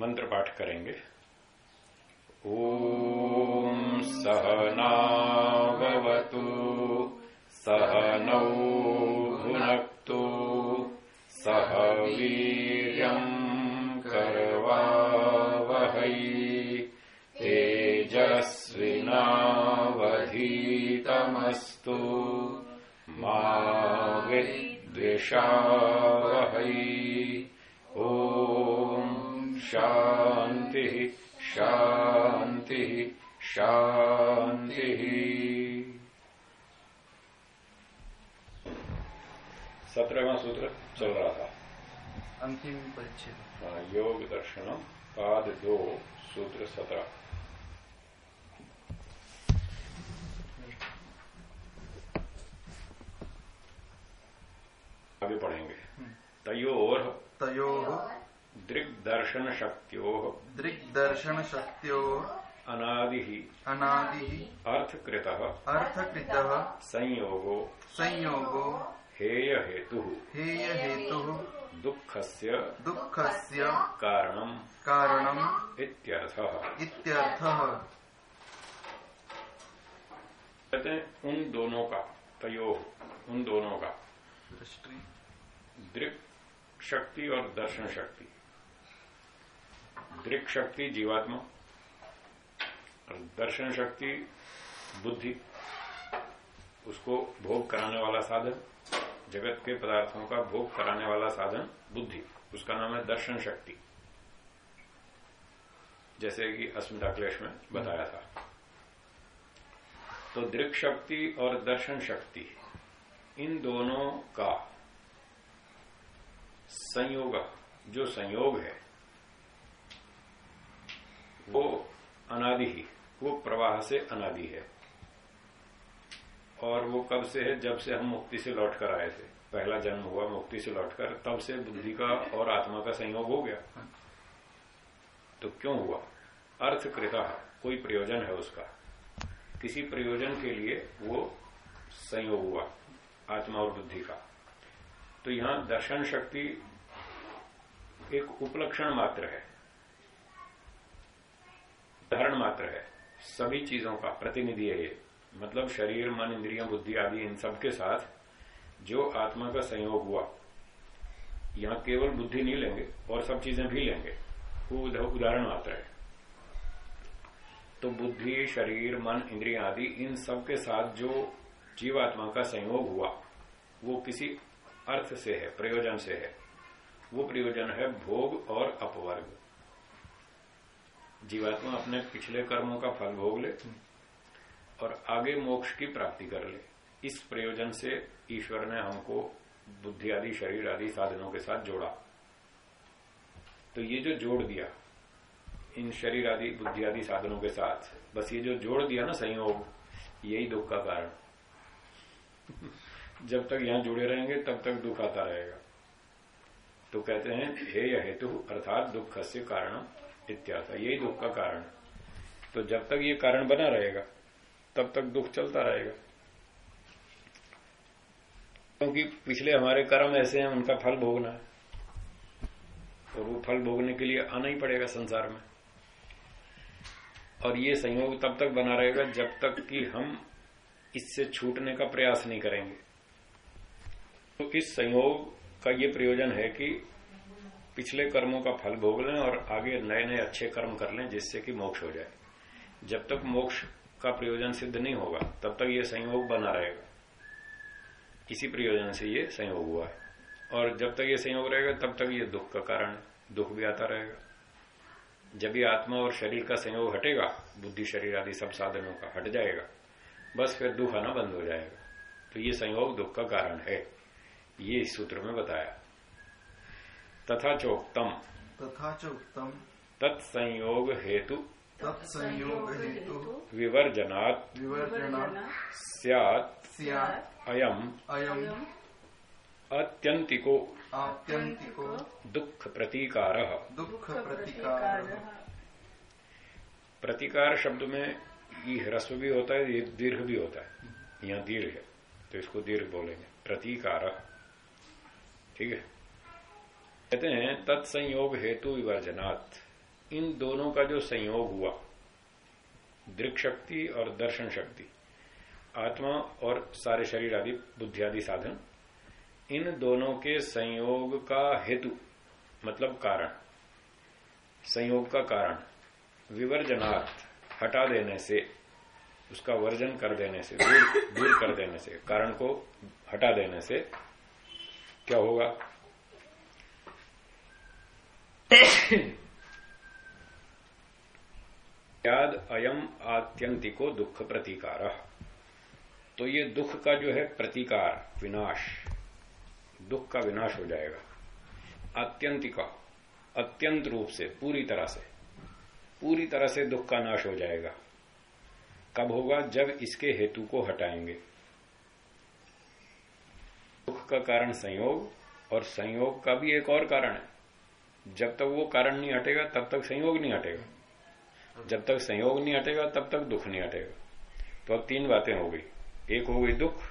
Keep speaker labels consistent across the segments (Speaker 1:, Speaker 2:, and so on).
Speaker 1: मंत्र पाठ करेंगे। ओम सहनावतु सहनौ भुनक्तु सह वीर्यम् करवावहै तेजस्विनावधीतमस्तु मा विद्विषावहै। ॐ शान्तिः शान्तिः शान्तिः सत्रहवा सूत्र चल रहा था।
Speaker 2: अंतिम परिच्छेद।
Speaker 1: हाँ, योग दर्शनम पाद दो सूत्र सत्रह। आगे पढ़ेंगे। तयोर
Speaker 2: तयो
Speaker 1: दृग्दर्शन शक्त्यो
Speaker 2: दृग्दर्शन शक्त्यो
Speaker 1: अनादि
Speaker 2: अनादि
Speaker 1: अर्थकृत
Speaker 2: अर्थकृत
Speaker 1: संयोगो
Speaker 2: संयोगो
Speaker 1: हेय हेतु
Speaker 2: हेय हेतु
Speaker 1: दुःखस्य
Speaker 2: दुःखस्य
Speaker 1: कारणम
Speaker 2: कारणम
Speaker 1: इत्यर्थः
Speaker 2: इत्यर्थः
Speaker 1: कहते हैं उन दोनों का तयो उन दोनों का।
Speaker 2: दृष्टि।
Speaker 1: दृक् शक्ति और दर्शन शक्ति। दृक् शक्ति जीवात्मा, और दर्शन शक्ति, बुद्धि, उसको भोग कराने वाला साधन, जगत के पदार्थों का भोग कराने वाला साधन, बुद्धि। उसका नाम है दर्शन शक्ति। जैसे कि अस्मिता क्लेश में बताया था। तो दृक् शक्ति और दर्शन शक्ति, इन दोनों का संयोग, जो संयोग है वो अनादि ही, वो प्रवाह से अनादि है। और वो कब से है? जब से हम मुक्ति से लौट कर आए थे। पहला जन्म हुआ मुक्ति से लौटकर तब से बुद्धि का और आत्मा का संयोग हो गया। तो क्यों हुआ? अर्थकृता कोई प्रयोजन है उसका। किसी प्रयोजन के लिए वो संयोग हुआ, आत्मा और बुद्धि का। तो यहाँ दर्शन शक्ति एक उपलक्षण मात्र है। धारण मात्र है। सभी चीज़ों का प्रतिनिधि है ये। मतलब शरीर, मन, इंद्रिया, बुद्धि आदि इन सब के साथ जो आत्मा का संयोग हुआ। यहाँ केवल बुद्धि नहीं लेंगे, और सब चीज़ें भी लेंगे। वो उदाहरण मात्र है। तो बुद्धि, शरीर, मन, इंद्रिया आदि इन सब के साथ जो जीवात्मा का संयोग हुआ, वो किसी अर्थ से है, प्रयोजन से है। वो प्रयोजन है भोग और अपवर्ग। जीवात्मा अपने पिछले कर्मों का फल भोग ले और आगे मोक्ष की प्राप्ति कर ले। इस प्रयोजन से ईश्वर ने हमको बुद्धि आदि, शरीर आदि साधनों के साथ जोड़ा। तो ये जो जोड़ दिया, इन शरीर आदि, बुद्धि आदि साधनों के साथ, बस ये जो जोड़ दिया ना संयोग, यही दुख का कारण। जब तक यहाँ जुड़े रहेंगे, तब तक दुख आता रहेगा। तो कहते हैं, हे हेतु अर्थात दुख से कारण इत्यादि यही दुख का कारण। तो जब तक ये कारण बना रहेगा, तब तक दुख चलता रहेगा। क्योंकि पिछले हमारे कर्म ऐसे हैं, उनका फल भोगना है। और वो फल भोगने के लिए आना ही पड़ेगा संसार में। और ये संयोग तब तक बना रहेगा जब तक कि हम इससे छूटने का प्रयास नहीं करेंगे। तो इस संयोग का ये प्रयोजन है कि पिछले कर्मों का फल भोग लें और आगे नए नए अच्छे कर्म कर लें जिससे कि मोक्ष हो जाए। जब तक मोक्ष का प्रयोजन सिद्ध नहीं होगा, तब तक ये संयोग बना रहेगा। इसी प्रयोजन से ये संयोग हुआ है। और जब तक ये संयोग रहेगा, तब तक ये दुख का कारण, दुख भी आता रहेगा। जब ये आत्मा और शरीर का संयोग हटेगा, बुद्धि, शरीर आदि सब साधनों का हट जाएगा, बस फिर दुख आना बंद हो जाएगा। तो ये संयोग दुख का कारण है। ये इस सूत्र में बताया। तथा चोक्तम
Speaker 2: तथा चोक्तम
Speaker 1: तत्संयोग हेतु
Speaker 2: तत्संयोग हेतु
Speaker 1: विवर्जनात्
Speaker 2: विवर्जना
Speaker 1: स्यात्
Speaker 2: स्यात्
Speaker 1: अयम
Speaker 2: अयम
Speaker 1: अत्यंतिको
Speaker 2: आत्यंतिको
Speaker 1: दुख प्रतीकार
Speaker 2: दुख प्रतिकार
Speaker 1: प्रतिकार शब्द में ये ह्रस्व भी होता है ये दीर्घ भी होता है। यहाँ दीर्घ है तो इसको दीर्घ बोलेंगे। प्रतिकार। ठीक है? कहते हैं, तत्संयोग हेतु विवर्जनात्। इन दोनों का जो संयोग हुआ दृक शक्ति और दर्शन शक्ति आत्मा और सारे शरीर आदि, बुद्धि आदि साधन, इन दोनों के संयोग का हेतु मतलब कारण। संयोग का कारण विवर्जनार्थ हटा देने से, उसका वर्जन कर देने से, दूर दूर कर देने से, कारण को हटा देने से, क्या होगा? याद अयम आत्यंतिको दुख प्रतिकार। तो ये दुख का जो है प्रतिकार, विनाश, दुख का विनाश हो जाएगा। आत्यंतिका, अत्यंत रूप से, पूरी तरह से, पूरी तरह से दुख का नाश हो जाएगा। कब होगा? जब इसके हेतु को हटाएँगे। दुख का कारण संयोग और संयोग का भी एक और कारण है। जब तक वो कारण नहीं हटेगा तब तक संयोग नहीं हटेगा। जब तक संयोग नहीं हटेगा तब तक दुख नहीं हटेगा। तो अब तीन बातें हो गई। एक हो गई दुख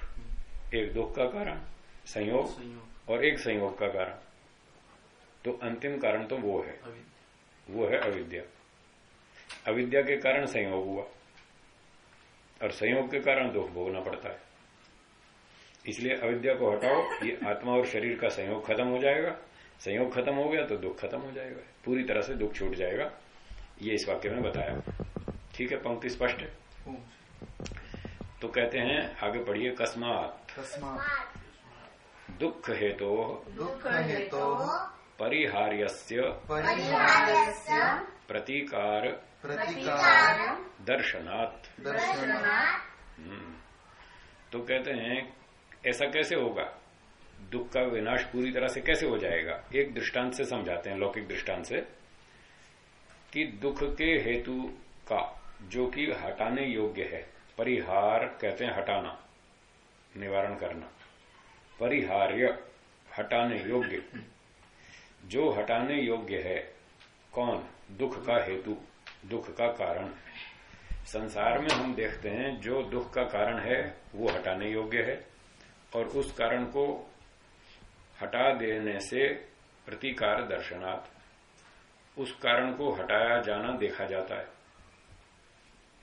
Speaker 1: एक दुख का कारण संयोग और एक संयोग का कारण। तो अंतिम कारण तो वो है। वो है अविद्या। अविद्या के कारण संयोग हुआ। और संयोग के कारण दुख भोगना पड़ता है। इसलिए अविद्या को हटाओ ये आत्मा और शरीर का संयोग खत्म हो जाएगा। संयोग खत्म हो गया तो दुख खत्म हो जाएगा। पूरी तरह से दुख छूट जाएगा। ये इस वाक्य में बताया। ठीक है पंक्ति स्पष्ट? है तो कहते हैं आगे पढ़िए कस्मात। दुख हेतु
Speaker 2: दुख हेतु
Speaker 1: परिहार्यस्य प्रतीकार
Speaker 2: प्रतिकार
Speaker 1: दर्शनात्।
Speaker 2: दर्शनात्।
Speaker 1: हम्म। तो कहते हैं ऐसा कैसे होगा? दुख का विनाश पूरी तरह से कैसे हो जाएगा? एक दृष्टांत से समझाते हैं, लौकिक दृष्टांत से, कि दुख के हेतु का, जो कि हटाने योग्य है, परिहार कहते हैं हटाना, निवारण करना। परिहार्य, हटाने योग्य। जो हटाने योग्य है, कौन? दुख का हेतु, दुख का कारण। संसार में हम देखते हैं, जो दुख का कारण है, वो हटाने योग्य है, और उस कारण को हटा देने से प्रतिकार दर्शनात्। उस कारण को हटाया जाना देखा जाता है।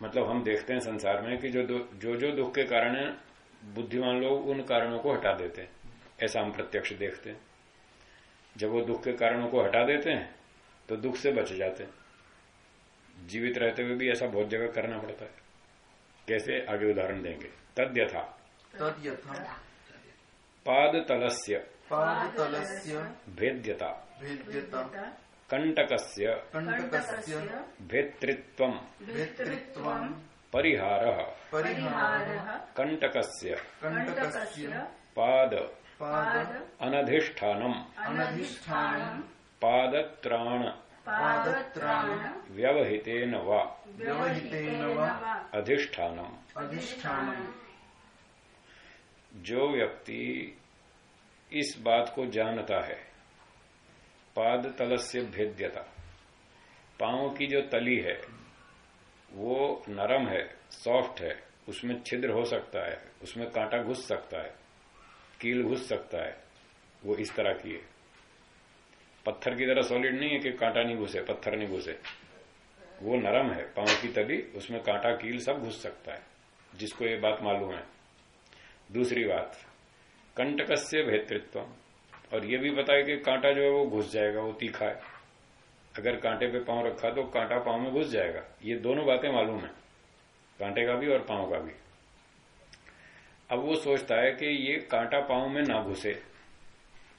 Speaker 1: मतलब हम देखते हैं संसार में कि जो जो जो दुख के कारण है बुद्धिमान लोग उन कारणों को हटा देते हैं। ऐसा हम प्रत्यक्ष देखते हैं। जब वो दुख के कारणों को हटा देते हैं तो दुख से बच जाते हैं। जीवित रहते हुए भी ऐसा बहुत जगह करना पड़ता है। कैसे? आगे उदाहरण देंगे। तद्यथा।
Speaker 2: तद्यथा।
Speaker 1: पाद तलस्य
Speaker 2: पादतलस्य
Speaker 1: भेद्यता।
Speaker 2: भेद्यता।
Speaker 1: कंटकस्य
Speaker 2: कण्टकस्य
Speaker 1: भेतृत्वं
Speaker 2: भेतृत्वं
Speaker 1: परिहारः।
Speaker 2: परिहारः।
Speaker 1: कंटकस्य
Speaker 2: कण्टकस्य
Speaker 1: पाद।
Speaker 2: पाद।
Speaker 1: अनधिष्ठानम्।
Speaker 2: अनधिष्ठानं
Speaker 1: पादत्राण।
Speaker 2: पादत्राण।
Speaker 1: व्यवहितेन वा।
Speaker 2: व्यवहितेन वा।
Speaker 1: अधिष्ठानम्।
Speaker 2: अधिष्ठानं
Speaker 1: जो व्यक्ति इस बात को जानता है। पाद तल से भेद्यता। पाँव की जो तली है, वो नरम है, सॉफ्ट है, उसमें छिद्र हो सकता है, उसमें कांटा घुस सकता है, कील घुस सकता है, वो इस तरह की है। पत्थर की तरह सॉलिड नहीं है कि कांटा नहीं घुसे, पत्थर नहीं घुसे। वो नरम है, पाँव की तली, उसमें कांटा, कील सब घुस सकता है, जिसको ये बात मालूम है। दूसरी बात कंटकस्य भेतृत्व और ये भी है कि कांटा जो है वो घुस जाएगा, वो तीखा है। अगर कांटे पे पाँव रखा तो कांटा पाँव में घुस जाएगा। ये दोनों बातें मालूम है, कांटे का भी और पाँव का भी। अब वो सोचता है कि ये कांटा पाँव में ना घुसे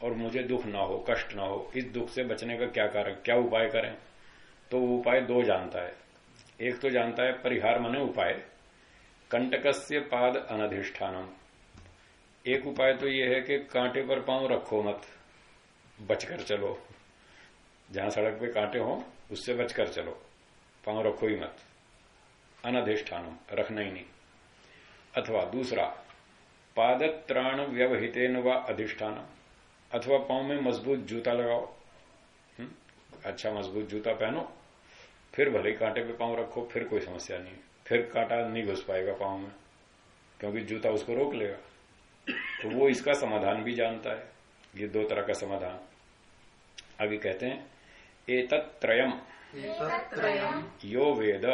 Speaker 1: और मुझे दुख ना हो, कष्ट ना हो, इस दुख से बचने का क्या कारण, क्या उपाय करें? तो वो उपाय दो जानता है। एक तो जानता है, परिहार मने उपाय। कंटकस्य पाद अनधिष्ठानम। एक उपाय तो ये है कि कांटे पर पाँव रखो मत, बचकर चलो। जहाँ सड़क पे कांटे हो, उससे बचकर चलो। पाँव रखो ही मत। अनधिष्ठान रखना ही नहीं। अथवा दूसरा, पादत्राण व्यवहितेन व अधिष्ठानम, अथवा पाँव में मज़बूत जूता लगाओ। हुँ? अच्छा मज़बूत जूता पहनो, फिर भले कांटे पे पाँव रखो, फिर कोई समस्या नहीं। फिर कांटा नहीं घुस पाएगा पाँव में, क्योंकि जूता उसको रोक लेगा। तो वो इसका समाधान भी जानता है। ये दो तरह का समाधान। आगे कहते हैं एतत्रयम यो वेद।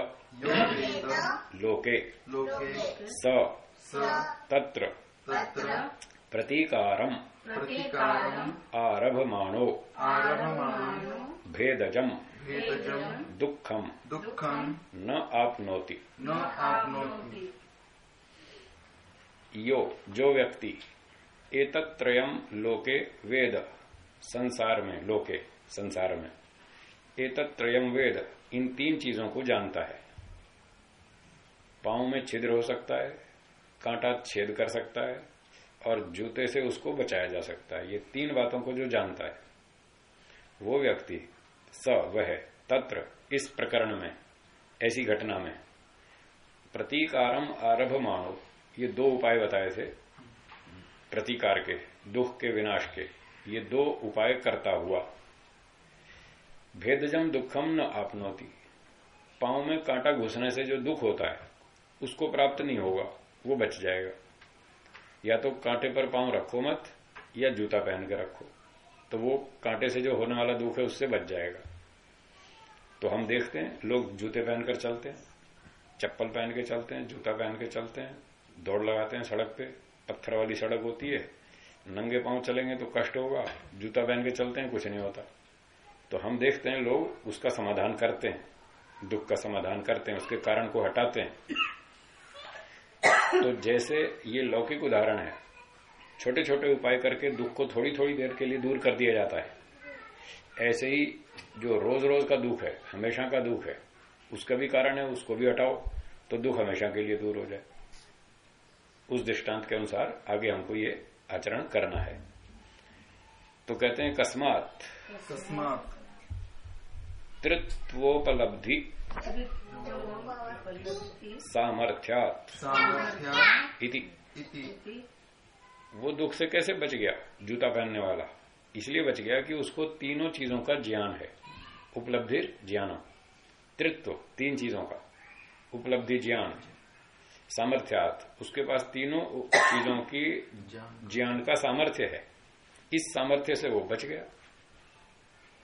Speaker 1: लोके। स। तत्र। प्रतीकारम। आरभमाणो। भेदजम। दुखम। न आप्नोति। यो, जो व्यक्ति एतत्रयम लोके वेद, संसार में, लोके, संसार में। एतत्रयम वेद, इन तीन चीज़ों को जानता है। पाँव में छिद्र हो सकता है, कांटा छेद कर सकता है, और जूते से उसको बचाया जा सकता है। ये तीन बातों को जो जानता है, वो व्यक्ति, स, वह, तत्र, इस प्रकरण में, ऐसी घटना में। प्रतीकारम आरभ मानो ये दो उपाय बताए थे, प्रतिकार के, दुख के, विनाश के। ये दो उपाय करता हुआ। भेदजम दुखम न आपनोति। पाँव में कांटा घुसने से जो दुख होता है, उसको प्राप्त नहीं होगा, वो बच जाएगा। या तो कांटे पर पाँव रखो मत, या जूता पहन के रखो। तो वो कांटे से जो होने वाला दुख है, उससे बच जाएगा। तो हम देखते हैं, लोग जूते पहनकर चलते हैं, चप्पल पहन के चलते हैं, जूता पहन के चलते हैं। दौड़ लगाते हैं सड़क पे, पत्थर वाली सड़क होती है, नंगे पाँव चलेंगे तो कष्ट होगा, जूता पहन के चलते हैं, कुछ नहीं होता। तो हम देखते हैं लोग, उसका समाधान करते हैं, दुख का समाधान करते हैं, उसके कारण को हटाते हैं। तो जैसे ये लौकिक उदाहरण है छोटे छोटे उपाय करके दुख को थोड़ी थोड़ी देर के लिए दूर कर दिया जाता है। ऐसे ही जो रोज रोज का दुख है, हमेशा का दुख है, उसका भी कारण है, उसको भी हटाओ तो दुख हमेशा के लिए दूर हो जाए। उस दृष्टांत के अनुसार आगे हमको ये आचरण करना है। तो कहते हैं कस्मात।
Speaker 2: कस्मात।
Speaker 1: तृत्वोपलब्धि। सामर्थ्यात। इति। वो दुख से कैसे बच गया? जूता पहनने वाला। इसलिए बच गया कि उसको तीनों चीज़ों का ज्ञान है। उपलब्धि ज्ञान तृत्व तीन चीज़ों का। उपलब्धि ज्ञान। सामर्थ्यात उसके पास तीनों चीज़ों की ज्ञान का सामर्थ्य है। इस सामर्थ्य से वो बच गया।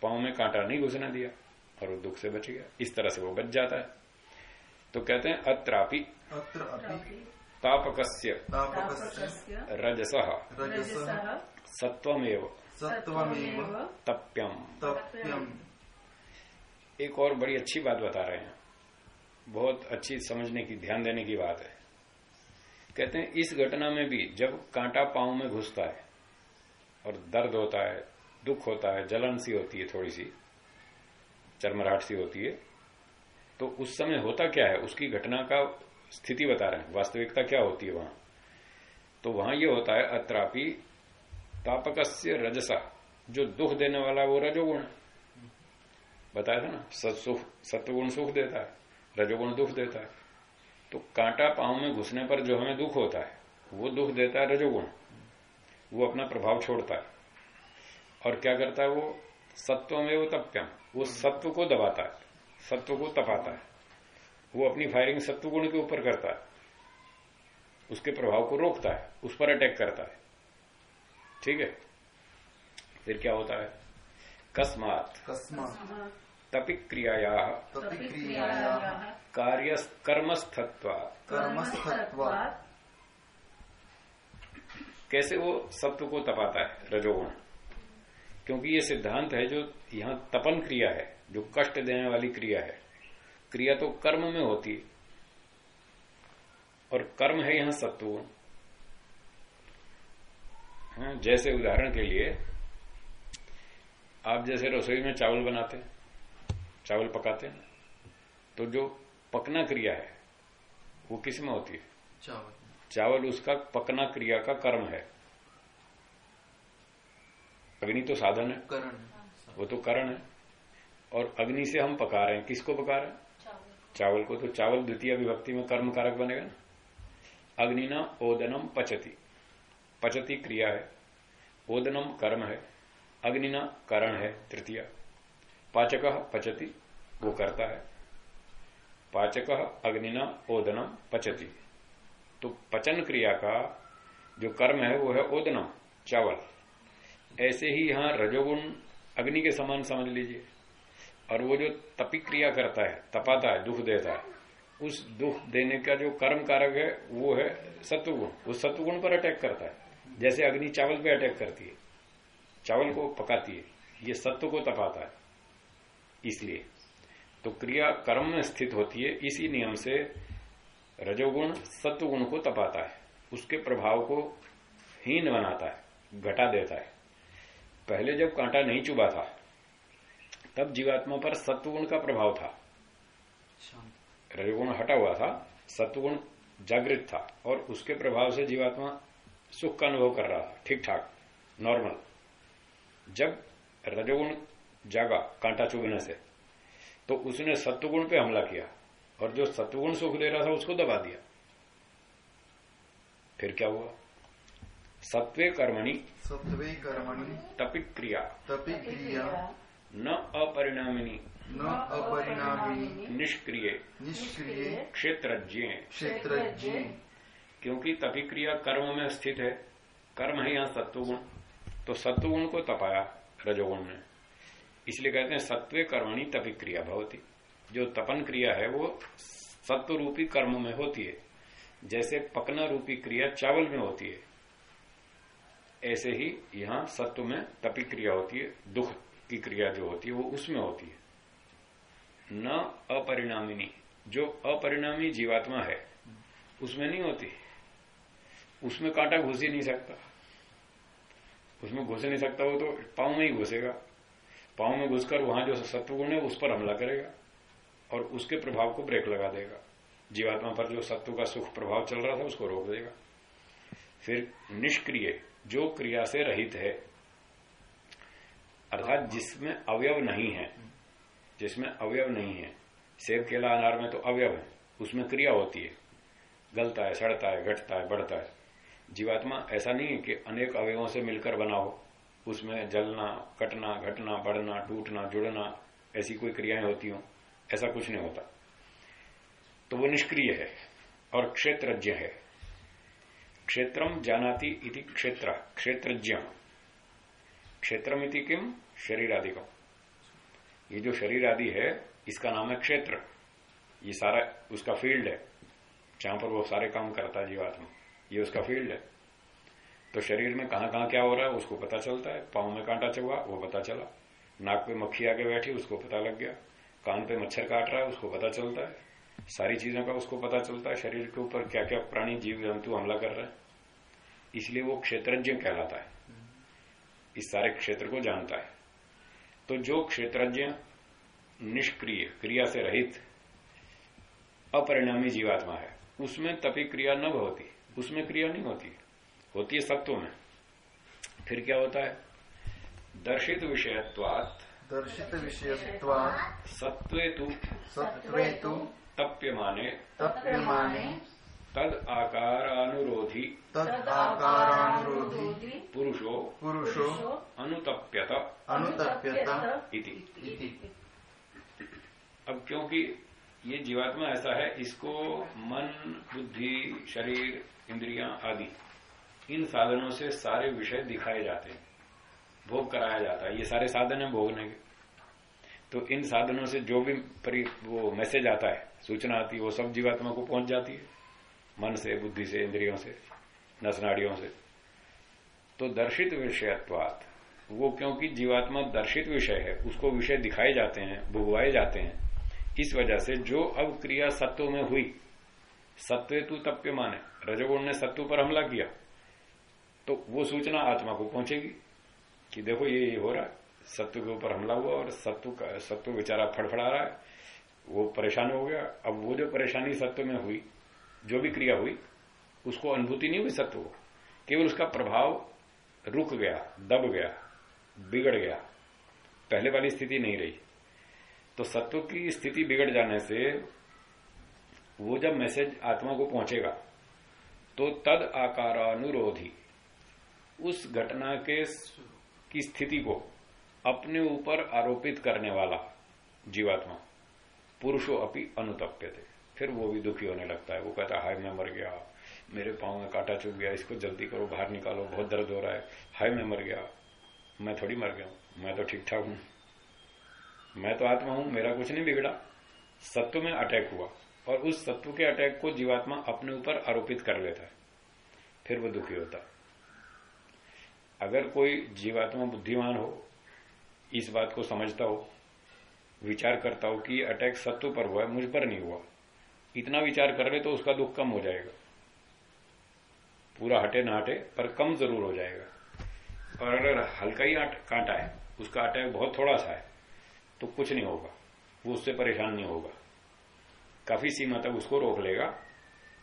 Speaker 1: पाँव में कांटा नहीं घुसने दिया और वो दुख से बच गया। इस तरह से वो बच जाता है। तो कहते हैं अत्रापि। तापकस्य। रजसः। सत्वमेव।
Speaker 2: सत्वमेव।
Speaker 1: तप्यम।
Speaker 2: तप्यम्।
Speaker 1: एक और बड़ी अच्छी बात बता रहे हैं। बहुत अच्छी समझने की ध्यान देने की बात है। कहते हैं, इस घटना में भी जब कांटा पाँव में घुसता है और दर्द होता है, दुख होता है, जलन सी होती है थोड़ी सी, चरमराहट सी होती है तो उस समय होता क्या है? उसकी घटना का स्थिति बता रहे हैं। वास्तविकता क्या होती है वहाँ? तो वहाँ यह होता है, अत्रापि तापकस्य रजसा, जो दुख देने वाला वो रजोगुण। बताया था ना? सत्सुख, सत्वगुण सुख देता है, रजोगुण दुख देता है। तो कांटा पाँव में घुसने पर जो हमें दुख होता है, वो दुख देता है रजोगुण। वो अपना प्रभाव छोड़ता है। और क्या करता है वो? सत्व में वो तप्यम। वो सत्व को दबाता है। सत्व को तपाता है। वो अपनी फायरिंग सत्व गुण के ऊपर करता है। उसके प्रभाव को रोकता है। उस पर अटैक करता है। ठीक है? फिर क्या होता है? कस्मात।
Speaker 2: कस्मात्।
Speaker 1: तपिक्रियाया कार्य कर्मस्थत्वा। कैसे वो सत्व को तपाता है रजोगुण? क्योंकि ये सिद्धांत है जो यहाँ तपन क्रिया है जो कष्ट देने वाली क्रिया है। क्रिया तो कर्म में होती है। और कर्म है यहाँ सत्वगुण हाँ, जैसे उदाहरण के लिए आप जैसे रसोई में चावल बनाते हैं चावल पकाते हैं। तो जो पकना क्रिया है वो किसमें होती है?
Speaker 2: चावल।
Speaker 1: चावल उसका पकना क्रिया का कर्म है। अग्नि तो साधन है।
Speaker 2: करण।
Speaker 1: वो तो करण है। और अग्नि से हम पका रहे हैं। किसको पका रहे हैं? चावल। को तो चावल द्वितीय विभक्ति में कर्म कारक बनेगा ना। अग्निना ओदनम पचती। पचती क्रिया है। ओदनम कर्म है। अग्निना करण है तृतीय। पाचक पचती, वो करता है। पाचक अग्निना ओदनम पचती। तो पचन क्रिया का जो कर्म है, वो है ओदनम चावल। ऐसे ही यहाँ रजोगुण अग्नि के समान समझ लीजिए। और वो जो तपिक्रिया करता है, तपाता है, दुख देता है, उस दुख देने का जो कर्म कारक है, वो है सत्वगुण। वो सत्वगुण पर अटैक करता है। जैसे अग्नि चावल पे अटैक करती है, चावल को पकाती है, ये सत्व को तपाता है। इसलिए। तो क्रिया कर्म में स्थित होती है, इसी नियम से रजोगुण सत्वगुण को तपाता है। उसके प्रभाव को हीन बनाता है, घटा देता है। पहले जब कांटा नहीं चुबा था, तब जीवात्मा पर सत्वगुण का प्रभाव था। रजोगुण हटा हुआ था, सत्वगुण जागृत था और उसके प्रभाव से जीवात्मा सुख का अनुभव कर रहा था, ठीक ठाक, नॉर्मल। जब रजोगुण जागा कांटा चुभने से। तो उसने सत्वगुण पे हमला किया और जो सत्वगुण सुख दे रहा था उसको दबा दिया। फिर क्या हुआ? सत्वे कर्मणि
Speaker 2: सत्वे कर्मणि
Speaker 1: तपिक क्रिया।
Speaker 2: तपि क्रिया
Speaker 1: न अपरिणामिनी
Speaker 2: न अपरिणामिनी
Speaker 1: निष्क्रिय
Speaker 2: निष्क्रिय
Speaker 1: क्षेत्रज्ञ।
Speaker 2: क्षेत्रज्ञ।
Speaker 1: क्योंकि तपी क्रिया कर्म में स्थित है कर्म है यहाँ सत्वगुण। तो सत्वगुण को तपाया रजोगुण ने। इसलिए कहते हैं सत्वे कर्मणी तपी क्रिया भवती। जो तपन क्रिया है, वो सत्व रूपी कर्म में होती है। जैसे पकना रूपी क्रिया चावल में होती है, ऐसे ही यहाँ सत्व में तपी क्रिया होती है, दुख की क्रिया जो होती है, वो उसमें होती है। न अपरिणामिनी, जो अपरिणामी जीवात्मा है, उसमें नहीं होती। उसमें कांटा घुस ही नहीं सकता। उसमें घुस नहीं सकता, वो तो पाँव में ही घुसेगा। पाँव में घुसकर वहाँ जो सत्वगुण है, उस पर हमला करेगा और उसके प्रभाव को ब्रेक लगा देगा। जीवात्मा पर जो सत्व का सुख प्रभाव चल रहा था, उसको रोक देगा। फिर निष्क्रिय, जो क्रिया से रहित है, अर्थात जिसमें अवयव नहीं है, जिसमें अवयव नहीं है, सेब केला अनार में तो अवयव है, उसमें क्रिया होती है। गलता है, सड़ता है, घटता है, बढ़ता है। जीवात्मा ऐसा नहीं है कि अनेक अवयवों से मिलकर बना हो। उसमें जलना, कटना, घटना, बढ़ना, टूटना, जुड़ना, ऐसी कोई क्रियाएँ होती हो, ऐसा कुछ नहीं होता। तो वो निष्क्रिय है और क्षेत्रज्ञ है। क्षेत्रम जानाति इति क्षेत्र क्षेत्रज्ञ क्षेत्रम इति किम? शरीर आदि का ये जो शरीर आदि है, इसका नाम है क्षेत्र। ये सारा, उसका फ़ील्ड है। जहाँ पर वो सारे काम करता है जीवात्मा, ये उसका फ़ील्ड है। तो शरीर में कहाँ कहाँ क्या हो रहा है, उसको पता चलता है। पाँव में कांटा चुहा, वो पता चला। नाक पे मक्खी आके बैठी, उसको पता लग गया। कान पे मच्छर काट रहा है, उसको पता चलता है। सारी चीज़ों का उसको पता चलता है, शरीर के ऊपर क्या क्या प्राणी, जीव, जंतु हमला कर रहे हैं। इसलिए वो क्षेत्रज्ञ कहलाता है। इस सारे क्षेत्र को जानता है। तो जो क्षेत्रज्ञ निष्क्रिय, क्रिया से रहित, अपरिणामी जीवात्मा है, उसमें तपी क्रिया न होती, उसमें क्रिया नहीं होती। होती है सत्व में। फिर क्या होता है? दर्शित विषयत्वात।
Speaker 2: दर्शित विषयत्वात्।
Speaker 1: सत्वे तु
Speaker 2: सत्वे तु
Speaker 1: तप्यमाने।
Speaker 2: तप्यमाने।
Speaker 1: तद आकारानुरोधी।
Speaker 2: तद आकारानुरोधी।
Speaker 1: पुरुषो।
Speaker 2: पुरुषो।
Speaker 1: अनुतप्यत।
Speaker 2: अनुतप्यत
Speaker 1: इति।
Speaker 2: इति।
Speaker 1: अब क्योंकि ये जीवात्मा ऐसा है इसको मन बुद्धि शरीर इंद्रियाँ आदि इन साधनों से सारे विषय दिखाए जाते हैं। भोग कराया जाता है। ये सारे साधन है भोगने के। तो इन साधनों से जो भी परि, वो मैसेज आता है, सूचना आती है, वो सब जीवात्मा को पहुँच जाती है। मन से, बुद्धि से, इंद्रियों से, नसनाड़ियों से। तो दर्शित विषयत्वात, वो क्योंकि जीवात्मा दर्शित विषय है, उसको विषय दिखाए जाते हैं, भुगवाए जाते हैं। इस वजह से जो अब क्रिया सत्व में हुई, सत्व तू तप्य माने रजोगुण ने सत्व पर हमला किया। तो वो सूचना आत्मा को पहुंचेगी कि देखो ये ये हो रहा है। सत्व के ऊपर हमला हुआ और सत्व का, सत्व बेचारा फड़फड़ा रहा है। वो परेशान हो गया। अब वो जो परेशानी सत्व में हुई, जो भी क्रिया हुई, उसको अनुभूति नहीं हुई सत्व को। केवल उसका प्रभाव रुक गया, दब गया, बिगड़ गया। पहले वाली स्थिति नहीं रही। तो सत्व की स्थिति बिगड़ जाने से वो जब मैसेज आत्मा को पहुंचेगा तो तद आकारानुरोधी उस घटना के की स्थिति को अपने ऊपर आरोपित करने वाला जीवात्मा, पुरुषो अपनी अनुतप्य थे। फिर वो भी दुखी होने लगता है। वो कहता है हाय, मैं मर गया। मेरे पाँव में कांटा चुभ गया। इसको जल्दी करो, बाहर निकालो। बहुत दर्द हो रहा है। हाय, मैं मर गया। मैं थोड़ी मर गया हूँ। मैं तो ठीक ठाक हूँ। मैं तो आत्मा हूँ। मेरा कुछ नहीं बिगड़ा। सत्व में अटैक हुआ और उस सत्व के अटैक को जीवात्मा अपने ऊपर आरोपित कर लेता है। फिर वो दुखी होता अगर कोई जीवात्मा बुद्धिमान हो, इस बात को समझता हो, विचार करता हो कि अटैक सत्व पर हुआ है, मुझ पर नहीं हुआ, इतना विचार कर ले तो उसका दुख कम हो जाएगा। पूरा हटे ना हटे, पर कम ज़रूर हो जाएगा। और अगर हल्का ही कांटा है, उसका अटैक बहुत थोड़ा सा है तो कुछ नहीं होगा, वो उससे परेशान नहीं होगा। काफ़ी सीमा तक उसको रोक लेगा,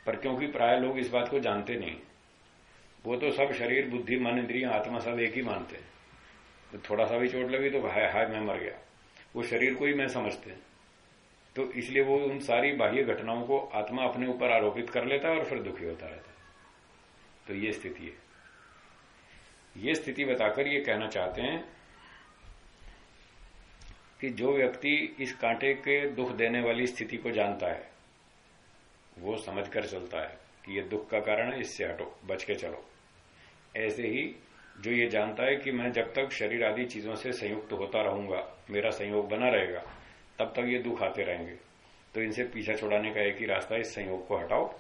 Speaker 1: पर क्योंकि प्राय लोग इस बात को जानते नहीं। वो तो सब शरीर, बुद्धि, मन, इंद्रिया, आत्मा सब एक ही मानते हैं। थोड़ा सा भी चोट लगी तो हाय हाय, मैं मर गया। वो शरीर को ही मैं समझते हैं। तो इसलिए वो उन सारी बाह्य घटनाओं को आत्मा अपने ऊपर आरोपित कर लेता है और फिर दुखी होता रहता है। तो ये स्थिति है। ये स्थिति बताकर ये कहना चाहते हैं कि जो व्यक्ति इस कांटे के दुख देने वाली स्थिति को जानता है, वो समझ कर चलता है। कि ये दुख का कारण है, इससे हटो, बच के चलो। ऐसे ही जो ये जानता है कि मैं जब तक शरीर आदि चीज़ों से संयुक्त होता रहूँगा, मेरा संयोग बना रहेगा, तब तक ये दुख आते रहेंगे। तो इनसे पीछा छुड़ाने का एक ही रास्ता इस संयोग को हटाओ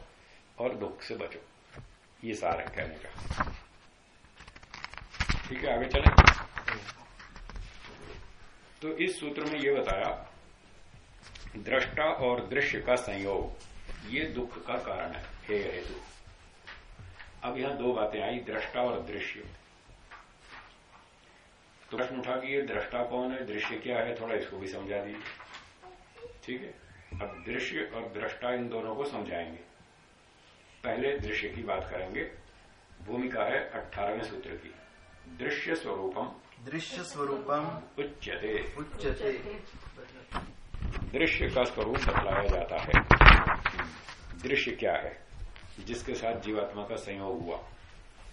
Speaker 1: और दुख से बचो। ये सार है कहने का। ठीक है, आगे चले। तो इस सूत्र में ये बताया, दृष्टा और दृश्य का संयोग, ये दुख का कारण है। हे हेतु अब यहाँ दो बातें आई दृष्टा और दृश्य तो प्रश्न उठा कि ये दृष्टा कौन है दृश्य क्या है थोड़ा इसको भी समझा दीजिए। ठीक है? अब दृश्य और दृष्टा इन दोनों को समझाएँगे। पहले दृश्य की बात करेंगे। भूमिका है अठारहवें सूत्र की। दृश्य स्वरूपम
Speaker 2: दृश्य स्वरूपम
Speaker 1: उच्चते
Speaker 2: उच्चते
Speaker 1: दृश्य का स्वरूप बतलाया जाता है। दृश्य क्या है? जिसके साथ जीवात्मा का संयोग हुआ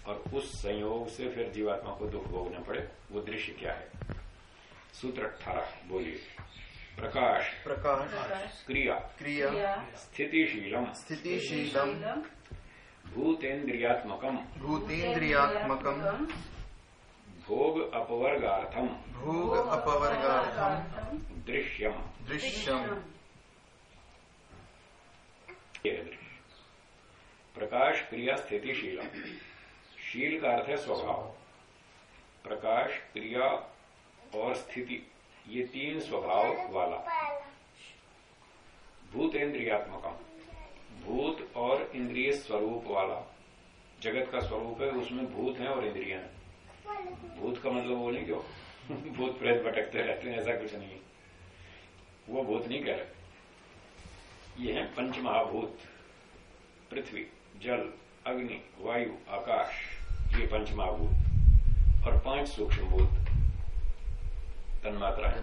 Speaker 1: और उस संयोग से फिर जीवात्मा को दुख भोगना पड़े वो दृश्य क्या है? सूत्र अठारह बोलिए। प्रकाश।
Speaker 2: प्रकाश।
Speaker 1: क्रिया।
Speaker 2: क्रिया।
Speaker 1: स्थितिशीलम।
Speaker 2: स्थितिशीलम।
Speaker 1: भूतेन्द्रियात्मकम।
Speaker 2: भूतेन्द्रियात्मकम।
Speaker 1: भोग अपवर्गार्थम।
Speaker 2: भोग अपवर्गार्थम।
Speaker 1: दृश्यम।
Speaker 2: दृश्यम।
Speaker 1: दृश्य। प्रकाश क्रिया स्थितिशीलम शील का अर्थ है स्वभाव। प्रकाश, क्रिया और स्थिति, ये तीन स्वभाव वाला। भूतेन्द्रियात्मकम। भूत और इंद्रिय स्वरूप वाला। जगत का स्वरूप है, उसमें भूत है और इंद्रिया है। भूत का मतलब वो नहीं क्यों भूत प्रेत भटकते रहते हैं, ऐसा कुछ नहीं वो भूत नहीं कह रहे। ये है पंच महाभूत पृथ्वी। जल अग्नि वायु आकाश ये पंच महाभूत और पाँच सूक्ष्म भूत तन्मात्रा है।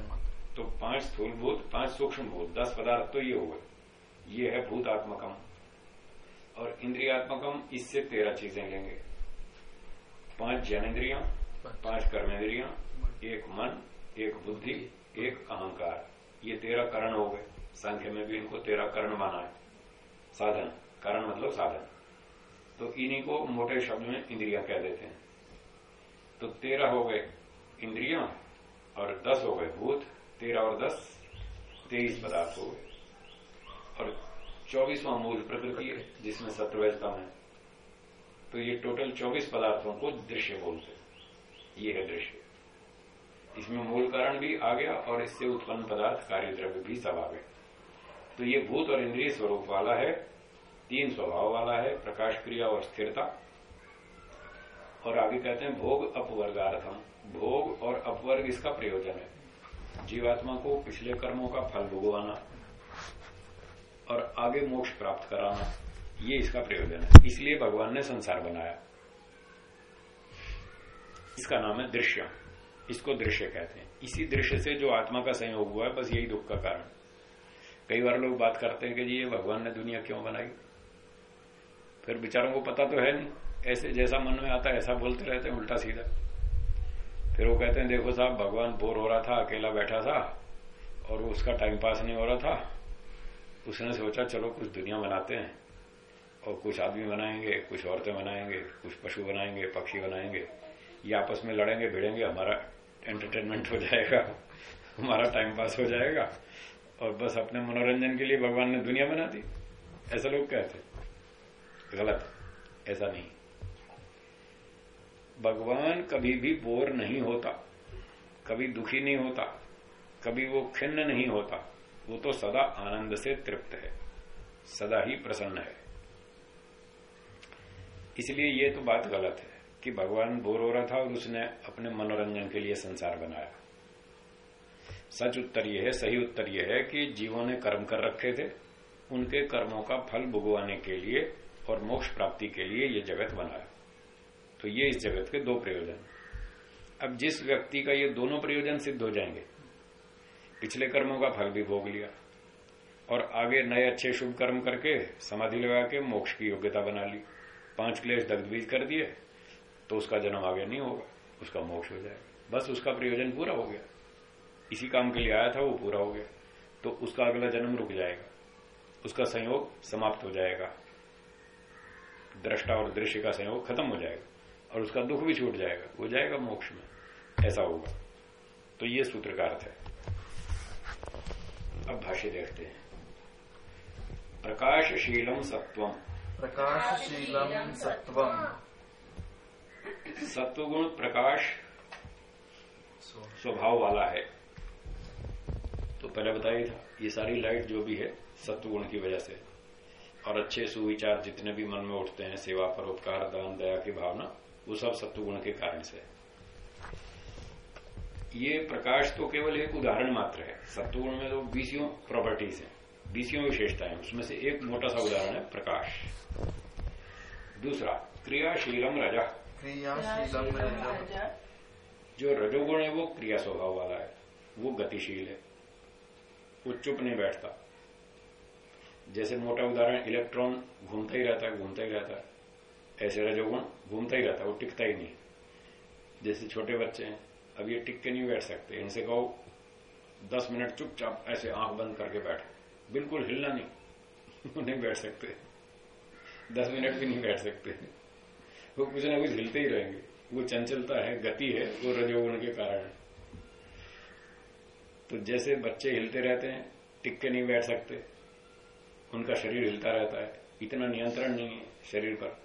Speaker 1: तो पाँच स्थूल भूत पाँच सूक्ष्म भूत दस पदार्थ तो ये हो गए। ये है भूतात्मकम। और इंद्रियात्मकम इससे तेरह चीज़ें लेंगे। पाँच ज्ञानेन्द्रिया पाँच। कर्मेंद्रिया एक मन एक बुद्धि एक अहंकार। ये तेरह करण हो गए। संख्या में भी इनको तेरह करण माना है। साधन। करण मतलब साधन। तो इन्हीं को मोटे शब्द में इंद्रिया कह देते हैं। तो तेरह हो गए इंद्रिया और दस हो गए भूत, तेरह और दस, तेईस पदार्थ हो गए। और चौबीसवां मूल प्रकृति है, जिसमें सत्रवैतम है। तो ये टोटल चौबीस पदार्थों को दृश्य बोलते हैं। ये है दृश्य। इसमें मूल कारण भी आ गया और इससे उत्पन्न पदार्थ कार्य द्रव्य भी सब आ गए। तो ये भूत और इंद्रिय स्वरूप वाला है तीन स्वभाव वाला है, प्रकाश क्रिया और स्थिरता। और आगे कहते हैं, भोग अपवर्गार्थम। भोग और अपवर्ग इसका प्रयोजन है। जीवात्मा को पिछले कर्मों का फल भोगवाना और आगे मोक्ष प्राप्त कराना, ये इसका प्रयोजन है। इसलिए भगवान ने संसार बनाया। इसका नाम है दृश्य। इसको दृश्य कहते हैं। इसी दृश्य से जो आत्मा का संयोग हुआ है, बस यही दुख का कारण। कई बार लोग बात करते हैं कि जी, ये भगवान ने दुनिया क्यों बनाई? फिर बेचारों को पता तो है नहीं। ऐसे जैसा मन में आता है ऐसा बोलते रहते हैं, उल्टा सीधा। फिर वो कहते हैं, देखो साहब, भगवान बोर हो रहा था, अकेला बैठा था और उसका टाइम पास नहीं हो रहा था। उसने सोचा, चलो कुछ दुनिया बनाते हैं और कुछ आदमी बनाएँगे, कुछ औरतें बनाएँगे, कुछ पशु बनाएँगे, पक्षी बनाएँगे। ये आपस में लड़ेंगे, भिड़ेंगे, हमारा एंटरटेनमेंट हो जाएगा, हमारा टाइम पास हो जाएगा और बस अपने मनोरंजन के लिए भगवान ने दुनिया बना दी। ऐसा लोग कहते गलत ऐसा नहीं। भगवान कभी भी बोर नहीं होता, कभी दुखी नहीं होता, कभी वो खिन्न नहीं होता, वो तो सदा आनंद से तृप्त है, सदा ही प्रसन्न है। इसलिए ये तो बात गलत है कि भगवान बोर हो रहा था और उसने अपने मनोरंजन के लिए संसार बनाया। सच उत्तर यह है, सही उत्तर यह है कि जीवों ने कर्म कर रखे थे, उनके कर्मों का फल भुगवाने के लिए और मोक्ष प्राप्ति के लिए ये जगत बनाया तो ये इस जगत के दो प्रयोजन। अब जिस व्यक्ति का ये दोनों प्रयोजन सिद्ध हो जाएँगे, पिछले कर्मों का फल भी भोग लिया और आगे नए अच्छे शुभ कर्म करके समाधि लगा के मोक्ष की योग्यता बना ली, पाँच क्लेश दग्धबीज कर दिए तो उसका जन्म आगे नहीं होगा, उसका मोक्ष हो जाएगा। बस उसका प्रयोजन पूरा हो गया। इसी काम के लिए आया था, वो पूरा हो गया। तो उसका अगला जन्म रुक जाएगा। उसका संयोग समाप्त हो जाएगा। दृष्टा और दृश्य का संयोग खत्म हो जाएगा और उसका दुख भी छूट जाएगा वो जाएगा मोक्ष में। ऐसा होगा। तो ये सूत्र का अर्थ है। अब भाष्य देखते हैं। प्रकाशशीलम सत्वम।
Speaker 2: प्रकाशशीलम सत्वम।
Speaker 1: सत्वगुण प्रकाश स्वभाव वाला है। तो पहले बताया था ये सारी लाइट जो भी है सत्वगुण की वजह से। और अच्छे सुविचार जितने भी मन में उठते हैं सेवा परोपकार दान दया की भावना वो सब सत्वगुण के कारण से ये प्रकाश तो केवल एक उदाहरण मात्र है। सत्वगुण में तो बीसियों प्रॉपर्टीज़ है बीसियों विशेषताएँ उसमें से एक मोटा सा उदाहरण है प्रकाश। दूसरा क्रियाशीलम रजा।
Speaker 2: क्रियाशीलम रजः।
Speaker 1: जो रजोगुण है वो क्रिया स्वभाव वाला है वो गतिशील है वो चुप नहीं बैठता। जैसे मोटा उदाहरण, इलेक्ट्रॉन घूमता ही रहता है, घूमता ही रहता है। ऐसे रजोगुण घूमता ही रहता है, वो टिकता ही नहीं। जैसे छोटे बच्चे हैं, अब ये टिक के नहीं बैठ सकते। इनसे कहो, दस मिनट चुपचाप ऐसे आँख बंद करके बैठे। बिल्कुल हिलना नहीं। वो नहीं बैठ सकते। दस मिनट भी नहीं बैठ सकते। वो कुछ ना कुछ हिलते ही रहेंगे। वो चंचलता है, गति है, वो रजोगुण के कारण तो जैसे बच्चे हिलते रहते हैं, टिक के नहीं बैठ सकते। उनका शरीर हिलता रहता है। इतना नियंत्रण नहीं है शरीर पर।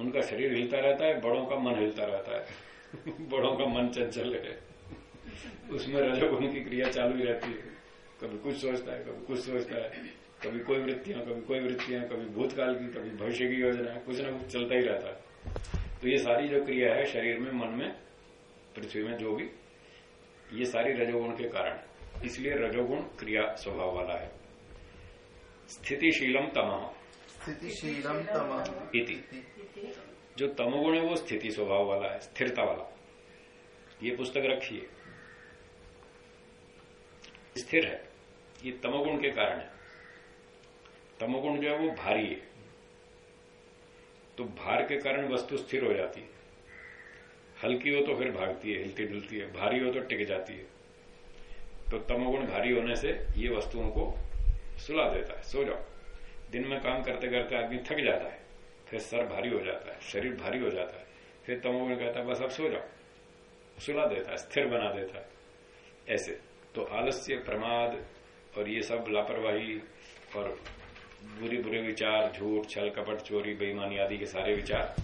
Speaker 1: उनका शरीर हिलता रहता है, बड़ों का मन हिलता रहता है। बड़ों का मन चंचल है। उसमें रजोगुण की क्रिया चालू ही रहती है। कभी कुछ सोचता है, कभी कुछ सोचता है। कभी कोई वृत्तियाँ, कभी कोई वृत्तियाँ, कभी भूतकाल की, कभी भविष्य की योजना, कुछ ना कुछ चलता ही रहता है। तो ये सारी जो क्रिया है शरीर में, मन में, पृथ्वी में, जो भी, ये सारी रजोगुण के कारण इसलिए रजोगुण क्रिया स्वभाव वाला है। स्थितिशीलम तमह
Speaker 2: स्थितिशीलम तमः।
Speaker 1: इति। जो तमोगुण है वो स्थिति स्वभाव वाला है स्थिरता वाला। ये पुस्तक रखिए स्थिर है। ये तमोगुण के कारण है। तमोगुण जो है वो भारी है। तो भार के कारण वस्तु स्थिर हो जाती है। हल्की हो तो फिर भागती है हिलती डुलती है। भारी हो तो टिक जाती है। तो तमोगुण भारी होने से ये वस्तुओं को सुला देता है, सो जाओ। दिन में काम करते करते आदमी थक जाता है, फिर सर भारी हो जाता है, शरीर भारी हो जाता है, फिर तमोगुण कहता है, बस अब सो जाओ। सुला देता है, स्थिर बना देता है। ऐसे। तो आलस्य, प्रमाद और ये सब लापरवाही और बुरे बुरे विचार, झूठ, छल, कपट, चोरी, बेईमानी आदि के सारे विचार,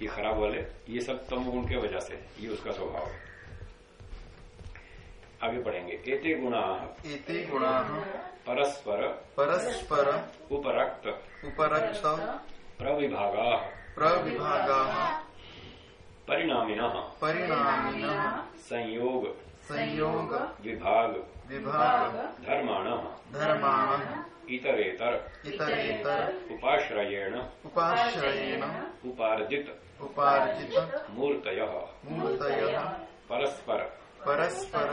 Speaker 1: ये खराब वाले, ये सब तमोगुण के वजह से, ये उसका स्वभाव है। आगे बढ़ेंगे एते गुणा।
Speaker 2: एते गुणाः।
Speaker 1: परस्पर
Speaker 2: परस्पर
Speaker 1: उपरक्त
Speaker 2: उपरक्त
Speaker 1: प्रविभागा
Speaker 2: प्रविभागाः
Speaker 1: परिणामिन
Speaker 2: परिणामिनः
Speaker 1: संयोग
Speaker 2: संयोग
Speaker 1: विभाग
Speaker 2: विभाग
Speaker 1: धर्माण
Speaker 2: धर्माणः
Speaker 1: इतरेतर
Speaker 2: इतरेतर
Speaker 1: उपाश्रयेण
Speaker 2: उपाश्रयेण
Speaker 1: उपार्जित
Speaker 2: उपार्जित
Speaker 1: मूर्तय
Speaker 2: मूर्तयः
Speaker 1: परस्पर
Speaker 2: परस्पर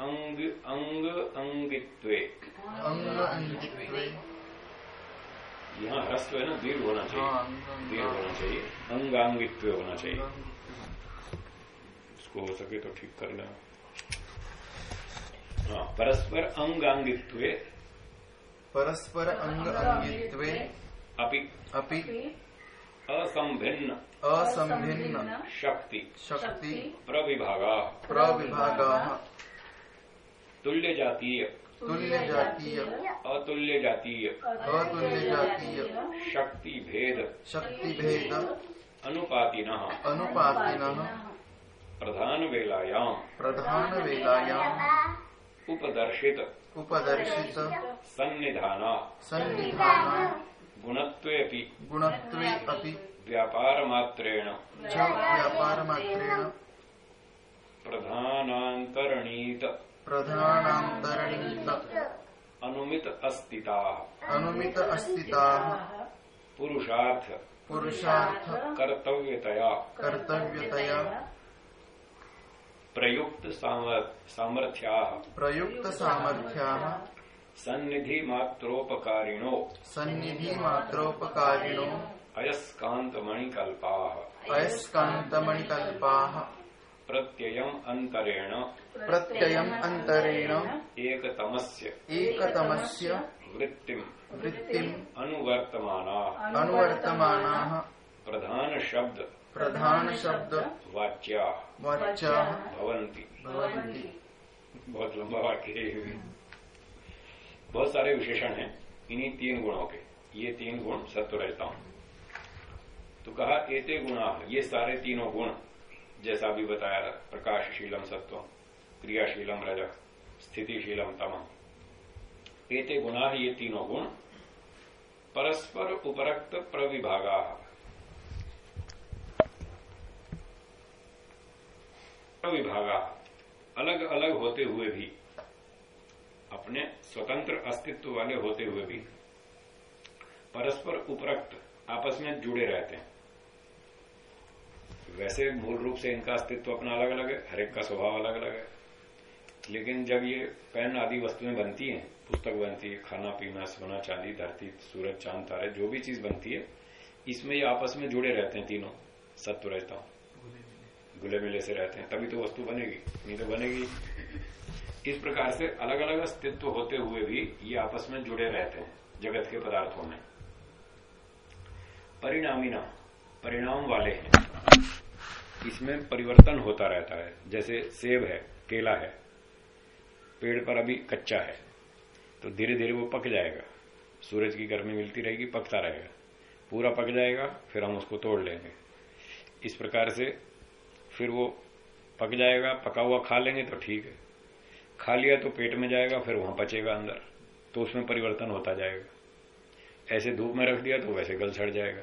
Speaker 1: अंग अंग अंगित्वे।
Speaker 2: अंग अंगित्वे।
Speaker 1: यहाँ ह्रस्व है ना दीर्घ होना चाहिए।
Speaker 2: हाँ,
Speaker 1: दीर्घ होना चाहिए। अंगांगित्व होना चाहिए। इसको हो सके तो ठीक कर लेना हाँ परस्पर अंगांगित्व।
Speaker 2: परस्पर अंग अंगित्वे।
Speaker 1: अपि।
Speaker 2: अपि।
Speaker 1: असंभिन्न।
Speaker 2: असंभिन्न।
Speaker 1: शक्ति।
Speaker 2: शक्ति।
Speaker 1: प्रविभागा।
Speaker 2: प्रविभागाः।
Speaker 1: तुल्य जातीय।
Speaker 2: तुल्य जातीय।
Speaker 1: अतुल्य जातीय।
Speaker 2: अतुल्य जातीय।
Speaker 1: शक्ति भेद।
Speaker 2: शक्ति भेद।
Speaker 1: अनुपातिन।
Speaker 2: अनुपातिन।
Speaker 1: प्रधान वेलायाम।
Speaker 2: प्रधान वेलायाम।
Speaker 1: उपदर्शित।
Speaker 2: उपदर्शित।
Speaker 1: सन्निधान।
Speaker 2: सन्निधान।
Speaker 1: गुणत्वेपि
Speaker 2: गुणत्वे अपि
Speaker 1: व्यापार मात्रेण
Speaker 2: च व्यापारमात्रेण।
Speaker 1: प्रधानांतरणीत
Speaker 2: प्रधानान्तरणीत
Speaker 1: अनुमित अस्तिता।
Speaker 2: अनुमित अस्तिताः।
Speaker 1: पुरुषार्थ।
Speaker 2: पुरुषार्थ।
Speaker 1: कर्तव्यतया।
Speaker 2: कर्तव्यतया।
Speaker 1: प्रयुक्त सामर- सामर्थ्याः।
Speaker 2: प्रयुक्त सामर्थ्याः।
Speaker 1: सन्निधि मात्रोपकारिणो।
Speaker 2: सन्निधिमात्रोपकारिणो
Speaker 1: अयस्कान्तमणिकल्पाः।
Speaker 2: अयस्कान्तमणिकल्पाः।
Speaker 1: प्रत्ययम् अन्तरेण
Speaker 2: प्रत्ययम् अन्तरेण
Speaker 1: एकतमस्य।
Speaker 2: एकतमस्य।
Speaker 1: वृत्तिम्।
Speaker 2: वृत्तिम्।
Speaker 1: अनुवर्तमानाः।
Speaker 2: अनुवर्तमानाः।
Speaker 1: प्रधान शब्द
Speaker 2: प्रधान शब्द
Speaker 1: वाच्या।
Speaker 2: वाच्याः।
Speaker 1: भवन्ति।
Speaker 2: भवन्ति।
Speaker 1: बहुत लंबा वाक्य है बहुत सारे विशेषण हैं। इन्हीं तीन गुणों के। ये तीन गुण सत्व रहता हूँ। तो कहा एते गुणा ये सारे तीनों गुण जैसा भी बताया प्रकाशशीलम सत्व क्रियाशीलम रजक स्थितिशीलम तम एते गुणा ये तीनों गुण, परस्पर उपरक्त प्रविभागा। प्रविभागा अलग अलग होते हुए भी, अपने स्वतंत्र अस्तित्व वाले होते हुए भी, परस्पर उपरक्त आपस में जुड़े रहते हैं। वैसे मूल रूप से इनका अस्तित्व अपना अलग अलग है हरेक का स्वभाव अलग अलग है। लेकिन जब ये पेन आदि वस्तुएँ बनती हैं, पुस्तक बनती है, खाना पीना, सोना चांदी, धरती, सूरज, चाँद, तारे, जो भी चीज़ बनती है, इसमें ये आपस में जुड़े रहते हैं तीनों, सत्व रहता गुले मिले से रहते हैं, तभी तो वस्तु बनेगी, नहीं तो बनेगी। इस प्रकार से अलग अलग अस्तित्व होते हुए भी ये आपस में जुड़े रहते हैं, जगत के पदार्थों में। परिणामी ना परिणाम वाले हैं। इसमें परिवर्तन होता रहता है, जैसे सेब है, केला है पेड़ पर अभी कच्चा है तो धीरे धीरे वो पक जाएगा। सूरज की गर्मी मिलती रहेगी, पकता रहेगा। पूरा पक जाएगा, फिर हम उसको तोड़ लेंगे। इस प्रकार से फिर वो पक जाएगा, पका हुआ खा लेंगे तो ठीक है। खा लिया तो पेट में जाएगा, फिर वहाँ पचेगा अंदर तो उसमें परिवर्तन होता जाएगा। ऐसे धूप में रख दिया तो वैसे गल सड़ जाएगा।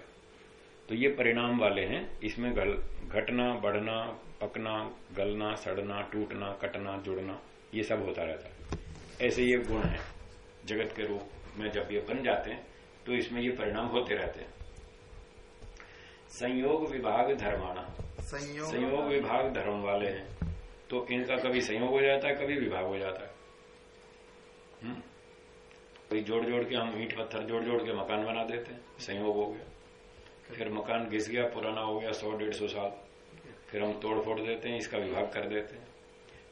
Speaker 1: तो ये परिणाम वाले हैं। इसमें घटना, बढ़ना, पकना, गलना, सड़ना, टूटना, कटना, जुड़ना ये सब होता रहता है। ऐसे ये गुण है जगत के रूप में जब ये बन जाते हैं तो इसमें ये परिणाम होते रहते हैं। संयोग विभाग धर्माना
Speaker 2: संयोग
Speaker 1: संयोग विभाग धर्म वाले हैं तो इनका कभी संयोग हो जाता है कभी विभाग हो जाता है। हम्म? कोई जोड़ जोड़ के हम ईंट पत्थर जोड़ जोड़ के मकान बना देते हैं संयोग हो गया। फिर मकान घिस गया पुराना हो गया सौ डेढ़ सौ साल। फिर हम तोड़ फोड़ देते हैं इसका विभाग कर देते हैं।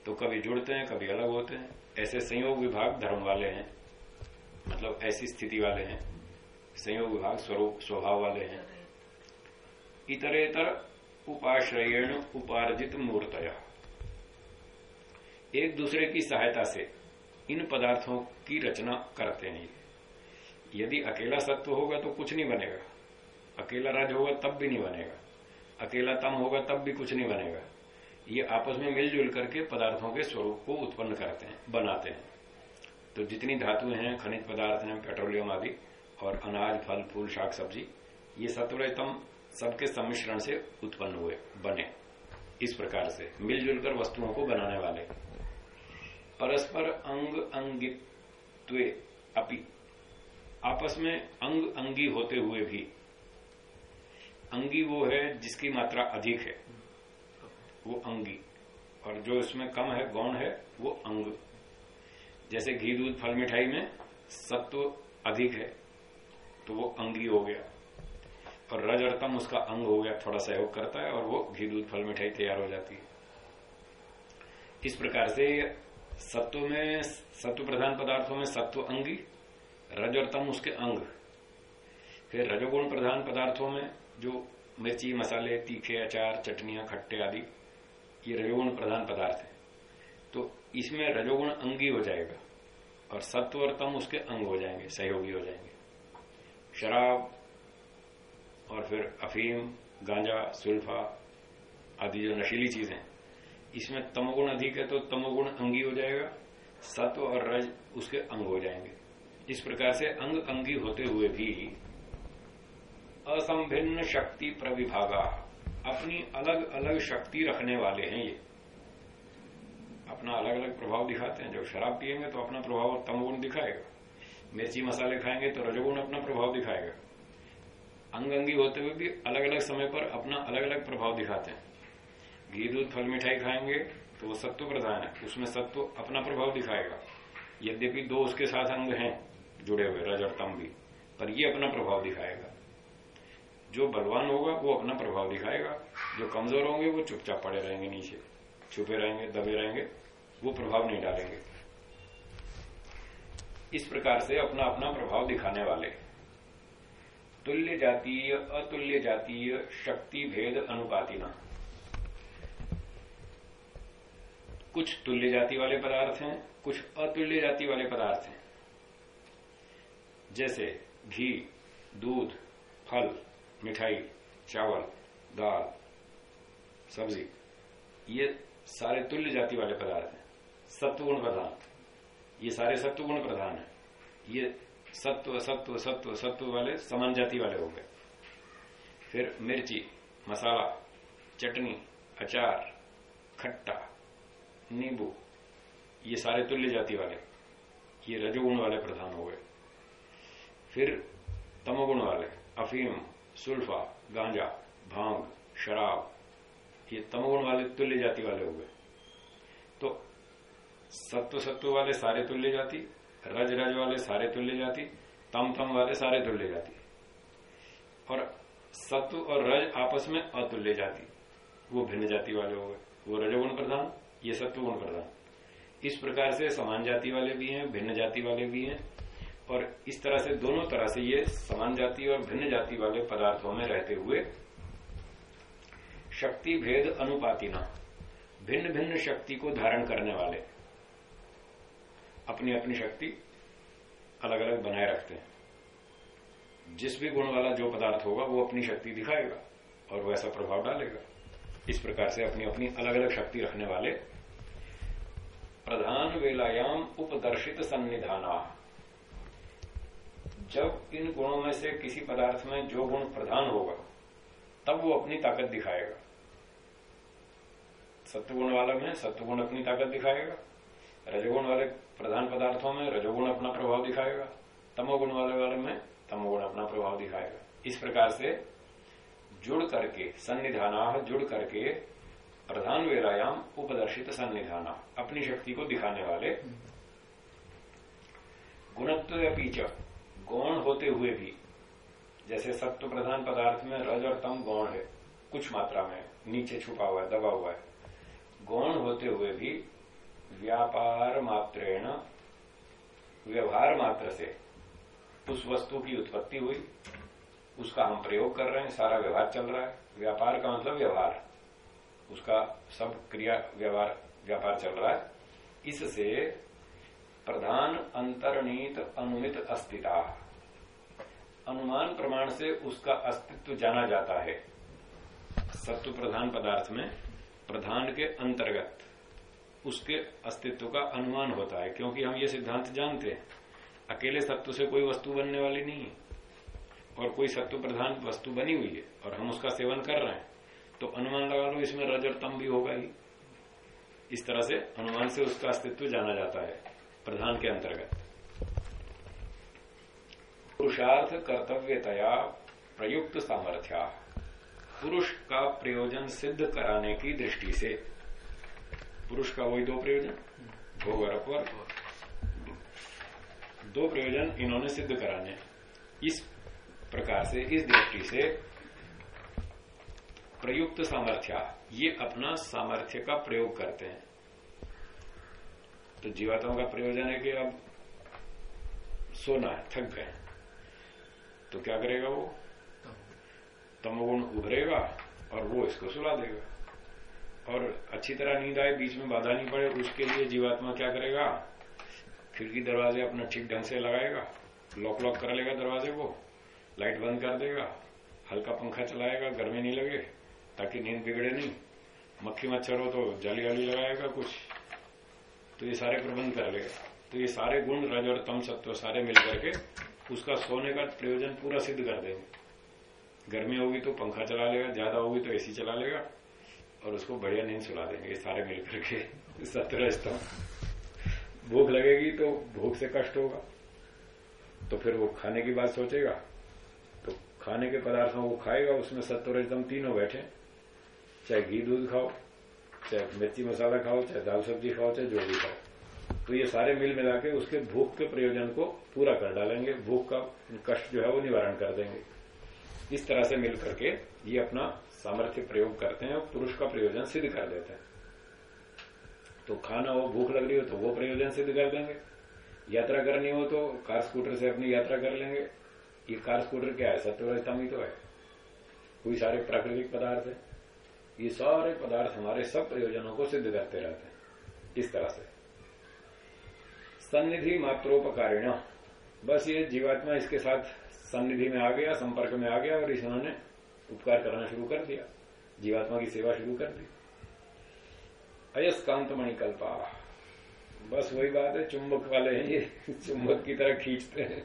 Speaker 1: तो कभी जुड़ते हैं, कभी अलग होते हैं। ऐसे संयोग विभाग धर्म वाले हैं मतलब ऐसी स्थिति वाले हैं। संयोग विभाग स्वरूप, स्वभाव वाले हैं। इतरेतर उपाश्रयण उपार्जित मूर्तया। एक दूसरे की सहायता से इन पदार्थों की रचना करते हैं। यदि अकेला सत्व होगा तो कुछ नहीं बनेगा। अकेला रज होगा तब भी नहीं बनेगा। अकेला तम होगा तब भी कुछ नहीं बनेगा। ये आपस में मिलजुल करके पदार्थों के स्वरूप को उत्पन्न करते हैं, बनाते हैं। तो जितनी धातुएँ हैं, खनिज पदार्थ हैं, पेट्रोलियम आदि, और अनाज, फल, फूल, शाक, सब्ज़ी, ये सत्वरतम सबके सम्मिश्रण से उत्पन्न हुए, बने। इस प्रकार से मिलजुल कर वस्तुओं को बनाने वाले। परस्पर अंग अंगित्व अपि। आपस में अंग अंगी होते हुए भी। अंगी वो है जिसकी मात्रा अधिक है। वो अंगी और जो इसमें कम है, गौण है, वो अंग। जैसे घी, दूध, फल, मिठाई में सत्व अधिक है तो वो अंगी हो गया। और रज और तम उसका अंग हो गया, थोड़ा सहयोग करता है और वो घी, दूध, फल, मिठाई तैयार हो जाती है। इस प्रकार से सत्व में, सत्व प्रधान पदार्थों में सत्व अंगी रज और तम उसके अंग। फिर रजोगुण प्रधान पदार्थों में जो मिर्ची, मसाले, तीखे, अचार, चटनियाँ, खट्टे आदि ये रजोगुण प्रधान पदार्थ है। तो इसमें रजोगुण अंगी हो जाएगा और सत्व और तम उसके अंग हो जाएँगे, सहयोगी हो जाएँगे। शराब और फिर अफीम, गांजा, सुल्फा आदि जो नशीली चीज़ें, इसमें तमोगुण अधिक है तो तमोगुण अंगी हो जाएगा, सत्व और रज उसके अंग हो जाएँगे। इस प्रकार से अंग अंगी होते हुए भी असंभिन्न शक्ति प्रविभागा। अपनी अलग अलग शक्ति रखने वाले हैं ये। अपना अलग अलग प्रभाव दिखाते हैं। जब शराब पिएँगे तो अपना प्रभाव तमगुण दिखाएगा। मिर्ची मसाले खाएँगे तो रजोगुण अपना प्रभाव दिखाएगा। अंग अंगी होते हुए भी अलग अलग समय पर अपना अलग अलग प्रभाव दिखाते हैं। घी, दूध, फल, मिठाई खाएँगे तो वो सत्व प्रधान है। उसमें सत्व अपना प्रभाव दिखाएगा। यद्यपि दो उसके साथ अंग हैं जुड़े हुए, रज और तम भी, पर ये अपना प्रभाव दिखाएगा। जो बलवान होगा, वो अपना प्रभाव दिखाएगा। जो कमज़ोर होंगे, वो चुपचाप पड़े रहेंगे नीचे। छुपे रहेंगे, दबे रहेंगे, वो प्रभाव नहीं डालेंगे। इस प्रकार से अपना अपना प्रभाव दिखाने वाले। तुल्य जातीय, अतुल्य जातीय, शक्ति भेद अनुपातिना। कुछ तुल्य जाति वाले पदार्थ हैं, कुछ अतुल्य जाति वाले पदार्थ हैं। जैसे घी, दूध, फल मिठाई, चावल, दाल, सब्ज़ी, ये सारे तुल्य जाति वाले पदार्थ हैं। सत्वगुण प्रधान। ये सारे सत्वगुण प्रधान है। ये सत्व सत्व सत्व सत्व वाले समान जाति वाले हो गए। फिर मिर्ची, मसाला, चटनी, अचार, खट्टा, नींबू, ये सारे तुल्य जाति वाले, ये रजोगुण वाले प्रधान हो गए। फिर तमोगुण वाले, अफीम सुल्फा, गांजा, भाँग, शराब, ये तमोगुण वाले तुल्य जाति वाले हो गए। तो सत्व सत्व वाले सारे तुल्य जाति, रज रज वाले सारे तुल्य जाति, तम तम वाले सारे तुल्य जाति। और सत्व और रज आपस में अतुल्य जाति, वो भिन्न जाति वाले हो गए। वो रजोगुण प्रधान, ये सत्वगुण प्रधान। इस प्रकार से समान जाति वाले भी हैं, भिन्न जाति वाले भी हैं। और इस तरह से दोनों तरह से ये समान जाति और भिन्न जाति वाले पदार्थों में रहते हुए शक्ति भेद अनुपातिना, भिन्न भिन्न शक्ति को धारण करने वाले अपनी अपनी शक्ति अलग अलग बनाए रखते हैं। जिस भी गुण वाला जो पदार्थ होगा, वो अपनी शक्ति दिखाएगा और वैसा प्रभाव डालेगा। इस प्रकार से अपनी अपनी अलग अलग शक्ति रखने वाले प्रधान वेलायाम उपदर्शित सन्निधाना। जब इन गुणों में से किसी पदार्थ में जो गुण प्रधान होगा तब वो अपनी ताकत दिखाएगा। सत्वगुण वाला में सत्वगुण अपनी ताकत दिखाएगा। रजोगुण वाले प्रधान पदार्थों में रजोगुण अपना प्रभाव दिखाएगा। तमोगुण वाले वाले में तमोगुण अपना प्रभाव दिखाएगा। इस प्रकार से जुड़ करके सन्निधाना जुड़ करके प्रधान वेलायाम उपदर्शित सन्निधाना अपनी शक्ति को दिखाने वाले गुणत्व पीच गौण होते हुए भी, जैसे सत्व प्रधान पदार्थ में रज और तम गौण है, कुछ मात्रा में नीचे छुपा हुआ है, दबा हुआ है। गौण होते हुए भी व्यापार मात्रेण, व्यवहार मात्र से उस वस्तु की उत्पत्ति हुई, उसका हम प्रयोग कर रहे हैं, सारा व्यवहार चल रहा है। व्यापार का मतलब व्यवहार। उसका सब क्रिया, व्यवहार, व्यापार चल रहा है। इससे प्रधान अंतर्नीत अनुमित अस्तिता। अनुमान प्रमाण से उसका अस्तित्व जाना जाता है। सत्व प्रधान पदार्थ में प्रधान के अंतर्गत उसके अस्तित्व का अनुमान होता है, क्योंकि हम ये सिद्धांत जानते हैं। अकेले सत्व से कोई वस्तु बनने वाली नहीं है, और कोई सत्व प्रधान वस्तु बनी हुई है, और हम उसका सेवन कर रहे हैं तो अनुमान लगा लो इसमें रज और तम भी होगा ही। इस तरह से अनुमान से उसका अस्तित्व जाना जाता है। प्रधान के अंतर्गत। पुरुषार्थ कर्तव्यतया प्रयुक्त सामर्थ्या। पुरुष का प्रयोजन सिद्ध कराने की दृष्टि से। पुरुष का वही दो प्रयोजन भोग और दो प्रयोजन इन्होंने सिद्ध कराने। इस प्रकार से, इस दृष्टि से प्रयुक्त सामर्थ्या, ये अपना सामर्थ्य का प्रयोग करते हैं। तो जीवात्मा का प्रयोजन है कि अब सोना है, थक गए। तो क्या करेगा वो? तमोगुण उभरेगा और वो इसको सुला देगा। और अच्छी तरह नींद आए, बीच में बाधा नहीं पड़े, उसके लिए जीवात्मा क्या करेगा? खिड़की दरवाजे अपना ठीक ढंग से लगाएगा लॉक लॉक कर लेगा दरवाजे को लाइट बंद कर देगा, हल्का पंखा चलाएगा, गर्मी नहीं लगे, ताकि नींद बिगड़े नहीं। मक्खी मच्छर हो तो जाली वाली लगाएगा कुछ। तो ये सारे प्रबंध कर लेगा तो ये सारे गुण रज और तम सत्व सारे मिलकर के उसका सोने का प्रयोजन पूरा सिद्ध कर देंगे। गर्मी होगी तो पंखा चला लेगा, ज़्यादा होगी तो एसी चला लेगा और उसको बढ़िया नींद सुला देंगे ये सारे मिलकर के स्तम भूख लगेगी तो भूख से कष्ट होगा। तो फिर वो खाने की बात सोचेगा। तो खाने के पदार्थों को खाएगा, उसमें सत्वरजतम तीनों बैठे। चाहे घी दूध खाओ चाहे मिर्ची मसाला खाओ, चाहे दाल सब्ज़ी खाओ, चाहे जो भी खाओ। तो ये सारे मिल मिला के उसके भूख के प्रयोजन को पूरा कर डालेंगे। भूख का कष्ट जो है वो निवारण कर देंगे। इस तरह से मिल करके ये अपना सामर्थ्य प्रयोग करते हैं और पुरुष का प्रयोजन सिद्ध कर देते हैं। तो खाना हो, भूख लग रही हो तो वो प्रयोजन सिद्ध कर देंगे। यात्रा करनी हो तो कार स्कूटर से अपनी यात्रा कर लेंगे। ये कार स्कूटर क्या है? सत्यवस्था ही तो है। कोई सारे प्राकृतिक पदार्थ है। ये सारे पदार्थ हमारे सब प्रयोजनों को सिद्ध करते रहते हैं। इस तरह से। सन्निधि मात्रोपकारिण। बस ये जीवात्मा इसके साथ सन्निधि में आ गया, संपर्क में आ गया और इस उन्होंने उपकार करना शुरू कर दिया। जीवात्मा की सेवा शुरू कर दी। अयस्कांत मणिकल्पा बस वही बात है, चुंबक वाले हैं ये, चुंबक की तरह खींचते हैं।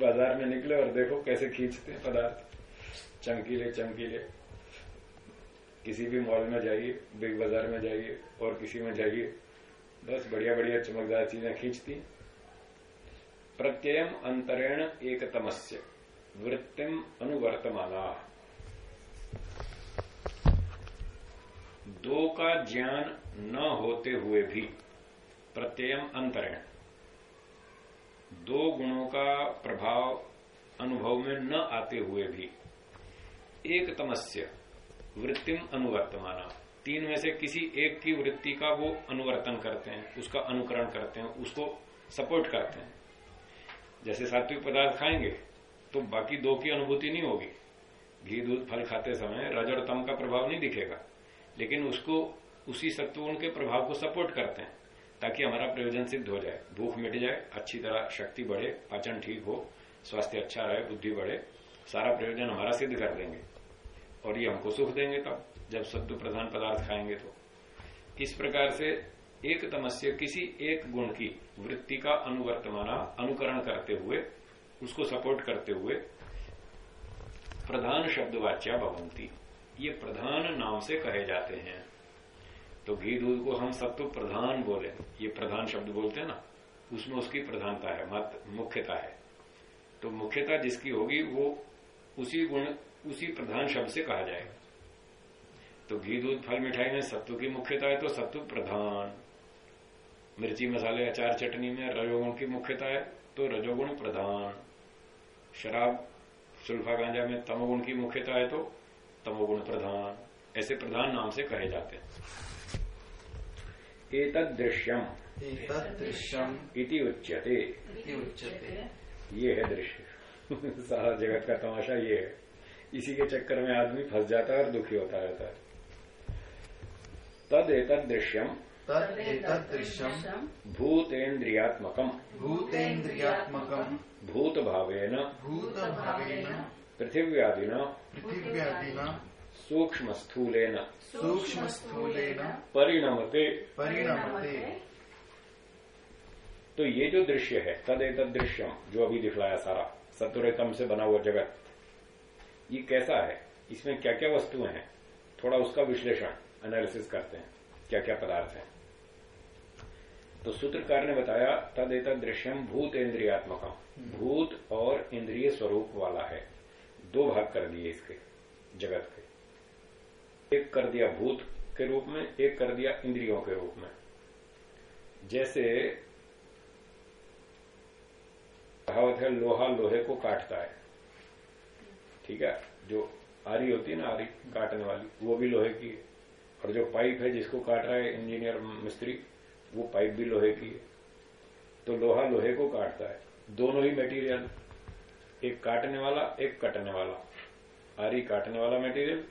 Speaker 1: बाज़ार में निकले और देखो कैसे खींचते हैं पदार्थ। चमकीले चमकीले। किसी भी मॉल में जाइए बिग बाज़ार में जाइए और किसी में जाइए। बस बढ़िया बढ़िया चमकदार चीज़ें खींचती। प्रत्ययम अंतरेण एक तमस्य वृत्तिम अनुवर्तमाना। दो का ज्ञान न होते हुए भी प्रत्ययम अंतरेण। दो गुणों का प्रभाव, अनुभव में न आते हुए भी। एक तमस्य वृत्तिम अनुवर्तमाना। तीन में से किसी एक की वृत्ति का वो अनुवर्तन करते हैं, उसका अनुकरण करते हैं, उसको सपोर्ट करते हैं। जैसे सात्विक पदार्थ खाएँगे तो बाकी दो की अनुभूति नहीं होगी। घी, दूध, फल खाते समय रज और तम का प्रभाव नहीं दिखेगा, लेकिन उसको, उसी सत्व के प्रभाव को सपोर्ट करते हैं, ताकि हमारा प्रयोजन सिद्ध हो जाए। भूख मिट जाए, अच्छी तरह शक्ति बढ़े, पाचन ठीक हो, स्वास्थ्य अच्छा रहे, बुद्धि बढ़े, सारा प्रयोजन हमारा सिद्ध कर देंगे। और ये हमको सुख देंगे तब, जब सत्व प्रधान पदार्थ खाएँगे तो। इस प्रकार से एक तमस्य किसी एक गुण की वृत्ति का अनुवर्तमाना अनुकरण करते हुए, उसको सपोर्ट करते हुए प्रधान शब्दवाच्या भवंती। ये प्रधान नाम से कहे जाते हैं। तो घी दूध को हम सत्व प्रधान बोले। ये प्रधान शब्द बोलते हैं ना? उसमें उसकी प्रधानता है, मत मुख्यता है। तो मुख्यता जिसकी होगी, वो उसी गुण उसी प्रधान शब्द से कहा जाएगा। तो घी दूध फल मिठाई में सत्व की मुख्यता है तो सत्व प्रधान। मिर्ची मसाले अचार चटनी में रजोगुण की मुख्यता है तो रजोगुण प्रधान। शराब सुल्फा गांजा में तमोगुण की मुख्यता है तो तमोगुण प्रधान। ऐसे प्रधान नाम से कहे जाते हैं। एतद दृश्यम।
Speaker 2: दृश्यम।
Speaker 1: इति उच्यते।
Speaker 2: उच्यते।
Speaker 1: ये है दृश्य। सारा जगत का तमाशा ये है। इसी के चक्कर में आदमी फंस जाता है और दुखी होता रहता है। तद एतद दृश्यम
Speaker 2: तद एतद दृश्यम
Speaker 1: भूतेन्द्रियात्मकम।
Speaker 2: भूतेन्द्रियात्मकम।
Speaker 1: भूत भावेन
Speaker 2: भूत भावेन
Speaker 1: पृथिव्यादिना।
Speaker 2: पृथिव्यादिना।
Speaker 1: सूक्ष्म स्थूलेन
Speaker 2: सूक्ष्म स्थूलेन
Speaker 1: परिणमते।
Speaker 2: परिणमते।
Speaker 1: तो ये जो दृश्य है तद एतद दृश्यम जो अभी दिखलाया सारा सत्वरेतम से बना हुआ जगत ये कैसा है? इसमें क्या क्या वस्तुएँ हैं? थोड़ा उसका विश्लेषण एनालिसिस करते हैं। क्या क्या पदार्थ हैं? तो सूत्रकार ने बताया तद एतद दृश्यम भूत इंद्रियात्मक। भूत और इंद्रिय स्वरूप वाला है। दो भाग कर दिए इसके, जगत के। एक कर दिया भूत के रूप में, एक कर दिया इंद्रियों के रूप में। जैसे कहावत है, लोहा लोहे को काटता है। ठीक है, जो आरी होती है ना, आरी काटने वाली, वो भी लोहे की है। और जो पाइप है जिसको काट रहा है इंजीनियर मिस्त्री, वो पाइप भी लोहे की है। तो लोहा लोहे को काटता है। दोनों ही मटेरियल एक काटने वाला, एक कटने वाला। आरी काटने वाला मटेरियल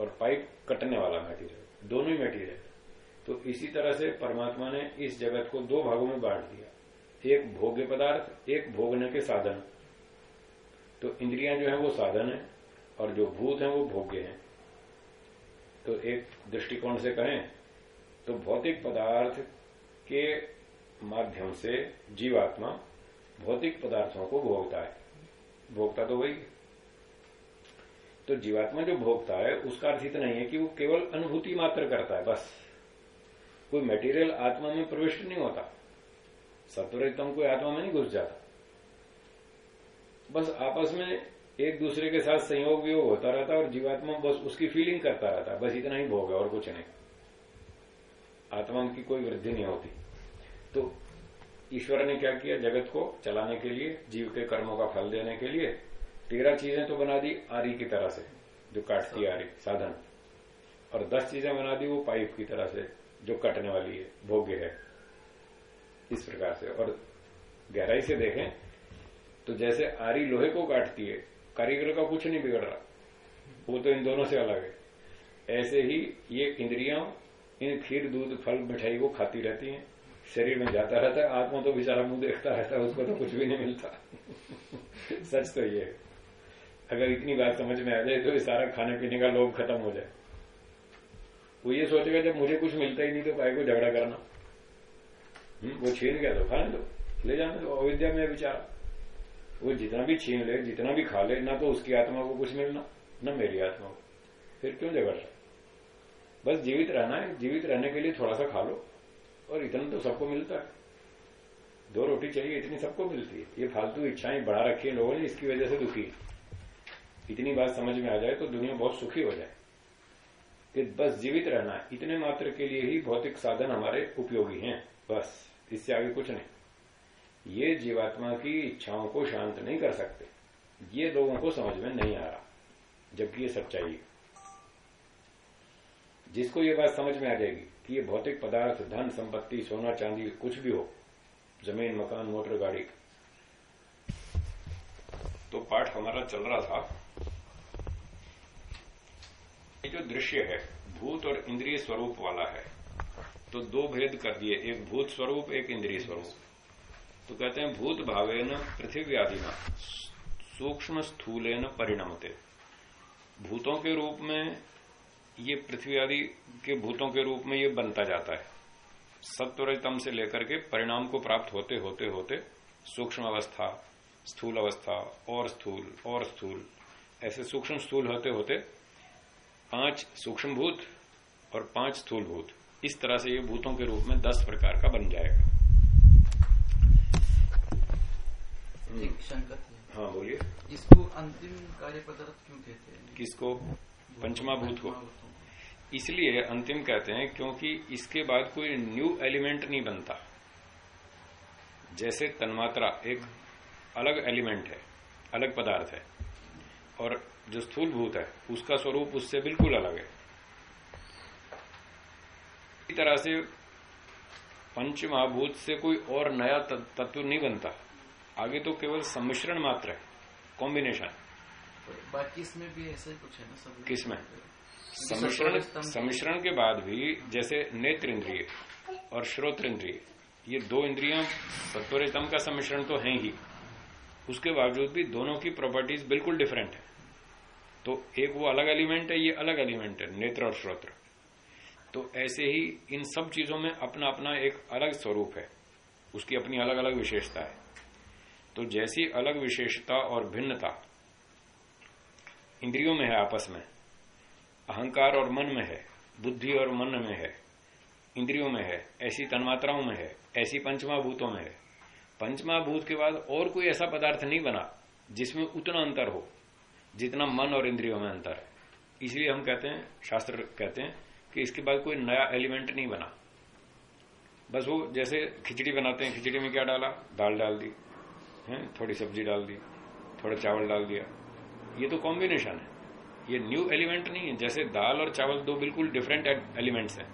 Speaker 1: और पाइप कटने वाला मटेरियल दोनों ही मेटीरियल तो इसी तरह से परमात्मा ने इस जगत को दो भागों में बांट दिया। एक भोग्य पदार्थ, एक भोगने के साधन। तो इंद्रियाँ जो है वो साधन है और जो भूत है वो भोग्य हैं। तो एक दृष्टिकोण से कहें तो भौतिक पदार्थ के माध्यम से जीवात्मा भौतिक पदार्थों को भोगता है। भोगता तो वही। तो जीवात्मा जो भोगता है, उसका अर्थ इतना ही है कि वो केवल अनुभूति मात्र करता है, बस। कोई मटेरियल आत्मा में प्रविष्ट नहीं होता। सत्वरितम कोई आत्मा में नहीं घुस जाता। बस आपस में एक दूसरे के साथ संयोग वियोग होता रहता और जीवात्मा बस उसकी फीलिंग करता रहता बस इतना ही भोग है और कुछ नहीं। आत्मा की कोई वृद्धि नहीं होती। तो ईश्वर ने क्या किया? जगत को चलाने के लिए, जीव के कर्मों का फल देने के लिए तेरह चीज़ें तो बना दी आरी की तरह से, जो काटती आरी, साधन। और दस चीज़ें बना दी वो पाइप की तरह से, जो कटने वाली है, भोग्य है, इस प्रकार से। और गहराई से देखें तो जैसे आरी लोहे को काटती है कारीगर का कुछ नहीं बिगड़ रहा। वो तो इन दोनों से अलग है। ऐसे ही ये इंद्रियाँ इन खीर दूध फल मिठाई को खाती रहती हैं। शरीर में जाता रहता है आत्मा तो बेचारा मुँह देखता रहता है उसको तो कुछ भी नहीं मिलता। सच तो ये अगर इतनी बात समझ में आ जाए तो ये सारा खाने पीने का लोभ खत्म हो जाए। वो ये सोचेगा जब मुझे कुछ मिलता ही नहीं तो काय को झगड़ा करना। हम्म, वो छीन गया तो खाने दो ले जाने दो अविद्या में विचार वो जितना भी छीन ले, जितना भी खा ले, ना तो उसकी आत्मा को कुछ मिलना, न मेरी आत्मा को। फिर क्यों झगड़ रहा? बस जीवित रहना है, जीवित रहने के लिए थोड़ा सा खा लो, और इतना तो सबको मिलता है। दो रोटी चाहिए, इतनी सबको मिलती है। ये फालतू इच्छाएँ बढ़ा रखी है लोगों ने, इसकी वजह से दुखी इतनी बात समझ में आ जाए तो दुनिया बहुत सुखी हो जाए। कि बस जीवित रहना इतने मात्र के लिए ही भौतिक साधन हमारे उपयोगी हैं, बस। इससे आगे कुछ नहीं। ये जीवात्मा की इच्छाओं को शांत नहीं कर सकते। ये लोगों को समझ में नहीं आ रहा, जबकि ये सच्चाई जिसको ये बात समझ में आ जाएगी कि ये भौतिक पदार्थ, धन, संपत्ति, सोना, चांदी, कुछ भी हो, ज़मीन, मकान, मोटर, गाड़ी। तो पाठ हमारा चल रहा था। ये जो दृश्य है, भूत और इंद्रिय स्वरूप वाला है तो दो भेद कर दिए। एक भूत स्वरूप, एक इंद्रिय स्वरूप। तो कहते हैं भूत भावे न पृथ्वी आदि सूक्ष्म स्थूलेन परिणमते। भूतों के रूप में ये पृथ्वी आदि के भूतों के रूप में ये बनता जाता है। सत्वरतम से लेकर के परिणाम को प्राप्त होते होते होते सूक्ष्म अवस्था, स्थूल अवस्था, और स्थूल और स्थूल, ऐसे सूक्ष्म स्थूल होते होते पाँच सूक्ष्म भूत और पाँच स्थूल भूत। इस तरह से ये भूतों के रूप में दस प्रकार का बन जाएगा। हाँ। बोलिए।
Speaker 3: इसको अंतिम कार्य पदार्थ क्यों कहते हैं?
Speaker 1: किसको? पंचमा भूत को। इसलिए अंतिम कहते हैं क्योंकि इसके बाद कोई न्यू एलिमेंट नहीं बनता। जैसे तन्मात्रा एक अलग एलिमेंट है अलग पदार्थ है और जो स्थूल भूत है उसका स्वरूप उससे बिल्कुल अलग है। इसी तरह से पंच महाभूत से कोई और नया तत्व नहीं बनता। आगे तो केवल सम्मिश्रण मात्र है कॉम्बिनेशन
Speaker 3: बाकी इसमें भी ऐसा ही कुछ है ना सब
Speaker 1: किसमें सम्मिश्रण सम्मिश्रण के बाद भी जैसे नेत्र इंद्रिय और श्रोत्र इंद्रिय ये दो इंद्रियाँ सत्वरितम का सम्मिश्रण तो है ही। उसके बावजूद भी दोनों की प्रॉपर्टीज़ बिल्कुल डिफरेंट है। तो एक वो अलग एलिमेंट है ये अलग एलिमेंट है नेत्र और श्रोत्र। तो ऐसे ही इन सब चीज़ों में अपना अपना एक अलग स्वरूप है। उसकी अपनी अलग अलग विशेषता है। तो जैसी अलग विशेषता और भिन्नता इंद्रियों में है आपस में, अहंकार और मन में है, बुद्धि और मन में है, इंद्रियों में है, ऐसी तन्मात्राओं में है, ऐसी पंचमा भूतों में है। पंचमा भूत के बाद और कोई ऐसा पदार्थ नहीं बना जिसमें उतना अंतर हो, जितना मन और इंद्रियों में अंतर है। इसलिए हम कहते हैं, शास्त्र कहते हैं कि इसके बाद कोई नया एलिमेंट नहीं बना। बस वो जैसे खिचड़ी बनाते हैं, खिचड़ी में क्या डाला? दाल डाल दी। है, थोड़ी सब्ज़ी डाल दी, थोड़ा चावल डाल दिया। ये तो कॉम्बिनेशन है। ये न्यू एलिमेंट नहीं है, जैसे दाल और चावल दो बिल्कुल डिफरेंट एलिमेंट्स हैं।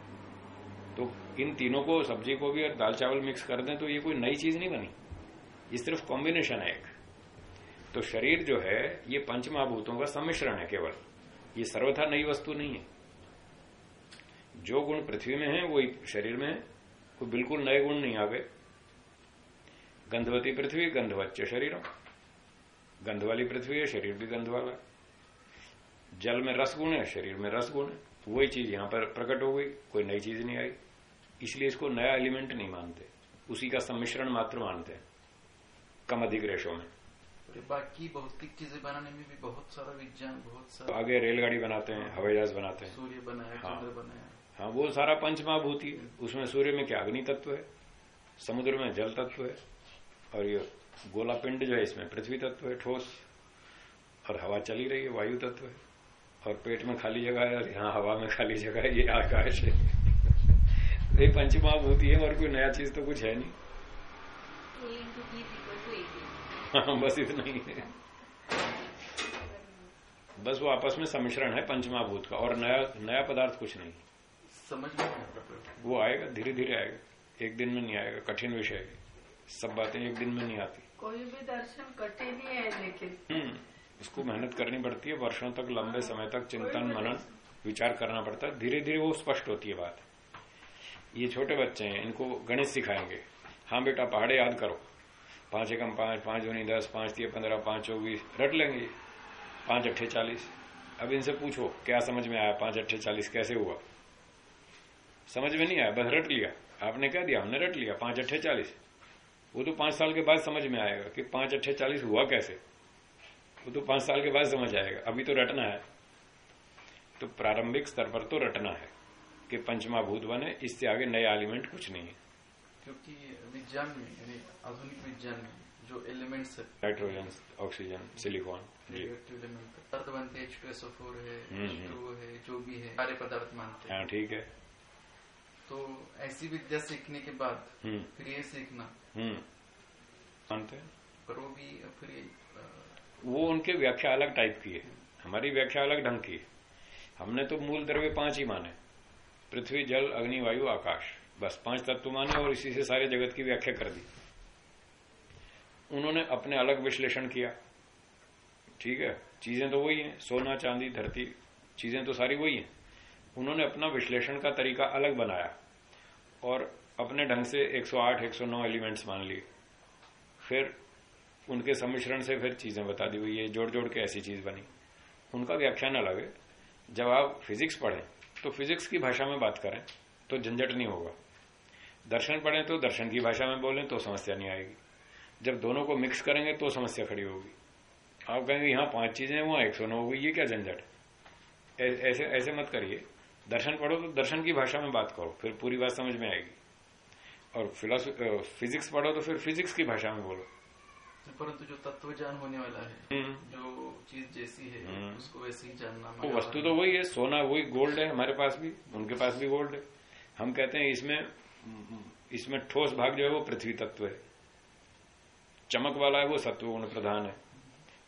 Speaker 1: तो इन तीनों को, सब्ज़ी को भी और दाल चावल मिक्स कर दें तो ये कोई नई चीज़ नहीं बनी। ये सिर्फ़ कॉम्बिनेशन है एक। तो शरीर जो है, ये पंच महाभूतों का सम्मिश्रण है केवल। ये सर्वथा नई वस्तु नहीं है। जो गुण पृथ्वी में है, वो शरीर में है, कोई बिल्कुल नए गुण नहीं आ गए गंधवती पृथ्वी गंधवच्च शरीर गंध वाली पृथ्वी है शरीर भी गंध वाला जल में रस गुण है शरीर में रस गुण है वही चीज़ यहाँ पर प्रकट हो गई कोई नई चीज़ नहीं आई। इसलिए इसको नया एलिमेंट नहीं मानते। उसी का सम्मिश्रण मात्र मानते हैं। कम अधिक रेशो में।
Speaker 3: बाकी भौतिक चीज़ें बनाने में भी बहुत सारा विज्ञान बहुत सारा
Speaker 1: आगे रेलगाड़ी बनाते हैं हवाई जहाज़ बनाते हैं।
Speaker 3: सूर्य बनाया
Speaker 1: हाँ।
Speaker 3: चंद्र बनाया
Speaker 1: हाँ। वो सारा पंचमहाभूति है उसमें सूर्य में क्या अग्नि तत्व है? समुद्र में जल तत्व है। और ये गोला पिंड जो है इसमें पृथ्वी तत्व है ठोस और हवा चली रही है वायु तत्व है। और पेट में खाली जगह है और यहाँ हवा में खाली जगह है ये आकाश है। ये पंचमहाभूति है और कोई नया चीज़ तो कुछ है नहीं।
Speaker 4: AB.
Speaker 1: हाँ बस इतना ही है। बस वो आपस में सम्मिश्रण है पंचमहाभूत का और नया नया पदार्थ कुछ नहीं।
Speaker 3: समझ में नहीं
Speaker 1: वो आएगा धीरे धीरे आएगा। एक दिन में नहीं आएगा कठिन विषय है। सब बातें एक दिन में नहीं आती।
Speaker 4: कोई भी दर्शन कठिन ही है लेकिन।
Speaker 1: हम्म उसको मेहनत करनी पड़ती है वर्षों तक लंबे समय तक चिंतन मनन विचार करना पड़ता है। धीरे धीरे वो स्पष्ट होती है बात। ये छोटे बच्चे हैं इनको गणित सिखाएँगे। हाँ बेटा पहाड़े याद करो। पाँच एकम पाँच पाँच दूनी दस पाँच तीन पंद्रह पाँच चौबीस रट लेंगे। पाँच अट्ठे चालीस। अब इनसे पूछो क्या समझ में आया पाँच अट्ठे चालीस कैसे हुआ? समझ में नहीं आया बस रट लिया। आपने क्या दिया? हमने रट लिया पाँच अट्ठे चालीस। वो तो पाँच साल के बाद समझ में आएगा कि पाँच अट्ठे चालीस हुआ कैसे? वो तो पाँच साल के बाद समझ आएगा। अभी तो रटना है। तो प्रारंभिक स्तर पर तो रटना है कि पंचमा भूत बने इससे आगे नया एलिमेंट कुछ नहीं है।
Speaker 3: क्योंकि विज्ञान में यानी आधुनिक विज्ञान में जो एलिमेंट्स है
Speaker 1: नाइट्रोजन ऑक्सीजन सिलिकॉन
Speaker 3: एलिमेंट पदार्थ बनते है
Speaker 1: हम्म,
Speaker 3: टू है जो भी है सारे पदार्थ मानते हैं।
Speaker 1: हाँ ठीक है।
Speaker 3: तो ऐसी विद्या सीखने के बाद
Speaker 1: हम्म।
Speaker 3: फिर ये सीखना।
Speaker 1: हम्म। मानते
Speaker 3: पर वो भी फिर
Speaker 1: वो उनके व्याख्या अलग टाइप की है। हमारी व्याख्या अलग ढंग की है। हमने तो मूल द्रव्य पाँच ही माने। पृथ्वी जल अग्नि वायु आकाश। बस पाँच तत्व माने और इसी से सारे जगत की व्याख्या कर दी। उन्होंने अपने अलग विश्लेषण किया। ठीक है? चीज़ें तो वही हैं। सोना चांदी धरती चीज़ें तो सारी वही हैं। उन्होंने अपना विश्लेषण का तरीका अलग बनाया और अपने ढंग से 108 109 एलिमेंट्स मान लिए। फिर उनके सम्मिश्रण से फिर चीज़ें बता दी हुई ये जोड़ जोड़ के ऐसी चीज़ बनी। उनका व्याख्यान अलग है। जब आप फिजिक्स पढ़ें तो फिजिक्स की भाषा में बात करें तो झंझट नहीं होगा। दर्शन पढ़ें तो दर्शन की भाषा में बोलें तो समस्या नहीं आएगी। जब दोनों को मिक्स करेंगे तो समस्या खड़ी होगी। आप कहेंगे, यहाँ पाँच चीज़ें वहाँ एक सौ नौ होगी ये क्या झंझट? ऐसे ऐसे मत करिए। दर्शन पढ़ो तो दर्शन की भाषा में बात करो फिर पूरी बात समझ में आएगी। और फिलोसफी फिजिक्स पढ़ो तो फिर फिजिक्स की भाषा में बोलो।
Speaker 3: परंतु जो तत्व ज्ञान होने वाला है
Speaker 1: हम्म।
Speaker 3: जो चीज़ जैसी है
Speaker 1: हम्म।
Speaker 3: उसको वैसे ही जानना
Speaker 1: तो वस्तु तो वही है सोना वही गोल्ड है हमारे पास भी उनके पास भी गोल्ड है। हम कहते हैं इसमें इसमें ठोस भाग जो है वो पृथ्वी तत्व है। चमक वाला है वो सत्व गुण प्रधान है।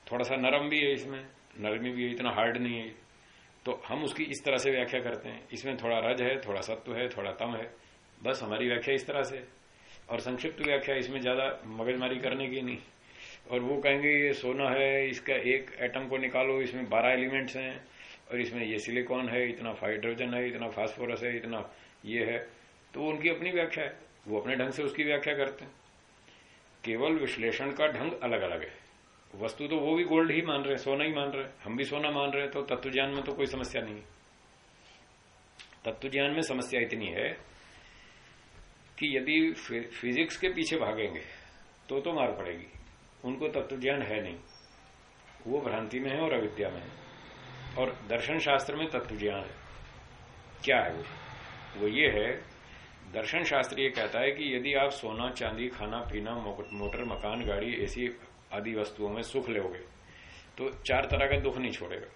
Speaker 1: थोड़ा सा नरम भी है इसमें नरमी भी है इतना हार्ड नहीं है। तो हम उसकी इस तरह से व्याख्या करते हैं। इसमें थोड़ा रज है, थोड़ा सत्व है, थोड़ा तम है। बस हमारी व्याख्या इस तरह से। और संक्षिप्त व्याख्या, इसमें ज़्यादा मगजमारी करने की नहीं। और वो कहेंगे, ये सोना है, इसका एक एटम को निकालो, इसमें बारह एलिमेंट्स हैं, और इसमें ये सिलिकॉन है, इतना हाइड्रोजन है, इतना फास्फोरस है, इतना ये है। तो उनकी अपनी व्याख्या है। वो अपने ढंग से उसकी व्याख्या करते हैं। केवल विश्लेषण का ढंग अलग अलग है। वस्तु तो वो भी गोल्ड ही मान रहे हैं, सोना ही मान रहे हैं। हम भी सोना मान रहे हैं तो तत्व ज्ञान में तो कोई समस्या नहीं। तत्व ज्ञान में समस्या इतनी है कि यदि फिजिक्स के पीछे भागेंगे तो तो मार पड़ेगी। उनको तत्व ज्ञान है नहीं। वो भ्रांति में है और अविद्या में है। और दर्शन शास्त्र में तत्व ज्ञान है। क्या है वो? वो ये है, दर्शन शास्त्र ये कहता है कि यदि आप सोना, चांदी, खाना, पीना मोटर, मकान, गाड़ी ऐसी आदि वस्तुओं में सुख लोगे तो चार तरह का दुख नहीं छोड़ेगा।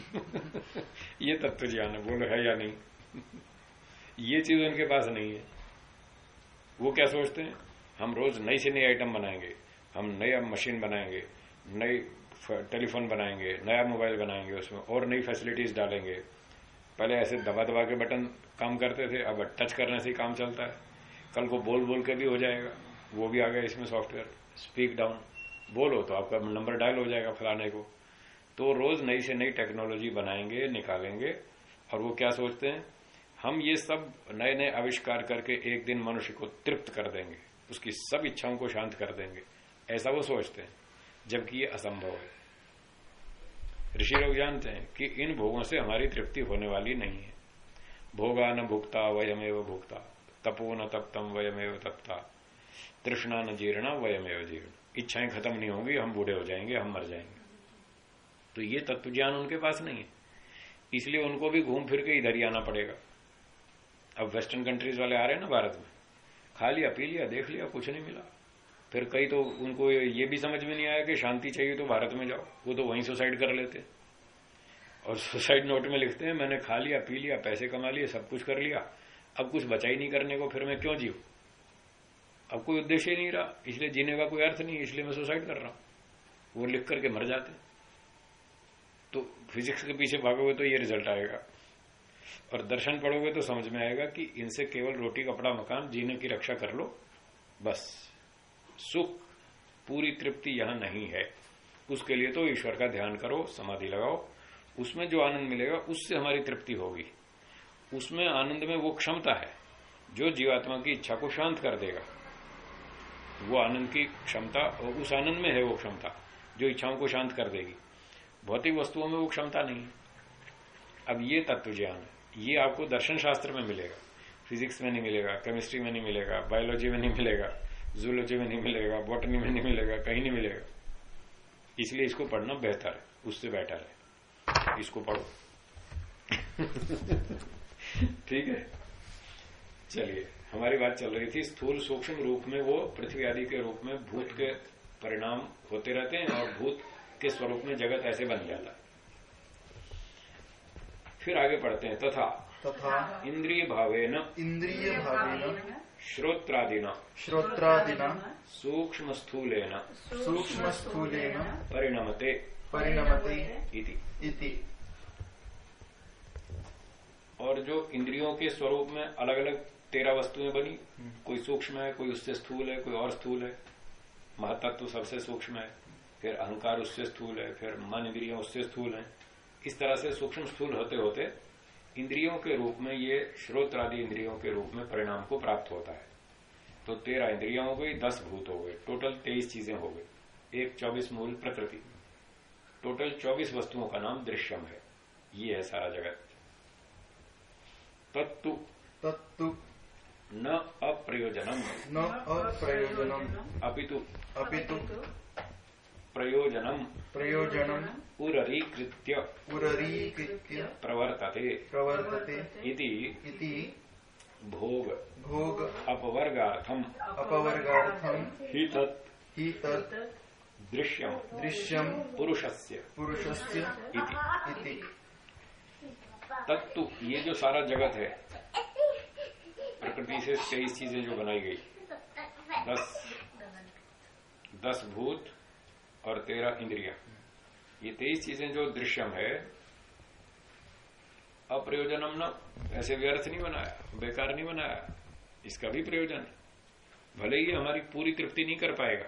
Speaker 1: ये तत्व ज्ञान है, बोलो, है या नहीं? ये चीज़ उनके पास नहीं है। वो क्या सोचते हैं? हम रोज नई से नई आइटम बनाएँगे, हम नया मशीन बनाएँगे, नई टेलीफोन बनाएँगे, नया मोबाइल बनाएँगे, उसमें और नई फैसिलिटीज़ डालेंगे। पहले ऐसे दबा दबा के बटन काम करते थे, अब टच करने से ही काम चलता है। कल को बोल बोल के भी हो जाएगा। वो भी आ गया इसमें सॉफ्टवेयर स्पीक डाउन, बोलो तो आपका नंबर डायल हो जाएगा फलाने को। तो रोज नई से नई टेक्नोलॉजी बनाएँगे, निकालेंगे, और वो क्या सोचते हैं? हम ये सब नए नए आविष्कार करके एक दिन मनुष्य को तृप्त कर देंगे, उसकी सब इच्छाओं को शांत कर देंगे। ऐसा वो सोचते हैं, जबकि ये असंभव है। ऋषि लोग जानते हैं कि इन भोगों से हमारी तृप्ति होने वाली नहीं है। भोगा न भुगता वयमेव भुगता तपो न तप्तम, वयमेव तप्ता। तृष्णा न जीर्णा, वयमेव जीर्ण। इच्छाएँ खत्म नहीं होंगी, हम बूढ़े हो जाएँगे, हम मर जाएँगे। तो ये तत्व ज्ञान उनके पास नहीं है। इसलिए उनको भी घूम फिर के इधर ही आना पड़ेगा। अब वेस्टर्न कंट्रीज़ वाले आ रहे हैं ना भारत में। खा लिया, पी लिया, देख लिया, कुछ नहीं मिला। फिर कई तो उनको ये भी समझ में नहीं आया कि शांति चाहिए तो भारत में जाओ। वो तो वहीं सुसाइड कर लेते और सुसाइड नोट में लिखते हैं, मैंने खा लिया, पी लिया, पैसे कमा लिए, सब कुछ कर लिया। अब कुछ बचा ही नहीं करने को, फिर मैं क्यों जीव अब कोई उद्देश्य नहीं रहा। इसलिए जीने का कोई अर्थ नहीं इसलिए मैं सुसाइड कर रहा हूँ। वो लिख करके मर जाते तो फिजिक्स के पीछे भागोगे तो ये रिज़ल्ट आएगा। और दर्शन पढ़ोगे तो समझ में आएगा कि इनसे केवल रोटी, कपड़ा, मकान, जीने की रक्षा कर लो। बस। सुख, पूरी तृप्ति यहाँ नहीं है। उसके लिए तो ईश्वर का ध्यान करो, समाधि लगाओ। उसमें जो आनंद मिलेगा, उससे हमारी तृप्ति होगी। उसमें आनंद में वो क्षमता है, जो जीवात्मा की इच्छा को शांत कर देगा। वो आनंद की क्षमता, उस आनंद में है वो क्षमता, जो इच्छाओं को शांत कर देगी। भौतिक वस्तुओं में वो क्षमता नहीं है। अब ये तत्व ज्ञान ये आपको दर्शन शास्त्र में मिलेगा। फिजिक्स में नहीं मिलेगा, केमिस्ट्री में नहीं मिलेगा, बायोलॉजी में नहीं मिलेगा, जूलॉजी में नहीं मिलेगा, बॉटनी में नहीं मिलेगा, कहीं नहीं मिलेगा। इसलिए इसको पढ़ना बेहतर है, उससे बेटर है। इसको पढ़ो। ठीक है? चलिए। हमारी बात चल रही थी स्थूल सूक्ष्म रूप में वो पृथ्वी आदि के रूप में भूत के परिणाम होते रहते हैं और भूत के स्वरूप में जगत ऐसे बन जाता है। फिर आगे पढ़ते हैं तथा
Speaker 2: तथा
Speaker 1: इंद्रिय भावे न
Speaker 2: इंद्रिय भावेन
Speaker 1: श्रोत्रादिना
Speaker 2: श्रोत्रादिना
Speaker 1: सूक्ष्म स्थूलेन
Speaker 2: सूक्ष्म स्थूलेन
Speaker 1: परिणमते
Speaker 2: परिणमते
Speaker 1: इति।
Speaker 2: इति।
Speaker 1: और जो इंद्रियों के स्वरूप में अलग अलग तेरह वस्तुएँ बनी। कोई सूक्ष्म है कोई उससे स्थूल है कोई और स्थूल है। महतत्व सबसे सूक्ष्म है फिर अहंकार उससे स्थूल है फिर मन इंद्रियों उससे स्थूल है। इस तरह से सूक्ष्म स्थूल होते होते इंद्रियों के रूप में ये श्रोत आदि इंद्रियों के रूप में परिणाम को प्राप्त होता है। तो तेरह इंद्रिया हो गई दस भूत हो गए। टोटल तेईस चीज़ें हो गई। एक चौबीस मूल प्रकृति। टोटल चौबीस वस्तुओं का नाम दृश्यम है। ये है सारा जगत। तत्तु।
Speaker 2: तत्तु।
Speaker 1: न अप्रयोजनम।
Speaker 2: न अप्रयोजनम।
Speaker 1: अपितु।
Speaker 2: अपितु।
Speaker 1: प्रयोजनम।
Speaker 2: प्रयोजनम।
Speaker 1: उररीकृत्य
Speaker 2: उररीकृत्य
Speaker 1: प्रवर्तते।
Speaker 2: प्रवर्तते।
Speaker 1: इति।
Speaker 2: इति।
Speaker 1: भोग।
Speaker 2: भोग।
Speaker 1: अपवर्गार्थम।
Speaker 2: अपवर्गार्थम।
Speaker 1: हि तत्
Speaker 2: हि तत्
Speaker 1: दृश्यम।
Speaker 2: दृश्यम।
Speaker 1: पुरुषस्य।
Speaker 2: पुरुषस्य।
Speaker 1: इति।
Speaker 2: इति।
Speaker 1: तत्तु ये जो सारा जगत है प्रकृति से तेईस चीज़ें जो बनाई गई। दस दस भूत और तेरह इंद्रिया। ये तेईस चीज़ें जो दृश्यम है, अप्रयोजनम न। ऐसे व्यर्थ नहीं बनाया, बेकार नहीं बनाया। इसका भी प्रयोजन। है भले ही हमारी पूरी तृप्ति नहीं कर पाएगा।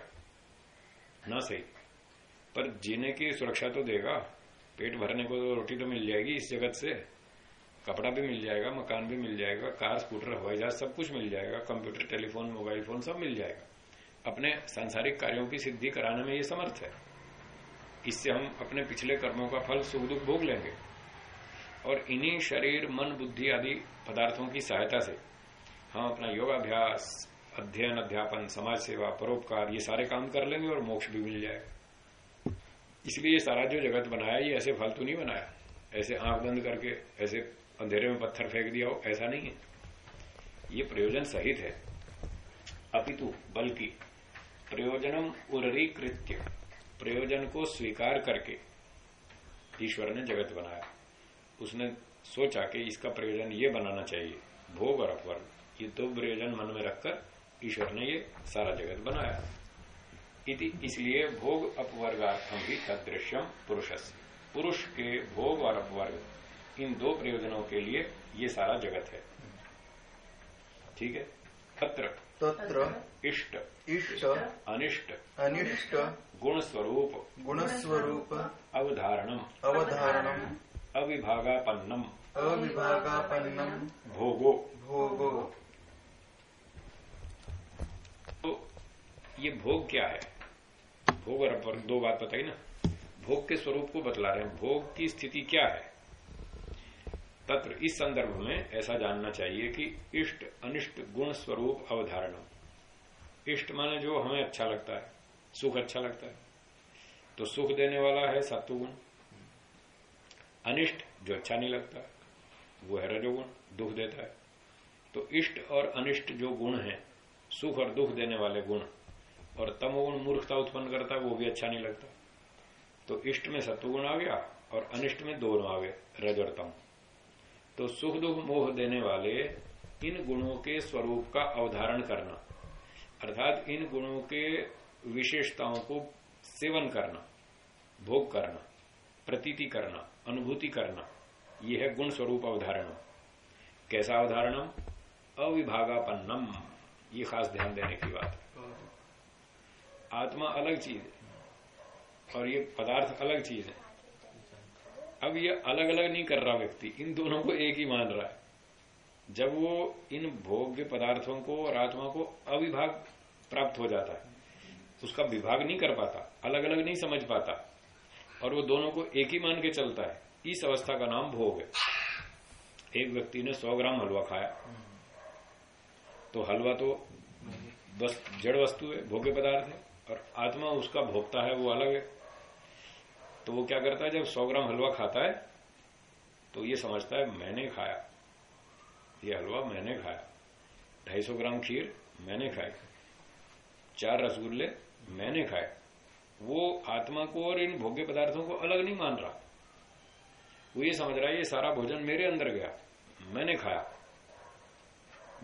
Speaker 1: ना सही। पर जीने की सुरक्षा तो देगा। पेट भरने को तो रोटी तो मिल जाएगी इस जगत से। कपड़ा भी मिल जाएगा, मकान भी मिल जाएगा, कार, स्कूटर, हवाई जहाज़, सब कुछ मिल जाएगा, कंप्यूटर, टेलीफोन, मोबाइल फ़ोन सब मिल जाएगा। अपने सांसारिक कार्यों की सिद्धि कराने में ये समर्थ है। इससे हम अपने पिछले कर्मों का फल, सुख, दुख भोग लेंगे। और इन्हीं शरीर, मन, बुद्धि आदि पदार्थों की सहायता से हम अपना योगाभ्यास, अध्ययन, अध्यापन, समाज सेवा, परोपकार, ये सारे काम कर लेंगे और मोक्ष भी मिल जाएगा। इसलिए ये सारा जो जगत बनाया, ये ऐसे फालतू नहीं बनाया। ऐसे आँख बंद करके, ऐसे अंधेरे में पत्थर फेंक दिया हो, ऐसा नहीं है। ये प्रयोजन सहित है। अपितु बल्कि प्रयोजनम उरीकृत्य प्रयोजन को स्वीकार करके ईश्वर ने जगत बनाया। उसने सोचा कि इसका प्रयोजन ये बनाना चाहिए, भोग और अपवर्ग। ये दो प्रयोजन मन में रखकर ईश्वर ने ये सारा जगत बनाया। इति इसलिए भोग अपवर्गार्थम ही तदृश्यम पुरुष पुरुष के भोग और अपवर्ग इन दो प्रयोजनों के लिए ये सारा जगत है। ठीक है? तत्र।
Speaker 2: तत्र।
Speaker 1: इष्ट।
Speaker 2: इष्ट।
Speaker 1: अनिष्ट।
Speaker 2: अनिष्ट।
Speaker 1: गुण स्वरूप
Speaker 2: गुण स्वरूप
Speaker 1: अवधारणम।
Speaker 2: अवधारणम।
Speaker 1: अविभागापन्नम।
Speaker 2: अविभागापन्नम।
Speaker 1: भोगो।
Speaker 2: भोगो।
Speaker 1: तो ये भोग क्या है? भोग और अपर दो बात बताई ना? भोग के स्वरूप को बतला रहे हैं। भोग की स्थिति क्या है? तत्र इस संदर्भ में ऐसा जानना चाहिए कि इष्ट अनिष्ट गुण स्वरूप अवधारणा। इष्ट माने जो हमें अच्छा लगता है, सुख अच्छा लगता है। तो सुख देने वाला है सत्व गुण अनिष्ट जो अच्छा नहीं लगता, वो है रजोगुण, दुख देता है। तो इष्ट और अनिष्ट जो गुण है, सुख और दुख देने वाले गुण, और तमोगुण मूर्खता उत्पन्न करता है, वो भी अच्छा नहीं लगता। तो इष्ट में सत्वगुण आ गया, और अनिष्ट में दोनों आ गए, रज और तम। तो सुख दुख मोह देने वाले इन गुणों के स्वरूप का अवधारण करना, अर्थात इन गुणों के विशेषताओं को सेवन करना, भोग करना, प्रतीति करना, अनुभूति करना, यह है गुण स्वरूप अवधारण। कैसा अवधारणम अविभागापन्नम। ये खास ध्यान देने की बात है। आत्मा अलग चीज़ है और ये पदार्थ अलग चीज़ है। अब ये अलग अलग नहीं कर रहा व्यक्ति। इन दोनों को एक ही मान रहा है। जब वो इन भोग्य पदार्थों को और आत्मा को अविभाग प्राप्त हो जाता है उसका विभाग नहीं कर पाता अलग अलग नहीं समझ पाता, और वो दोनों को एक ही मान के चलता है। इस अवस्था का नाम भोग है। एक व्यक्ति ने सौ ग्राम हलवा खाया। तो हलवा तो जड़ वस्तु है, भोग्य पदार्थ है, और आत्मा उसका भोगता है, वो अलग है। तो वो क्या करता है, जब सौ ग्राम हलवा खाता है तो ये समझता है, मैंने खाया। ये हलवा मैंने खाया। ढाई सौ ग्राम खीर मैंने खाई। चार रसगुल्ले मैंने खाए। वो आत्मा को और इन भोग्य पदार्थों को अलग नहीं मान रहा। वो ये समझ रहा है, ये सारा भोजन मेरे अंदर गया। मैंने खाया।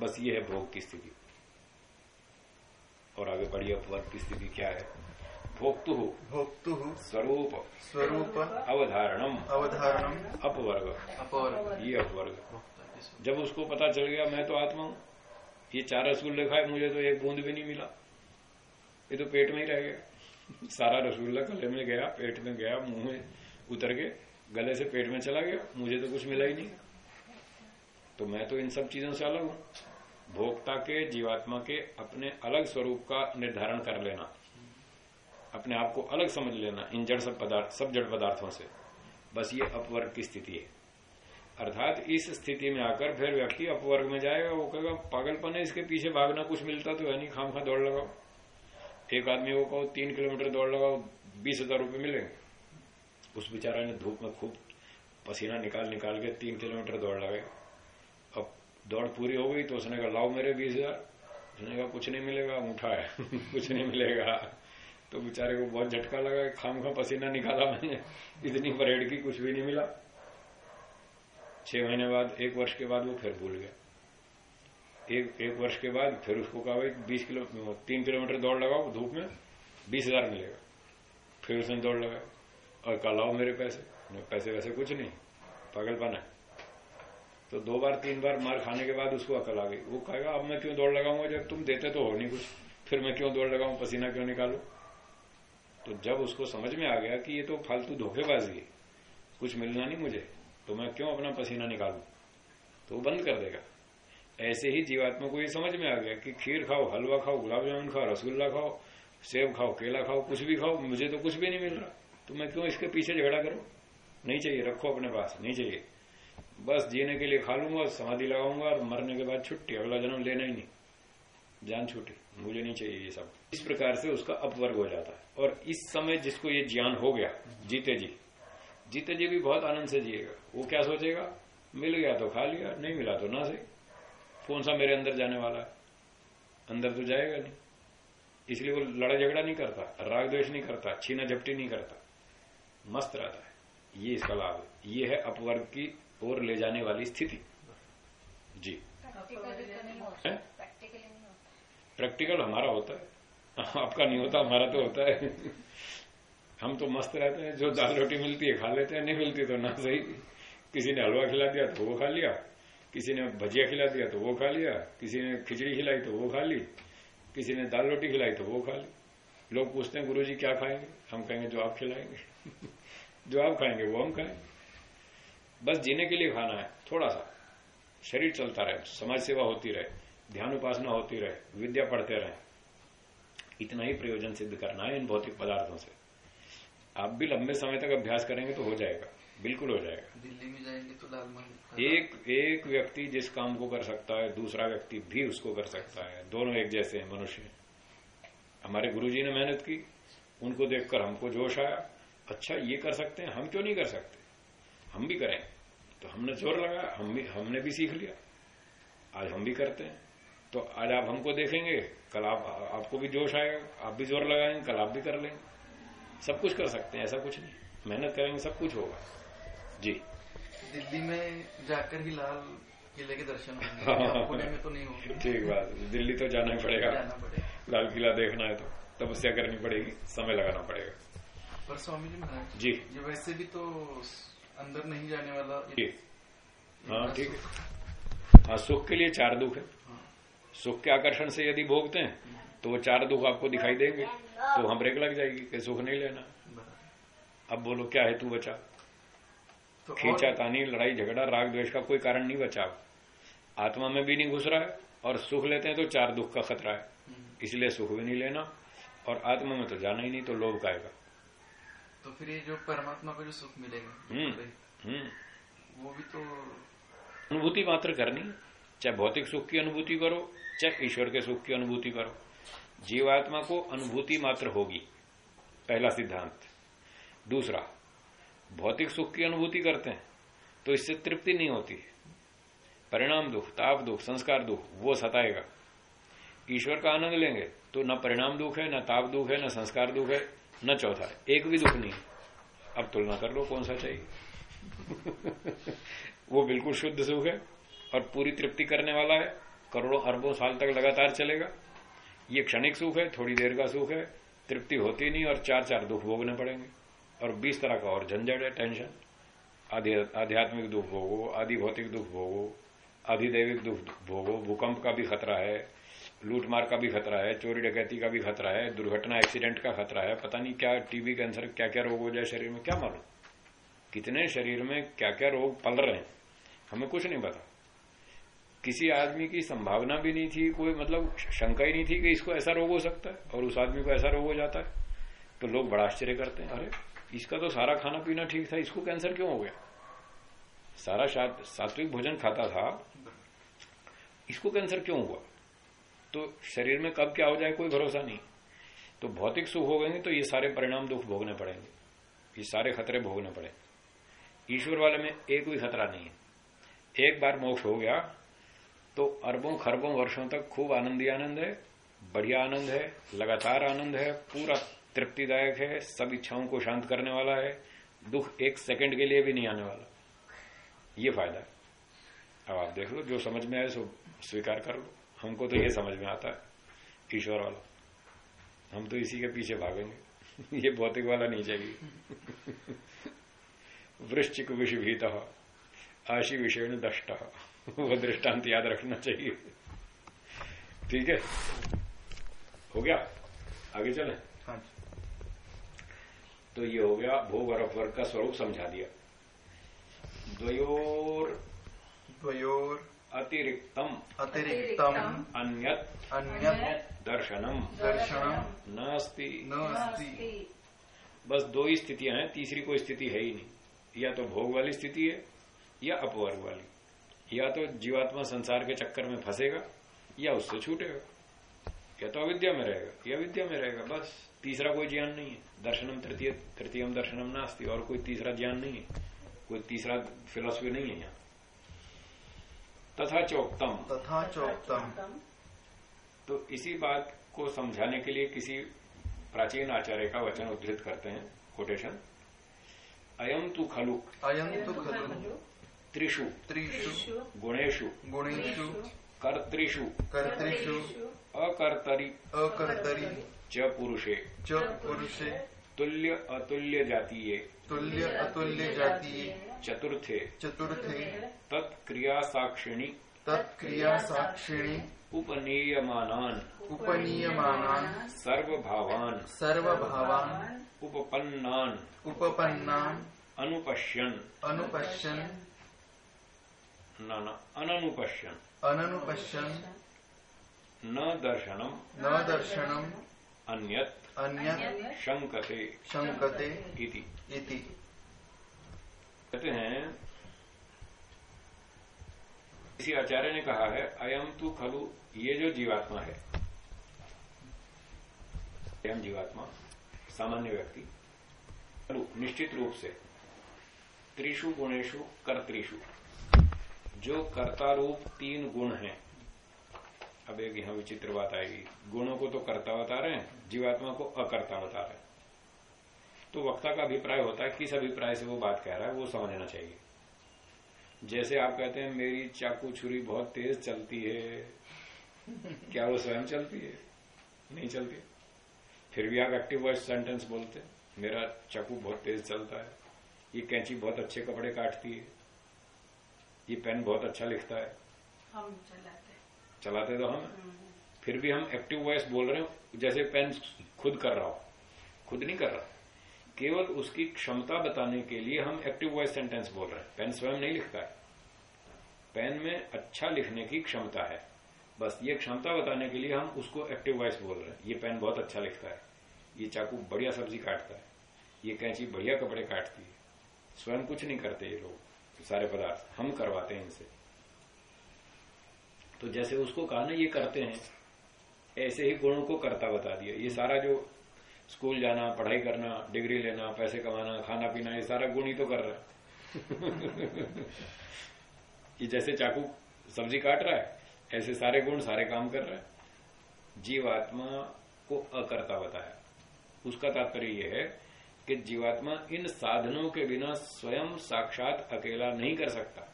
Speaker 1: बस ये है भोग की स्थिति। और आगे बढ़िया अपवर्ग की स्थिति क्या है? भोक्तु
Speaker 2: भोक्तु
Speaker 1: स्वरूप
Speaker 2: स्वरूप
Speaker 1: अवधारणम
Speaker 2: अवधारणम
Speaker 1: अपवर्ग।
Speaker 3: अपवर्ग।
Speaker 1: ये अपवर्ग।
Speaker 3: भोक्ता
Speaker 1: जब उसको पता चल गया मैं तो आत्मा हूँ। ये चार रसगुल्ले खाए मुझे तो एक बूंद भी नहीं मिला। ये तो पेट में ही रह गया। सारा रसगुल्ला गले में गया पेट में गया मुँह में उतर के गले से पेट में चला गया मुझे तो कुछ मिला ही नहीं। तो मैं तो इन सब चीज़ों से अलग हूँ। भोक्ता के जीवात्मा के अपने अलग स्वरूप का निर्धारण कर लेना। अपने आप को अलग समझ लेना इन जड़ सब पदार्थ, सब जड़ पदार्थों से। बस ये अपवर्ग की स्थिति है। अर्थात इस स्थिति में आकर फिर व्यक्ति अपवर्ग में जाएगा, वो कहेगा, पागलपन है, इसके पीछे भागना कुछ मिलता तो है नहीं खाम खा दौड़ लगाओ। एक आदमी को कहो, तीन किलोमीटर दौड़ लगाओ, बीस हज़ार रुपये मिलेंगे। उस बेचारा ने धूप में खूब पसीना निकाल निकाल के तीन किलोमीटर दौड़ लगाई अब दौड़ पूरी हो गई तो उसने कहा, लाओ मेरे बीस हज़ार। उसने कहा, कुछ नहीं मिलेगा, अंगूठा है। कुछ नहीं मिलेगा। तो बेचारे को बहुत झटका लगा खाम खा पसीना निकाला मैंने। इतनी परेड की कुछ भी नहीं मिला। छह महीने बाद, एक वर्ष के बाद वो फिर भूल गया। एक एक वर्ष के बाद फिर उसको कहा, भाई, बीस किलो, तीन किलोमीटर दौड़ लगाओ धूप में, बीस हज़ार मिलेगा। फिर उसने दौड़ लगाया और कल आओ मेरे पैसे। पैसे वैसे कुछ नहीं। पागलपन है। तो दो बार, तीन बार मार खाने के बाद उसको अकल आ गई। वो कहेगा, अब मैं क्यों दौड़ लगाऊँगा जब तुम देते तो हो नहीं कुछ। फिर मैं क्यों दौड़ लगाऊँ? पसीना क्यों निकालू? तो जब उसको समझ में आ गया कि ये तो फालतू धोखेबाजी है, कुछ मिलना नहीं मुझे तो मैं क्यों अपना पसीना निकालू? तो वो बंद कर देगा। ऐसे ही जीवात्मा को ये समझ में आ गया कि खीर खाओ, हलवा खाओ गुलाब जामुन खाओ, रसगुल्ला खाओ, सेब खाओ, केला खाओ, कुछ भी खाओ, मुझे तो कुछ भी नहीं मिल रहा। तो मैं क्यों इसके पीछे झगड़ा करूँ? नहीं चाहिए, रखो अपने पास, नहीं चाहिए। बस जीने के लिए खा लूँगा, समाधि लगाऊँगा और मरने के बाद छुट्टी, अगला जन्म लेना ही नहीं। जान छुट्टी मुझे नहीं चाहिए ये सब। इस प्रकार से उसका अपवर्ग हो जाता है। और इस समय जिसको ये ज्ञान हो गया जीते जी जीते जी भी बहुत आनंद से जिएगा। वो क्या सोचेगा? मिल गया तो खा लिया नहीं मिला तो ना सही कौन सा मेरे अंदर जाने वाला है? अंदर तो जाएगा नहीं। इसलिए वो लड़ा झगड़ा नहीं करता राग द्वेष नहीं करता छीना झपटी नहीं करता। मस्त रहता है। ये इसका लाभ है। ये है अपवर्ग की ओर ले जाने वाली स्थिति। जी। है? प्रैक्टिकल हमारा होता है। आपका नहीं होता, हमारा तो होता है। हम तो मस्त रहते हैं, जो दाल रोटी मिलती है खा लेते हैं, नहीं मिलती तो ना सही। किसी ने हलवा खिला दिया तो वो खा लिया। किसी ने भजिया खिला दिया तो वो खा लिया। किसी ने खिचड़ी खिलाई तो वो खा ली। किसी ने दाल रोटी खिलाई तो वो खा ली। लोग पूछते हैं गुरु जी क्या खाएँगे? हम कहेंगे, जो आप खिलाएँगे। जो आप खाएँगे, वो हम खाएँगे। बस जीने के लिए खाना है, थोड़ा सा। शरीर चलता रहे, समाज सेवा होती रहे। ध्यान उपासना होती रहे विद्या पढ़ते रहे इतना ही प्रयोजन सिद्ध करना है इन भौतिक पदार्थों से। आप भी लंबे समय तक अभ्यास करेंगे तो हो जाएगा बिल्कुल हो जाएगा।
Speaker 3: दिल्ली में जाएँगे तो लाल मंदिर
Speaker 1: एक एक व्यक्ति जिस काम को कर सकता है दूसरा व्यक्ति भी उसको कर सकता है। दोनों एक जैसे हैं मनुष्य हमारे गुरुजी ने मेहनत की उनको देखकर हमको जोश आया अच्छा ये कर सकते हैं हम क्यों नहीं कर सकते? हम भी करें। तो हमने ज़ोर लगाया हम भी हमने भी सीख लिया। आज हम भी करते हैं। तो आज आप हमको देखेंगे कल आप आपको भी जोश आएगा आप भी ज़ोर लगाएँगे कल आप भी कर लेंगे। सब कुछ कर सकते हैं ऐसा कुछ नहीं। मेहनत करेंगे सब कुछ होगा। जी।
Speaker 3: दिल्ली में जाकर ही लाल किले के दर्शन होंगे। पुणे में तो नहीं होंगे।
Speaker 1: ठीक बात दिल्ली तो जाना ही पड़ेगा। लाल किला देखना है तो तपस्या करनी पड़ेगी समय लगाना पड़ेगा।
Speaker 3: पर स्वामी जी महाराज
Speaker 1: जी।
Speaker 3: ये वैसे भी तो अंदर नहीं जाने वाला
Speaker 1: जी। हाँ ठीक है। हाँ सुख के लिए चार दुख है
Speaker 3: हाँ।
Speaker 1: सुख के आकर्षण से यदि भोगते हैं तो वो चार दुख आपको दिखाई देंगे तो हम ब्रेक लग जाएगी कि सुख नहीं लेना। अब बोलो क्या है तू बचा?
Speaker 3: तो
Speaker 1: खींचा तानी लड़ाई झगड़ा राग द्वेष का कोई कारण नहीं बचा। आत्मा में भी नहीं घुस रहा है और सुख लेते हैं तो चार दुख का खतरा है। इसलिए सुख भी नहीं लेना और आत्मा में तो जाना ही नहीं तो लोभ का आएगा।
Speaker 3: तो फिर ये जो परमात्मा को जो सुख मिलेगा
Speaker 1: हम्म। हम्म।
Speaker 3: वो भी तो
Speaker 1: अनुभूति मात्र करनी चाहे भौतिक सुख की अनुभूति करो चाहे ईश्वर के सुख की अनुभूति करो। जीवात्मा को अनुभूति मात्र होगी, पहला सिद्धांत। दूसरा, भौतिक सुख की अनुभूति करते हैं तो इससे तृप्ति नहीं होती। परिणाम दुख, ताप दुख, संस्कार दुख, वो सताएगा। ईश्वर का आनंद लेंगे तो न परिणाम दुख है, न ताप दुख है, न संस्कार दुख है, न चौथा, एक भी दुख नहीं अब तुलना कर लो कौन सा चाहिए। वो बिल्कुल शुद्ध सुख है और पूरी तृप्ति करने वाला है। करोड़ों अरबों साल तक लगातार चलेगा। ये क्षणिक सुख है, थोड़ी देर का सुख है, तृप्ति होती नहीं और चार चार दुख भोगने पड़ेंगे। और बीस तरह का और झंझट है, टेंशन। आध्यात्मिक दुख भोगो, आदि भौतिक दुख भोगो अधिदैविक दुख भोगो, भूकंप का भी खतरा है, लूटमार का भी खतरा है, चोरी डकैती का भी खतरा है, दुर्घटना, एक्सीडेंट का खतरा है, पता नहीं क्या टीबी, कैंसर क्या क्या रोग हो जाए शरीर में, क्या मालूम? कितने शरीर में क्या क्या रोग पल रहे हैं? हमें कुछ नहीं पता। किसी आदमी की संभावना भी नहीं थी, कोई मतलब शंका ही नहीं थी कि इसको ऐसा रोग हो सकता है और उस आदमी को ऐसा रोग हो जाता है। तो लोग बड़ा आश्चर्य करते हैं, अरे, इसका तो सारा खाना पीना ठीक था, इसको कैंसर क्यों हो गया? सारा सात्विक भोजन खाता था, इसको कैंसर क्यों हुआ? तो शरीर में कब क्या हो जाए कोई भरोसा नहीं। तो भौतिक सुख हो गएँगे तो ये सारे परिणाम दुख भोगने पड़ेंगे, ये सारे खतरे भोगने पड़ेंगे। ईश्वर वाले में एक भी खतरा नहीं है। एक बार मोक्ष हो गया तो अरबों, खरबों वर्षों तक खूब आनंद ही आनंद है, बढ़िया आनंद है, लगातार आनंद है, पूरा तृप्तिदायक है, सब इच्छाओं को शांत करने वाला है, दुख एक सेकंड के लिए भी नहीं आने वाला। ये फ़ायदा है। अब आप देख लो, जो समझ में आए सो स्वीकार कर लो। हमको तो ये समझ में आता है, ईश्वर वाला। हम तो इसी के पीछे भागेंगे। ये भौतिक वाला नहीं चाहिए। वृश्चिक विष भीत आशी विषेण दष्ट। वो दृष्टांत याद रखना चाहिए। ठीक है? हो गया? आगे चले?
Speaker 3: हाँ
Speaker 1: तो ये हो गया भोग और अपवर्ग का स्वरूप समझा दिया। द्वयोर
Speaker 3: द्वयोर
Speaker 1: अतिरिक्तम।
Speaker 3: अतिरिक्तम।
Speaker 1: अन्यत
Speaker 3: अन्यत
Speaker 1: दर्शनम।
Speaker 3: दर्शनम।
Speaker 1: नास्ति।
Speaker 3: न अस्ति
Speaker 1: बस दो ही स्थितियाँ हैं तीसरी कोई स्थिति है ही नहीं। या तो भोग वाली स्थिति है या अपवर्ग वाली। या तो जीवात्मा संसार के चक्कर में फंसेगा या उससे छूटेगा। या तो अविद्या में रहेगा या विद्या में रहेगा बस। तीसरा कोई ज्ञान नहीं है। दर्शनम तृतीय तृतीयम दर्शनम नास्ती और कोई तीसरा ज्ञान नहीं है। कोई तीसरा फिलोसफी नहीं है यहाँ। तथा चौक्तम।
Speaker 3: तथा चोक्तम।
Speaker 1: तो इसी बात को समझाने के लिए किसी प्राचीन आचार्य का वचन उद्धृत करते हैं कोटेशन अयम तु खलु।
Speaker 3: अयम तो खलु।
Speaker 1: त्रिषु
Speaker 3: त्रिषु
Speaker 1: गुणेषु।
Speaker 3: गुणेषु।
Speaker 1: कर्तृषु।
Speaker 3: कर्तृषु।
Speaker 1: अकर्तरि।
Speaker 3: अकर्तरि।
Speaker 1: च पुरुषे।
Speaker 3: च पुरुषे।
Speaker 1: तुल्य अतुल्य जातीये।
Speaker 3: तुल्य अतुल्य जातीय।
Speaker 1: चतुर्थे।
Speaker 3: चतुर्थे।
Speaker 1: तत्क्रिया साक्षिणी
Speaker 3: तत्क्रिया साक्षिणी
Speaker 1: उपनीयमानान।
Speaker 3: उपनीयमानान।
Speaker 1: सर्वभावान।
Speaker 3: सर्वभावान।
Speaker 1: उपपन्नान।
Speaker 3: उपपन्नान।
Speaker 1: अनुपश्यन।
Speaker 3: अनुपश्यन।
Speaker 1: न न अननुपश्यन।
Speaker 3: अननुपश्यन।
Speaker 1: न दर्शनम।
Speaker 3: न दर्शनम।
Speaker 1: अन्यत।
Speaker 3: अन्य
Speaker 1: शंकते
Speaker 3: शंकते
Speaker 1: इति।
Speaker 3: इति।
Speaker 1: कहते हैं इसी आचार्य ने कहा है अयम तु खलु ये जो जीवात्मा है। अयम जीवात्मा सामान्य व्यक्ति। खलु निश्चित रूप से। त्रिशु गुणेशु कर्तृषु। जो कर्ता रूप तीन गुण हैं। अब एक यहाँ विचित्र बात आएगी। गुणों को तो कर्ता बता रहे हैं, जीवात्मा को अकर्ता बता रहे हैं। तो वक्ता का अभिप्राय होता है, किस अभिप्राय से वो बात कह रहा है, वो समझना चाहिए। जैसे आप कहते हैं, मेरी चाकू छुरी बहुत तेज चलती है। क्या वो स्वयं चलती है? नहीं चलती फिर भी आप एक्टिव वॉइस सेंटेंस बोलते हैं, मेरा चाकू बहुत तेज चलता है, ये कैंची बहुत अच्छे कपड़े काटती है। ये पेन बहुत अच्छा लिखता है।
Speaker 4: हम चलाते
Speaker 1: चलाते तो हम। फिर भी हम एक्टिव वॉइस बोल रहे हैं जैसे पेन खुद कर रहा हो। खुद नहीं कर रहा। केवल उसकी क्षमता बताने के लिए हम एक्टिव वॉइस सेंटेंस बोल रहे हैं। पेन स्वयं नहीं लिखता है। पेन में अच्छा लिखने की क्षमता है। बस ये क्षमता बताने के लिए हम उसको एक्टिव वॉइस बोल रहे हैं। ये पेन बहुत अच्छा लिखता है। ये चाकू बढ़िया सब्ज़ी काटता है। ये कैंची बढ़िया कपड़े काटती है। स्वयं कुछ नहीं करते ये लोग। सारे पदार्थ हम करवाते हैं इनसे। तो जैसे उसको कहा ना, ये करते हैं, ऐसे ही गुणों को करता बता दिया। ये सारा जो स्कूल जाना, पढ़ाई करना, डिग्री लेना, पैसे कमाना, खाना पीना, ये सारा गुण ही तो कर रहा है। ये जैसे चाकू सब्ज़ी काट रहा है, ऐसे सारे गुण, सारे काम कर रहा है। जीवात्मा को अकर्ता बताया। उसका तात्पर्य यह है कि जीवात्मा इन साधनों के बिना स्वयं साक्षात अकेला नहीं कर सकता।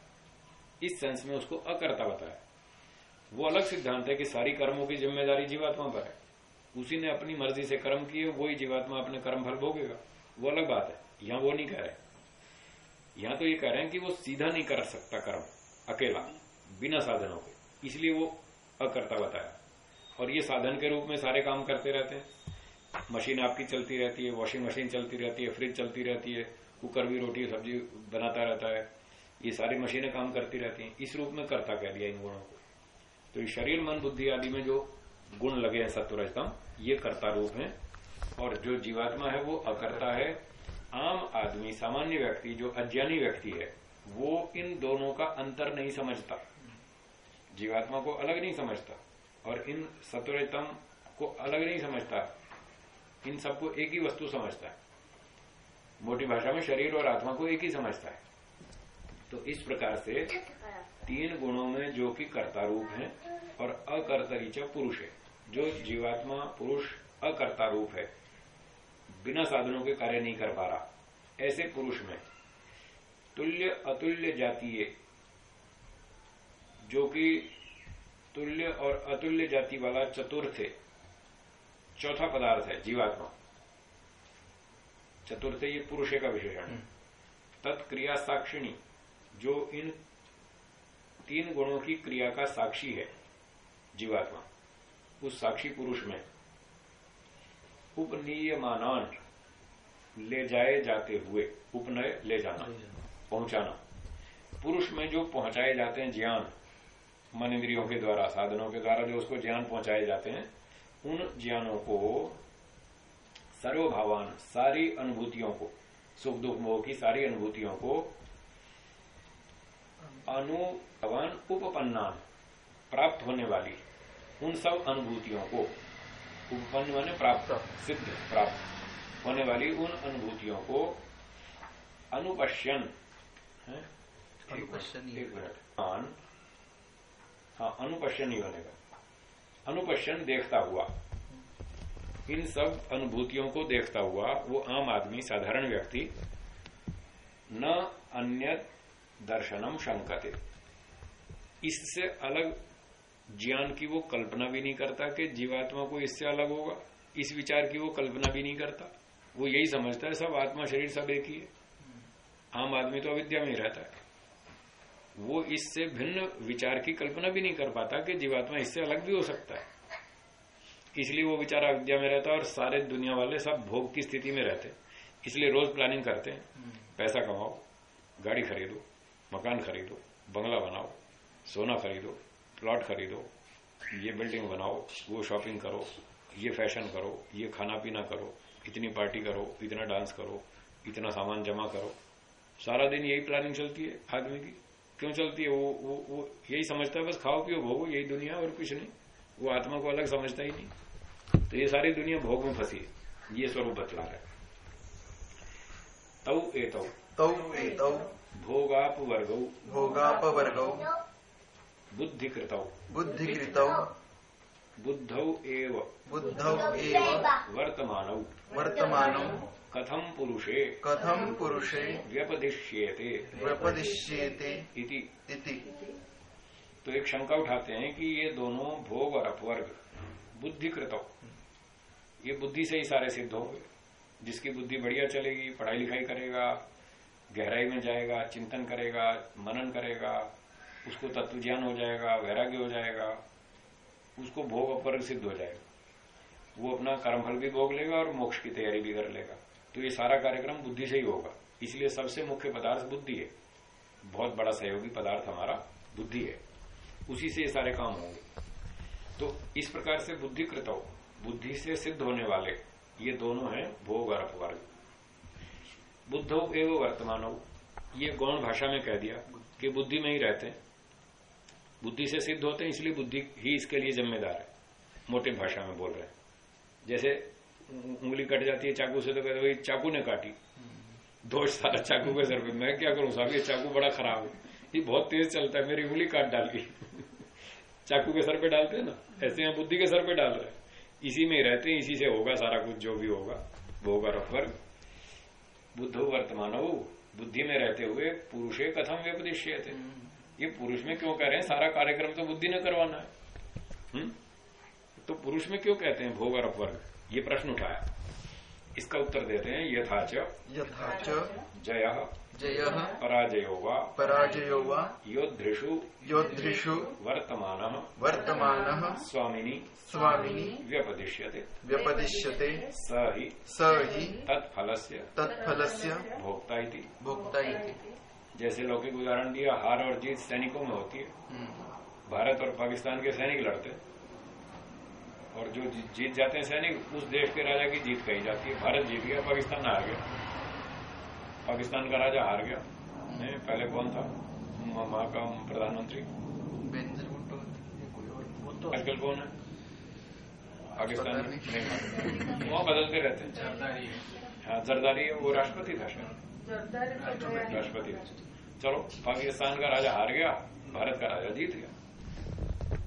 Speaker 1: इस सेंस में उसको अकर्ता बताया। वो अलग सिद्धांत है कि सारी कर्मों की ज़िम्मेदारी जीवात्मा पर है। उसी ने अपनी मर्ज़ी से कर्म किए, वही जीवात्मा अपने कर्म फल भोगेगा। वो अलग बात है। यहाँ वो नहीं कह रहे यहाँ तो ये कह रहे हैं कि वो सीधा नहीं कर सकता कर्म, अकेला, बिना साधनों के। इसलिए वो अकर्ता बताया। और ये साधन के रूप में सारे काम करते रहते हैं। मशीन आपकी चलती रहती है वॉशिंग मशीन चलती रहती है फ्रिज चलती रहती है कुकर भी रोटी सब्ज़ी बनाता रहता है। ये सारी मशीनें काम करती रहती हैं। इस रूप में करता कह दिया इन गुणों को। तो ये शरीर, मन, बुद्धि आदि में जो गुण लगे हैं सत्वरजतम, ये कर्ता रूप है। और जो जीवात्मा है, वो अकर्ता है। आम आदमी, सामान्य व्यक्ति, जो अज्ञानी व्यक्ति है, वो इन दोनों का अंतर नहीं समझता। जीवात्मा को अलग नहीं समझता और इन सत्वरजतम को अलग नहीं समझता। इन सबको एक ही वस्तु समझता है। मोटी भाषा में शरीर और आत्मा को एक ही समझता है। तो इस प्रकार से तीन गुणों में जो कि कर्ता रूप है और अकर्तरीच पुरुष है। जो जीवात्मा, पुरुष, अकर्ता रूप है, बिना साधनों के कार्य नहीं कर पा रहा। ऐसे पुरुष में तुल्य, अतुल्य जातीय, जो कि तुल्य और अतुल्य जाति वाला चतुर्थ चौथा पदार्थ है जीवात्मा। चतुर्थ ये पुरुष का विशेषण। तत्क्रिया साक्षिणी जो इन तीन गुणों की क्रिया का साक्षी है जीवात्मा। उस साक्षी पुरुष में उपनीयमान ले जाए जाते हुए उपनय ले जाना। पहुंचाना। पुरुष में जो पहुँचाए जाते हैं ज्ञान मन इंद्रियों के द्वारा साधनों के द्वारा जो उसको ज्ञान पहुँचाए जाते हैं उन ज्ञानों को सर्वभावान सारी अनुभूतियों को सुख दुख मोह की सारी अनुभूतियों को अनुभवान उपपन्नान प्राप्त होने वाली उन सब अनुभूतियों को उपपन्न माने प्राप्त सिद्ध प्राप्त होने वाली उन अनुभूतियों को अनुपश्यन
Speaker 3: अनुपश्यन
Speaker 1: एक मिनट हाँ अनुपश्यन ही बनेगा। अनुपश्यन देखता हुआ। इन सब अनुभूतियों को देखता हुआ वो आम आदमी, साधारण व्यक्ति, न अन्य दर्शनम शंकते। इससे अलग ज्ञान की वो कल्पना भी नहीं करता कि जीवात्मा को इससे अलग होगा। इस विचार की वो कल्पना भी नहीं करता। वो यही समझता है, सब आत्मा शरीर सब एक ही है। आम आदमी तो अविद्या में ही रहता है। वो इससे भिन्न विचार की कल्पना भी नहीं कर पाता कि जीवात्मा इससे अलग भी हो सकता है। इसलिए वो विचार अविद्या में रहता है और सारे दुनिया वाले सब भोग की स्थिति में रहते इसलिए रोज प्लानिंग करते हैं। पैसा कमाओ, गाड़ी खरीदो, मकान खरीदो, बंगला बनाओ, सोना खरीदो प्लॉट खरीदो, ये बिल्डिंग बनाओ, वो शॉपिंग करो, ये फ़ैशन करो, ये खाना पीना करो, इतनी पार्टी करो, इतना डांस करो, इतना सामान जमा करो। सारा दिन यही प्लानिंग चलती है आदमी की। क्यों चलती है? वो वो वो यही समझता है बस खाओ पियो भोगो यही दुनिया और कुछ नहीं। वो आत्मा को अलग समझता ही नहीं। तो ये सारी दुनिया भोग में फंसी है। ये स्वरूप बतला रहा है। तौ ए तौ
Speaker 3: तौ एतौ।
Speaker 1: भोगाप वर्गौ।
Speaker 3: भोगापवर्गौ
Speaker 1: बुद्धिकृतौ।
Speaker 3: बुद्धिकृतौ।
Speaker 1: बुद्धौ एव।
Speaker 3: बुद्धौ एव।
Speaker 1: वर्तमानौ।
Speaker 3: वर्तमानौ।
Speaker 1: कथम पुरुषे?
Speaker 3: कथम पुरुषे?
Speaker 1: व्यपदिश्येते।
Speaker 3: व्यपदिश्येते।
Speaker 1: इति।
Speaker 3: इति।
Speaker 1: तो एक शंका उठाते हैं कि ये दोनों भोग और अपवर्ग बुद्धिकृत ये बुद्धि से ही सारे सिद्ध होंगे। जिसकी बुद्धि बढ़िया चलेगी पढ़ाई लिखाई करेगा गहराई में जाएगा चिंतन करेगा मनन करेगा उसको तत्व ज्ञान हो जाएगा वैराग्य हो जाएगा उसको भोग अपवर्ग सिद्ध हो जाएगा। वो अपना कर्मफल भी भोग लेगा और मोक्ष की तैयारी भी कर लेगा। तो ये सारा कार्यक्रम बुद्धि से ही होगा। इसलिए सबसे मुख्य पदार्थ बुद्धि है। बहुत बड़ा सहयोगी पदार्थ हमारा बुद्धि है। उसी से ये सारे काम होंगे। तो इस प्रकार से बुद्धि कृत बुद्धि से सिद्ध होने वाले ये दोनों हैं भोग और अपवर्ग। बुद्धो एवं वर्तमान हो। ये गौण भाषा में कह दिया कि बुद्धि में ही रहते हैं। बुद्धि से सिद्ध होते हैं, इसलिए बुद्धि ही इसके लिए जिम्मेदार है। मोटे भाषा में बोल रहे हैं। जैसे उंगली कट जाती है, चाकू से तो कहते भाई, चाकू ने काटी। दोष सारा चाकू के सर पे। मैं क्या करूँ साहब? ये चाकू बड़ा खराब है। ये बहुत तेज चलता है, मेरी उंगली काट डाल दी चाकू के सर पे डालते हैं ना? ऐसे यहाँ बुद्धि के सर पे डाल रहे हैं। इसी में रहते हैं, इसी से होगा सारा कुछ, जो भी होगा। भोग और अपवर्ग। बुद्धो वर्तमान हो, बुद्धि में रहते हुए पुरुषे कथम व्यपदिश्य थे ये पुरुष में क्यों कह रहे हैं? सारा कार्यक्रम तो बुद्धि ने करवाना है। हुँ? तो पुरुष में क्यों कहते हैं भोग और अपवर्ग? ये प्रश्न उठाया इसका उत्तर देते हैं यथाच।
Speaker 3: यथाच।
Speaker 1: जय।
Speaker 3: जय।
Speaker 1: पराजयो। वा
Speaker 3: पराजयो। वा
Speaker 1: योद्धृषु।
Speaker 3: योद्धृषु।
Speaker 1: वर्तमान।
Speaker 3: वर्तमान।
Speaker 1: स्वामिनी।
Speaker 3: स्वामिनी।
Speaker 1: व्यपदिश्यते।
Speaker 3: व्यपदिश्यते।
Speaker 1: स ही।
Speaker 3: स ही।
Speaker 1: तत्फलस्य।
Speaker 3: तत्फलस्य।
Speaker 1: भोक्ता इति।
Speaker 3: भोक्ता इति।
Speaker 1: जैसे लौकिक उदाहरण दिया हार और जीत सैनिकों में होती है।
Speaker 3: हम्म।
Speaker 1: भारत और पाकिस्तान के सैनिक लड़ते हैं। और जो जीत जाते हैं सैनिक उस देश के राजा की जीत कही जाती है। भारत जीत गया पाकिस्तान हार गया। पाकिस्तान का राजा हार गया। नहीं, पहले कौन था? वहाँ का प्रधानमंत्री।
Speaker 3: बेंजर भुट्टो कोई और तो
Speaker 1: आजकल कौन है? पाकिस्तान
Speaker 3: नहीं।
Speaker 1: नहीं बदलते रहते हैं। हाँ। जरदारी है वो राष्ट्रपति था शायद।
Speaker 4: जरदारी तो।
Speaker 1: राष्ट्रपति चलो पाकिस्तान का राजा हार गया भारत का राजा जीत गया।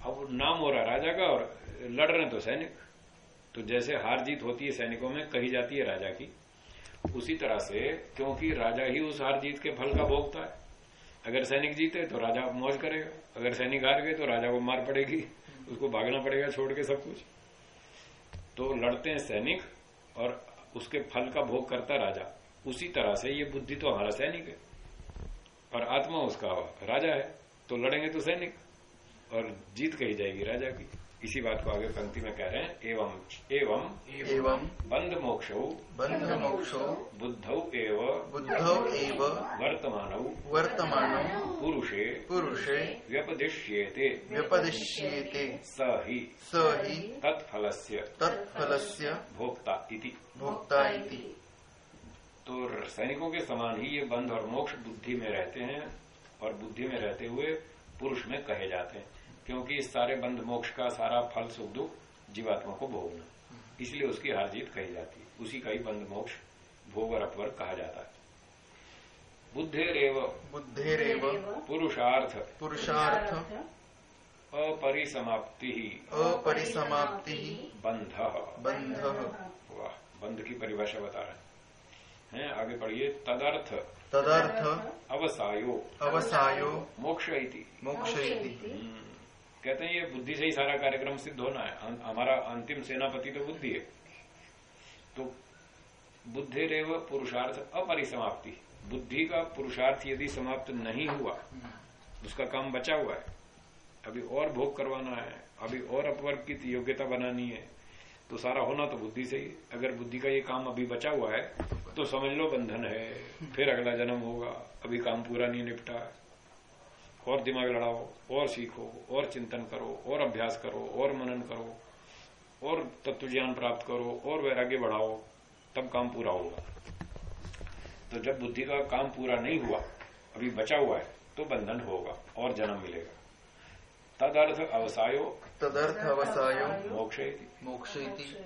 Speaker 1: अब नाम हो रहा है राजा का और लड़ रहे तो सैनिक। तो जैसे हार जीत होती है सैनिकों में, कही जाती है राजा की। उसी तरह से क्योंकि राजा ही उस हार जीत के फल का भोगता है। अगर सैनिक जीते तो राजा मौज करेगा। अगर सैनिक हार गए तो राजा को मार पड़ेगी। उसको भागना पड़ेगा छोड़ के सब कुछ। तो लड़ते हैं सैनिक और उसके फल का भोग करता राजा। उसी तरह से ये बुद्धि तो हमारा सैनिक है। और आत्मा उसका राजा है। तो लड़ेंगे तो सैनिक और जीत कही जाएगी राजा की। इसी बात को आगे पंक्ति में कह रहे हैं एवं एवं
Speaker 3: एवं
Speaker 1: बंध मोक्ष
Speaker 3: बंद मोक्ष
Speaker 1: बुद्धौ एव
Speaker 3: बुद्धौ एव
Speaker 1: वर्तमान
Speaker 3: वर्तमान
Speaker 1: पुरुषे
Speaker 3: पुरुषे
Speaker 1: व्यपदिश्येते
Speaker 3: व्यपदिश्येते
Speaker 1: स ही
Speaker 3: स हि
Speaker 1: तत्फलस्य
Speaker 3: तत्फलस्य
Speaker 1: भोक्ता इति।
Speaker 3: भोक्ता इति।
Speaker 1: तो सैनिकों के समान ही ये बंध और मोक्ष बुद्धि में रहते हैं और बुद्धि में रहते हुए पुरुष में कहे जाते हैं। क्योंकि इस सारे बंध मोक्ष का सारा फल सुख दुख जीवात्मा को भोगना इसलिए उसकी हार जीत कही जाती है। उसी का ही बंध मोक्ष भोग और अपवर्ग कहा जाता है। बुद्धेरेव।
Speaker 3: बुद्धेरेव।
Speaker 1: पुरुषार्थ।
Speaker 3: पुरुषार्थ।
Speaker 1: अपरिसमाप्ति।
Speaker 3: ही अपरिसमाप्ति।
Speaker 1: ही बंध।
Speaker 3: बंध।
Speaker 1: वाह बंध की परिभाषा बता रहे हैं। आगे पढ़िए। तदर्थ।
Speaker 3: तदर्थ।
Speaker 1: अवसायो।
Speaker 3: अवसायो।
Speaker 1: मोक्ष
Speaker 3: मोक्ष
Speaker 1: हम्म, कहते हैं, ये बुद्धि से ही सारा कार्यक्रम सिद्ध होना है। अं- हमारा अंतिम सेनापति तो बुद्धि है। तो बुद्धिरेव पुरुषार्थ अपरिसमाप्ति। बुद्धि का पुरुषार्थ यदि समाप्त नहीं हुआ, उसका काम बचा हुआ है। अभी और भोग करवाना है, अभी और अपवर्ग की योग्यता बनानी है तो सारा होना तो बुद्धि से ही। अगर बुद्धि का ये काम अभी बचा हुआ है तो समझ लो बंधन है, फिर अगला जन्म होगा, अभी काम पूरा नहीं निपटा। और दिमाग लड़ाओ और सीखो और चिंतन करो और अभ्यास करो और मनन करो और तत्व ज्ञान प्राप्त करो और वैराग्य बढ़ाओ तब काम पूरा होगा। तो जब बुद्धि का काम पूरा नहीं हुआ अभी बचा हुआ है तो बंधन होगा और जन्म मिलेगा। तदर्थ अवसायो
Speaker 3: तदर्थ अवसायो
Speaker 1: मोक्ष
Speaker 3: मोक्ष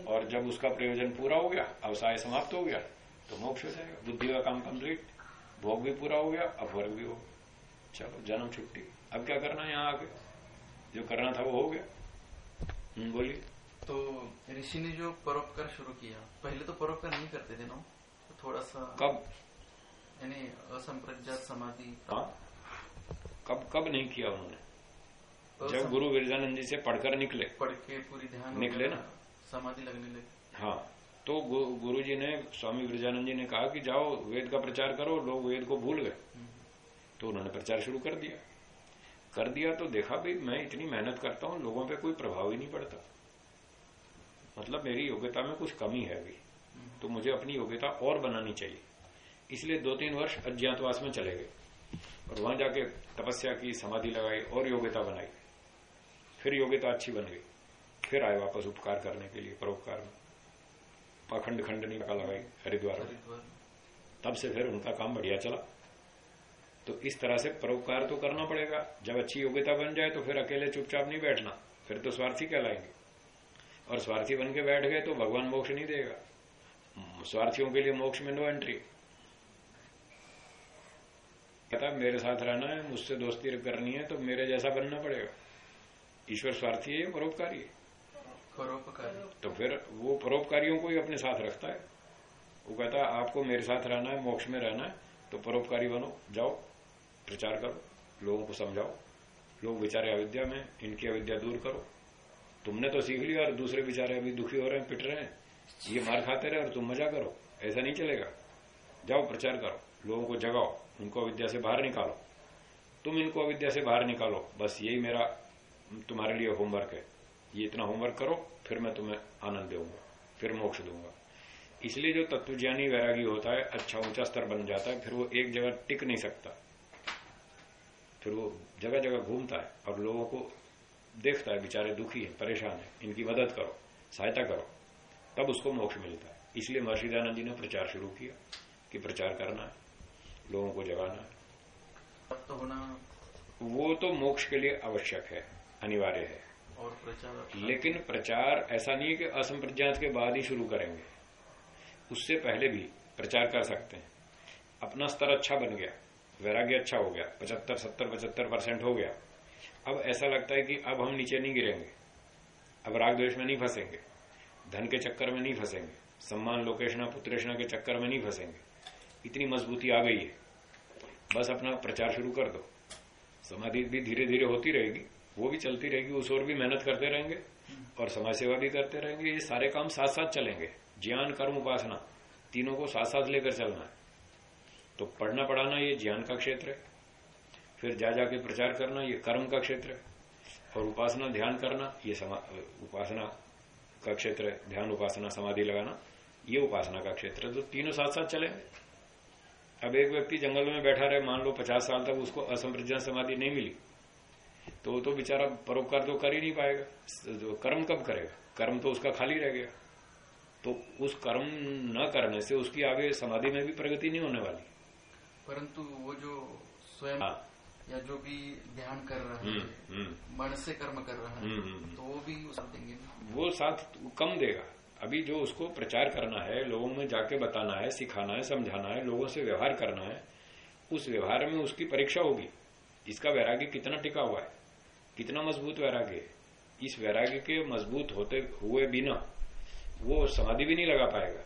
Speaker 1: और जब उसका प्रयोजन पूरा हो गया अवसाय समाप्त हो गया तो मोक्ष हो जाएगा। बुद्धि का काम कंप्लीट भोग भी पूरा हो गया अपवर्ग भी हो गया। चलो जन्म छुट्टी। अब क्या करना है यहाँ आगे जो करना था वो हो गया। हम्म, बोलिए।
Speaker 3: तो ऋषि ने जो परोपकार शुरू किया पहले तो परोपकार नहीं करते थे ना तो थोड़ा सा
Speaker 1: कब?
Speaker 3: यानी असंप्रज्ञात समाधि
Speaker 1: हाँ। कब कब नहीं किया उन्होंने? जब गुरु विरजानंद जी से पढ़कर निकले।
Speaker 3: पढ़ के पूरी ध्यान
Speaker 1: निकले ना?
Speaker 3: समाधि लगने लगी।
Speaker 1: हाँ। तो गु- गुरु जी ने स्वामी विरजानंद जी ने कहा कि जाओ वेद का प्रचार करो लोग वेद को भूल गए। तो उन्होंने प्रचार शुरू कर दिया। कर दिया तो देखा भाई मैं इतनी मेहनत करता हूँ लोगों पे कोई प्रभाव ही नहीं पड़ता। मतलब मेरी योग्यता में कुछ कमी है अभी तो मुझे अपनी योग्यता और बनानी चाहिए। इसलिए दो तीन वर्ष अज्ञातवास में चले गए और वहाँ जाके तपस्या की समाधि लगाई और योग्यता बनाई। फिर योग्यता अच्छी बन गई। फिर आए वापस उपकार करने के लिए परोपकार में। पाखंड खंडनी का लगाई हरिद्वार में। तब से फिर उनका काम बढ़िया चला। तो इस तरह से परोपकार तो करना पड़ेगा। जब अच्छी योग्यता बन जाए तो फिर अकेले चुपचाप नहीं बैठना फिर तो स्वार्थी कहलाएँगे। और स्वार्थी बन के बैठ गए तो भगवान मोक्ष नहीं देगा। स्वार्थियों के लिए मोक्ष में नो एंट्री कहता मेरे साथ रहना है मुझसे दोस्ती करनी है तो मेरे जैसा बनना पड़ेगा। ईश्वर स्वार्थी है परोपकारी है?
Speaker 3: परोपकारी।
Speaker 1: तो फिर वो परोपकारियों को ही अपने साथ रखता है। वो कहता है आपको मेरे साथ रहना है मोक्ष में रहना है तो परोपकारी बनो जाओ। प्रचार करो, लोगों को समझाओ। लोग बेचारे अविद्या में, इनकी अविद्या दूर करो। तुमने तो सीख लिया और दूसरे बेचारे अभी दुखी हो रहे हैं, पिट रहे हैं। ये मार खाते रहे और तुम मज़ा करो। ऐसा नहीं चलेगा। जाओ, प्रचार करो। लोगों को जगाओ। उनको अविद्या से बाहर निकालो। तुम इनको अविद्या से बाहर निकालो। बस यही मेरा, तुम्हारे लिए होमवर्क है। ये इतना होमवर्क करो, फिर मैं तुम्हें आनंद दूँगा। फिर मोक्ष दूँगा। इसलिए जो तत्वज्ञानी वैरागी होता है अच्छा ऊँचा स्तर बन जाता है, फिर वो एक जगह टिक नहीं सकता। फिर वो जगह जगह घूमता है और लोगों को देखता है बेचारे दुखी है परेशान है इनकी मदद करो सहायता करो तब उसको मोक्ष मिलता है। इसलिए महर्षि दयानंद जी ने प्रचार शुरू किया कि प्रचार करना है लोगों को जगाना है।
Speaker 3: तो होना
Speaker 1: वो तो मोक्ष के लिए आवश्यक है अनिवार्य है।
Speaker 3: और प्रचार
Speaker 1: लेकिन प्रचार ऐसा नहीं है कि असंप्रज्ञात के बाद ही शुरू करेंगे। उससे पहले भी प्रचार कर सकते हैं। अपना स्तर अच्छा बन गया। वैराग्य अच्छा हो गया, पचहत्तर, सत्तर, पचहत्तर परसेंट हो गया। अब ऐसा लगता है कि अब हम नीचे नहीं गिरेंगे, अब राग द्वेष में नहीं फंसेंगे, धन के चक्कर में नहीं फंसेंगे, सम्मान लोकेशना, पुत्रेशना के चक्कर में नहीं फंसेंगे। इतनी मजबूती आ गई है। बस अपना प्रचार शुरू कर दो। समाधि भी धीरे धीरे होती रहेगी, वो भी चलती रहेगी, उस और भी मेहनत करते रहेंगे और समाज सेवा भी करते रहेंगे। ये सारे काम साथ साथ चलेंगे। ज्ञान, कर्म, उपासना, तीनों को साथ साथ लेकर चलना है। तो पढ़ना पढ़ाना ये ज्ञान का क्षेत्र है। फिर जा जाके प्रचार करना ये कर्म का क्षेत्र है। और उपासना, ध्यान करना ये उपासना का क्षेत्र है। ध्यान, उपासना, समाधि लगाना ये उपासना का क्षेत्र है। तो तीनों साथ साथ चलेंगे अब एक व्यक्ति जंगल में बैठा रहे, मान लो पचास साल तक उसको असंप्रज्ञा समाधि नहीं मिली तो तो बेचारा परोपकार तो कर ही नहीं पाएगा। कर्म कब करेगा? कर्म तो उसका खाली रह गया। तो उस कर्म न करने से उसकी आगे समाधि में भी प्रगति नहीं होने वाली।
Speaker 3: परंतु वो जो स्वयं
Speaker 1: हाँ।
Speaker 3: या जो भी ध्यान कर रहा है
Speaker 1: हम्म, हम्म,
Speaker 3: मन से कर्म कर रहा है
Speaker 1: हम्म।
Speaker 3: तो वो भी उस देंगे।
Speaker 1: वो साथ कम देगा। अभी जो उसको प्रचार करना है लोगों में जाके बताना है सिखाना है समझाना है लोगों से व्यवहार करना है उस व्यवहार में उसकी परीक्षा होगी। इसका वैराग्य कितना टिका हुआ है? कितना मज़बूत वैराग्य है? इस वैराग्य के मज़बूत होते हुए बिना वो समाधि भी नहीं लगा पाएगा।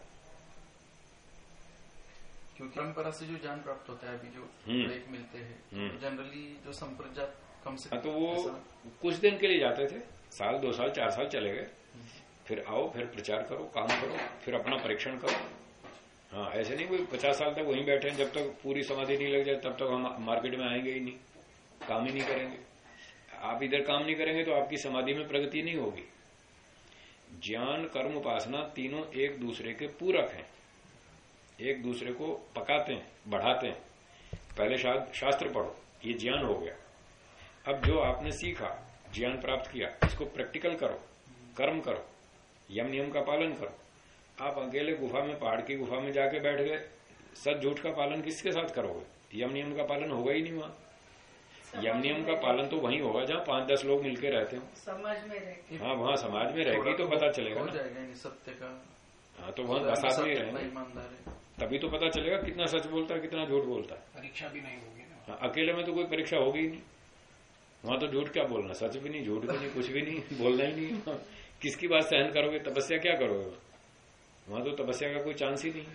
Speaker 3: क्योंकि परंपरा से जो ज्ञान प्राप्त होता है अभी जो
Speaker 1: हम्म।
Speaker 3: ब्रेक मिलते हैं
Speaker 1: हम्म।
Speaker 3: तो जनरली जो संप्रज्ञात कम से
Speaker 1: हाँ तो वो कुछ दिन के लिए जाते थे साल दो साल चार साल चले गए। फिर आओ फिर प्रचार करो काम करो फिर अपना परीक्षण करो। हाँ ऐसे नहीं कोई पचास साल तक वहीं बैठे हैं जब तक पूरी समाधि नहीं लग जाए तब तक हम मार्केट में आएँगे ही नहीं काम ही नहीं करेंगे। आप इधर काम नहीं करेंगे तो आपकी समाधि में प्रगति नहीं होगी। ज्ञान कर्म उपासना तीनों एक दूसरे के पूरक हैं। एक दूसरे को पकाते हैं बढ़ाते हैं। पहले शा- शास्त्र पढ़ो ये ज्ञान हो गया। अब जो आपने सीखा ज्ञान प्राप्त किया इसको प्रैक्टिकल करो कर्म करो यम नियम का पालन करो। आप अकेले गुफा में पहाड़ की गुफा में जाके बैठ गए सच झूठ का पालन किसके साथ करोगे? यम नियम का पालन होगा ही नहीं वहाँ। यम नियम का पालन तो वही होगा जहाँ पाँच दस लोग मिलकर रहते हो।
Speaker 4: समाज में रह
Speaker 1: हाँ। वहाँ समाज में रहेगी तो पता चलेगा ना।
Speaker 3: सत्य का।
Speaker 1: हाँ तो वहाँ बस
Speaker 3: है
Speaker 1: तभी तो पता चलेगा कितना सच बोलता है कितना झूठ बोलता है।
Speaker 5: परीक्षा भी नहीं होगी ना।
Speaker 1: हाँ, अकेले में तो कोई परीक्षा होगी ही नहीं। वहाँ तो झूठ क्या बोलना सच भी नहीं झूठ भी नहीं कुछ भी नहीं बोलना ही नहीं। किसकी बात सहन करोगे तपस्या क्या करोगे? वहाँ तो तपस्या का कोई चांस ही नहीं।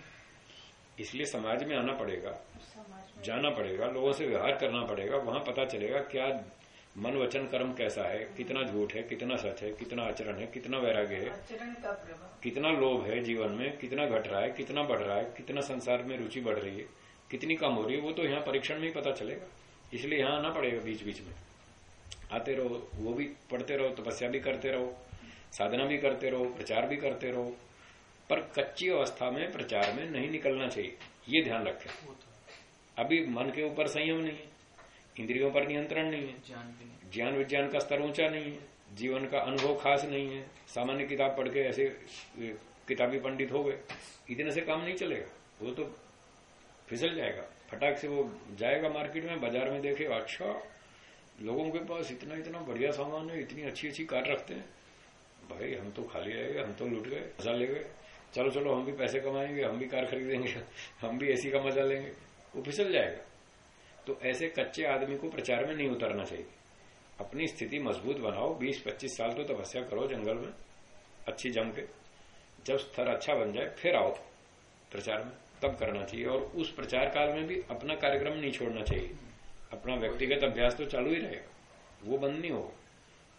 Speaker 1: इसलिए समाज में आना पड़ेगा
Speaker 4: समाज में
Speaker 1: जाना पड़ेगा लोगों से व्यवहार करना पड़ेगा वहाँ पता चलेगा क्या मन वचन कर्म कैसा है कितना झूठ है कितना सच है कितना आचरण है कितना वैराग्य है कितना लोभ है जीवन में कितना घट रहा है कितना बढ़ रहा है कितना संसार में रुचि बढ़ रही है कितनी कम हो रही है वो तो यहाँ परीक्षण में ही पता चलेगा। इसलिए यहाँ आना पड़ेगा बीच बीच में। आते रहो वो भी पढ़ते रहो तपस्या भी करते रहो साधना भी करते रहो प्रचार भी करते रहो पर कच्ची अवस्था में प्रचार में नहीं निकलना चाहिए ये ध्यान रखें।
Speaker 3: तो
Speaker 1: अभी मन के ऊपर संयम नहीं है। इंद्रियों पर नियंत्रण नहीं है।
Speaker 3: ज्ञान
Speaker 1: विज्ञान का स्तर ऊँचा नहीं है। जीवन का अनुभव खास नहीं है। सामान्य किताब पढ़ के ऐसे किताबी पंडित हो गए। इतने से काम नहीं चलेगा। वो तो फिसल जाएगा। फटाक से वो जाएगा मार्केट में बाज़ार में देखेगा अच्छा लोगों के पास इतना इतना बढ़िया सामान है इतनी अच्छी अच्छी कार रखते हैं। भाई हम तो खाली रह गए हम तो लुट गए मज़ा ले गए। चलो चलो हम भी पैसे कमाएँगे हम भी कार खरीदेंगे हम भी एसी का मज़ा लेंगे। वो फिसल जाएगा। तो ऐसे कच्चे आदमी को प्रचार में नहीं उतरना चाहिए। अपनी स्थिति मज़बूत बनाओ 20-25 साल तो तपस्या करो जंगल में, अच्छी जम के। जब स्तर अच्छा बन जाए, फिर आओ प्रचार में, तब करना चाहिए। और उस प्रचार काल में भी अपना कार्यक्रम नहीं छोड़ना चाहिए। अपना व्यक्तिगत अभ्यास तो चालू ही रहेगा। वो बंद नहीं होगा।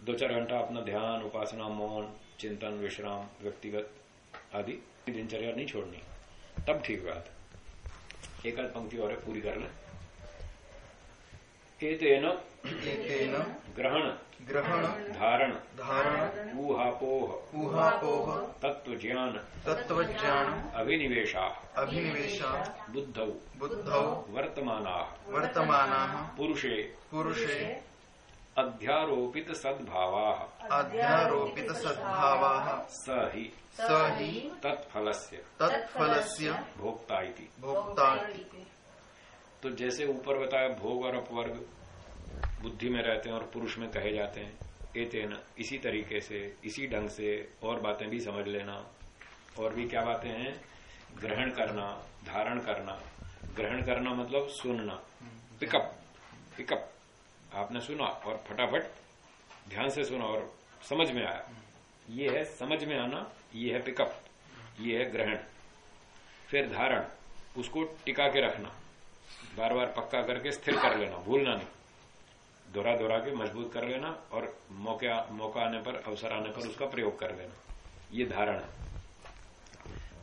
Speaker 1: दो चार घंटा अपना ध्यान, उपासना, मौन, चिंतन, विश्राम, व्यक्तिगत आदि, दिनचर्या नहीं छोड़नी। तब ठीक बात है। एक आध पंक्ति और पूरी कर लें। एतेन
Speaker 3: एतेन
Speaker 1: ग्रहण
Speaker 3: ग्रहण
Speaker 1: धारण
Speaker 3: धारण
Speaker 1: ऊहापोह
Speaker 3: ऊहापोह
Speaker 1: तत्व ज्ञान
Speaker 3: तत्वज्ञान
Speaker 1: अभिनिवेशा
Speaker 3: अभिनिवेशा
Speaker 1: बुद्धौ
Speaker 3: बुद्धौ
Speaker 1: वर्तमाना
Speaker 3: वर्तमानाः
Speaker 1: पुरुषे
Speaker 3: पुरुषे
Speaker 1: अध्यारोपित सद्भावा
Speaker 3: अध्यारोपित सद्भावाः
Speaker 1: स ही
Speaker 3: स हि
Speaker 1: तत्फलस्य
Speaker 3: तत्फलस्य
Speaker 1: भोक्ता इति।
Speaker 3: भोक्ता
Speaker 1: तो जैसे ऊपर बताया भोग और अपवर्ग बुद्धि में रहते हैं और पुरुष में कहे जाते हैं, एतेन, इसी तरीके से, इसी ढंग से और बातें भी समझ लेना। और भी क्या बातें हैं? ग्रहण करना, धारण करना। ग्रहण करना मतलब सुनना। Pickup pickup. आपने सुना और फटाफट ध्यान से सुना और समझ में आया। ये है समझ में आना, ये है पिकअप, ये है ग्रहण। फिर धारण, उसको टिका के रखना। बार बार पक्का करके स्थिर कर लेना, भूलना नहीं। दोहरा दोहरा के मज़बूत कर लेना और मौके, मौका आने पर, अवसर आने पर उसका प्रयोग कर लेना। ये धारण।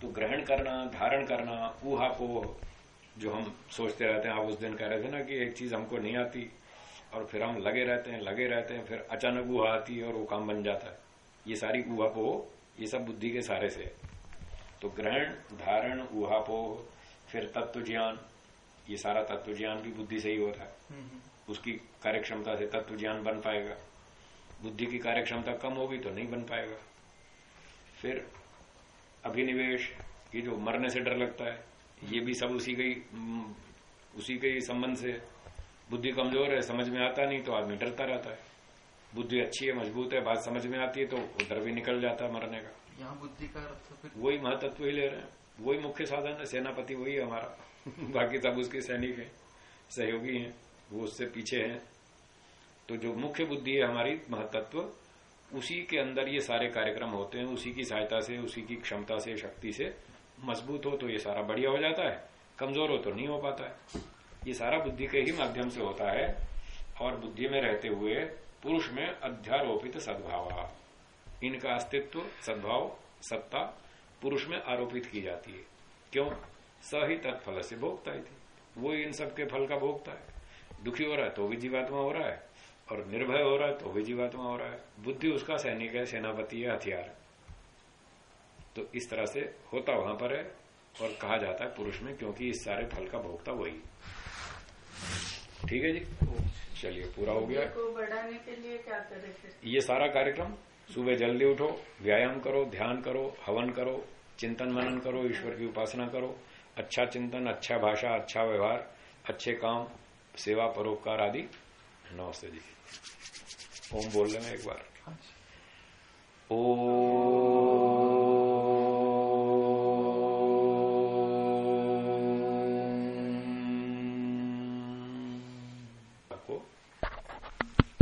Speaker 1: तो ग्रहण करना, धारण करना, ऊहा को जो हम सोचते रहते हैं, आप उस दिन कह रहे थे ना कि एक चीज़ हमको नहीं आती और फिर हम लगे रहते हैं, लगे रहते हैं, फिर अचानक ऊहा आती है और वो काम बन जाता है। ये सारी ऊहापो ये सब बुद्धि के सारे से। तो ग्रहण, धारण ऊहापो फिर तत्व ज्ञान ये सारा तत्व ज्ञान भी बुद्धि से ही होता है उसकी कार्यक्षमता से तत्व ज्ञान बन पाएगा। बुद्धि की कार्यक्षमता कम होगी तो नहीं बन पाएगा। फिर अभिनिवेश ये जो मरने से डर लगता है ये भी सब उसी के उसी के ही संबंध से बुद्धि कमज़ोर है समझ में आता नहीं तो आदमी डरता रहता है। बुद्धि अच्छी है मज़बूत है बात समझ में आती है तो डर भी निकल जाता है मरने का।
Speaker 3: यहाँ बुद्धि का अर्थ
Speaker 1: वही महतत्व ही ले रहे हैं। वही मुख्य साधन है सेनापति वही है हमारा। बाकी सब उसके सैनिक हैं, सहयोगी हैं, वो उससे पीछे हैं। तो जो मुख्य बुद्धि है हमारी, महतत्व, उसी के अंदर ये सारे कार्यक्रम होते हैं, उसी की सहायता से, उसी की क्षमता से, शक्ति से मज़बूत हो तो ये सारा बढ़िया हो जाता है, कमज़ोर हो तो नहीं हो पाता है। ये सारा बुद्धि के ही माध्यम से होता है और बुद्धि में रहते हुए पुरुष में अध्यारोपित सद्भाव, इनका अस्तित्व, सद्भाव, सत्ता पुरुष में आरोपित की जाती है। क्यों? स ही तत्फल से भोगता ही थी। वो इन सबके फल का भोगता है। दुखी हो रहा है तो भी जीवात्मा हो रहा है और निर्भय हो रहा है तो भी जीवात्मा हो रहा है। बुद्धि उसका सैनिक है सेनापति है हथियार है। तो इस तरह से होता वहाँ पर है और कहा जाता है पुरुष में क्योंकि इस सारे फल का भोगता वही। ठीक है जी? चलिए पूरा हो गया।
Speaker 4: को बढ़ाने के लिए क्या करें फिर?
Speaker 1: ये सारा कार्यक्रम सुबह जल्दी उठो व्यायाम करो ध्यान करो हवन करो चिंतन मनन करो ईश्वर की उपासना करो अच्छा चिंतन अच्छा भाषा अच्छा व्यवहार अच्छे काम सेवा परोपकार आदि। नमस्ते जी। ओम बोल रहे हैं एक बार। ओ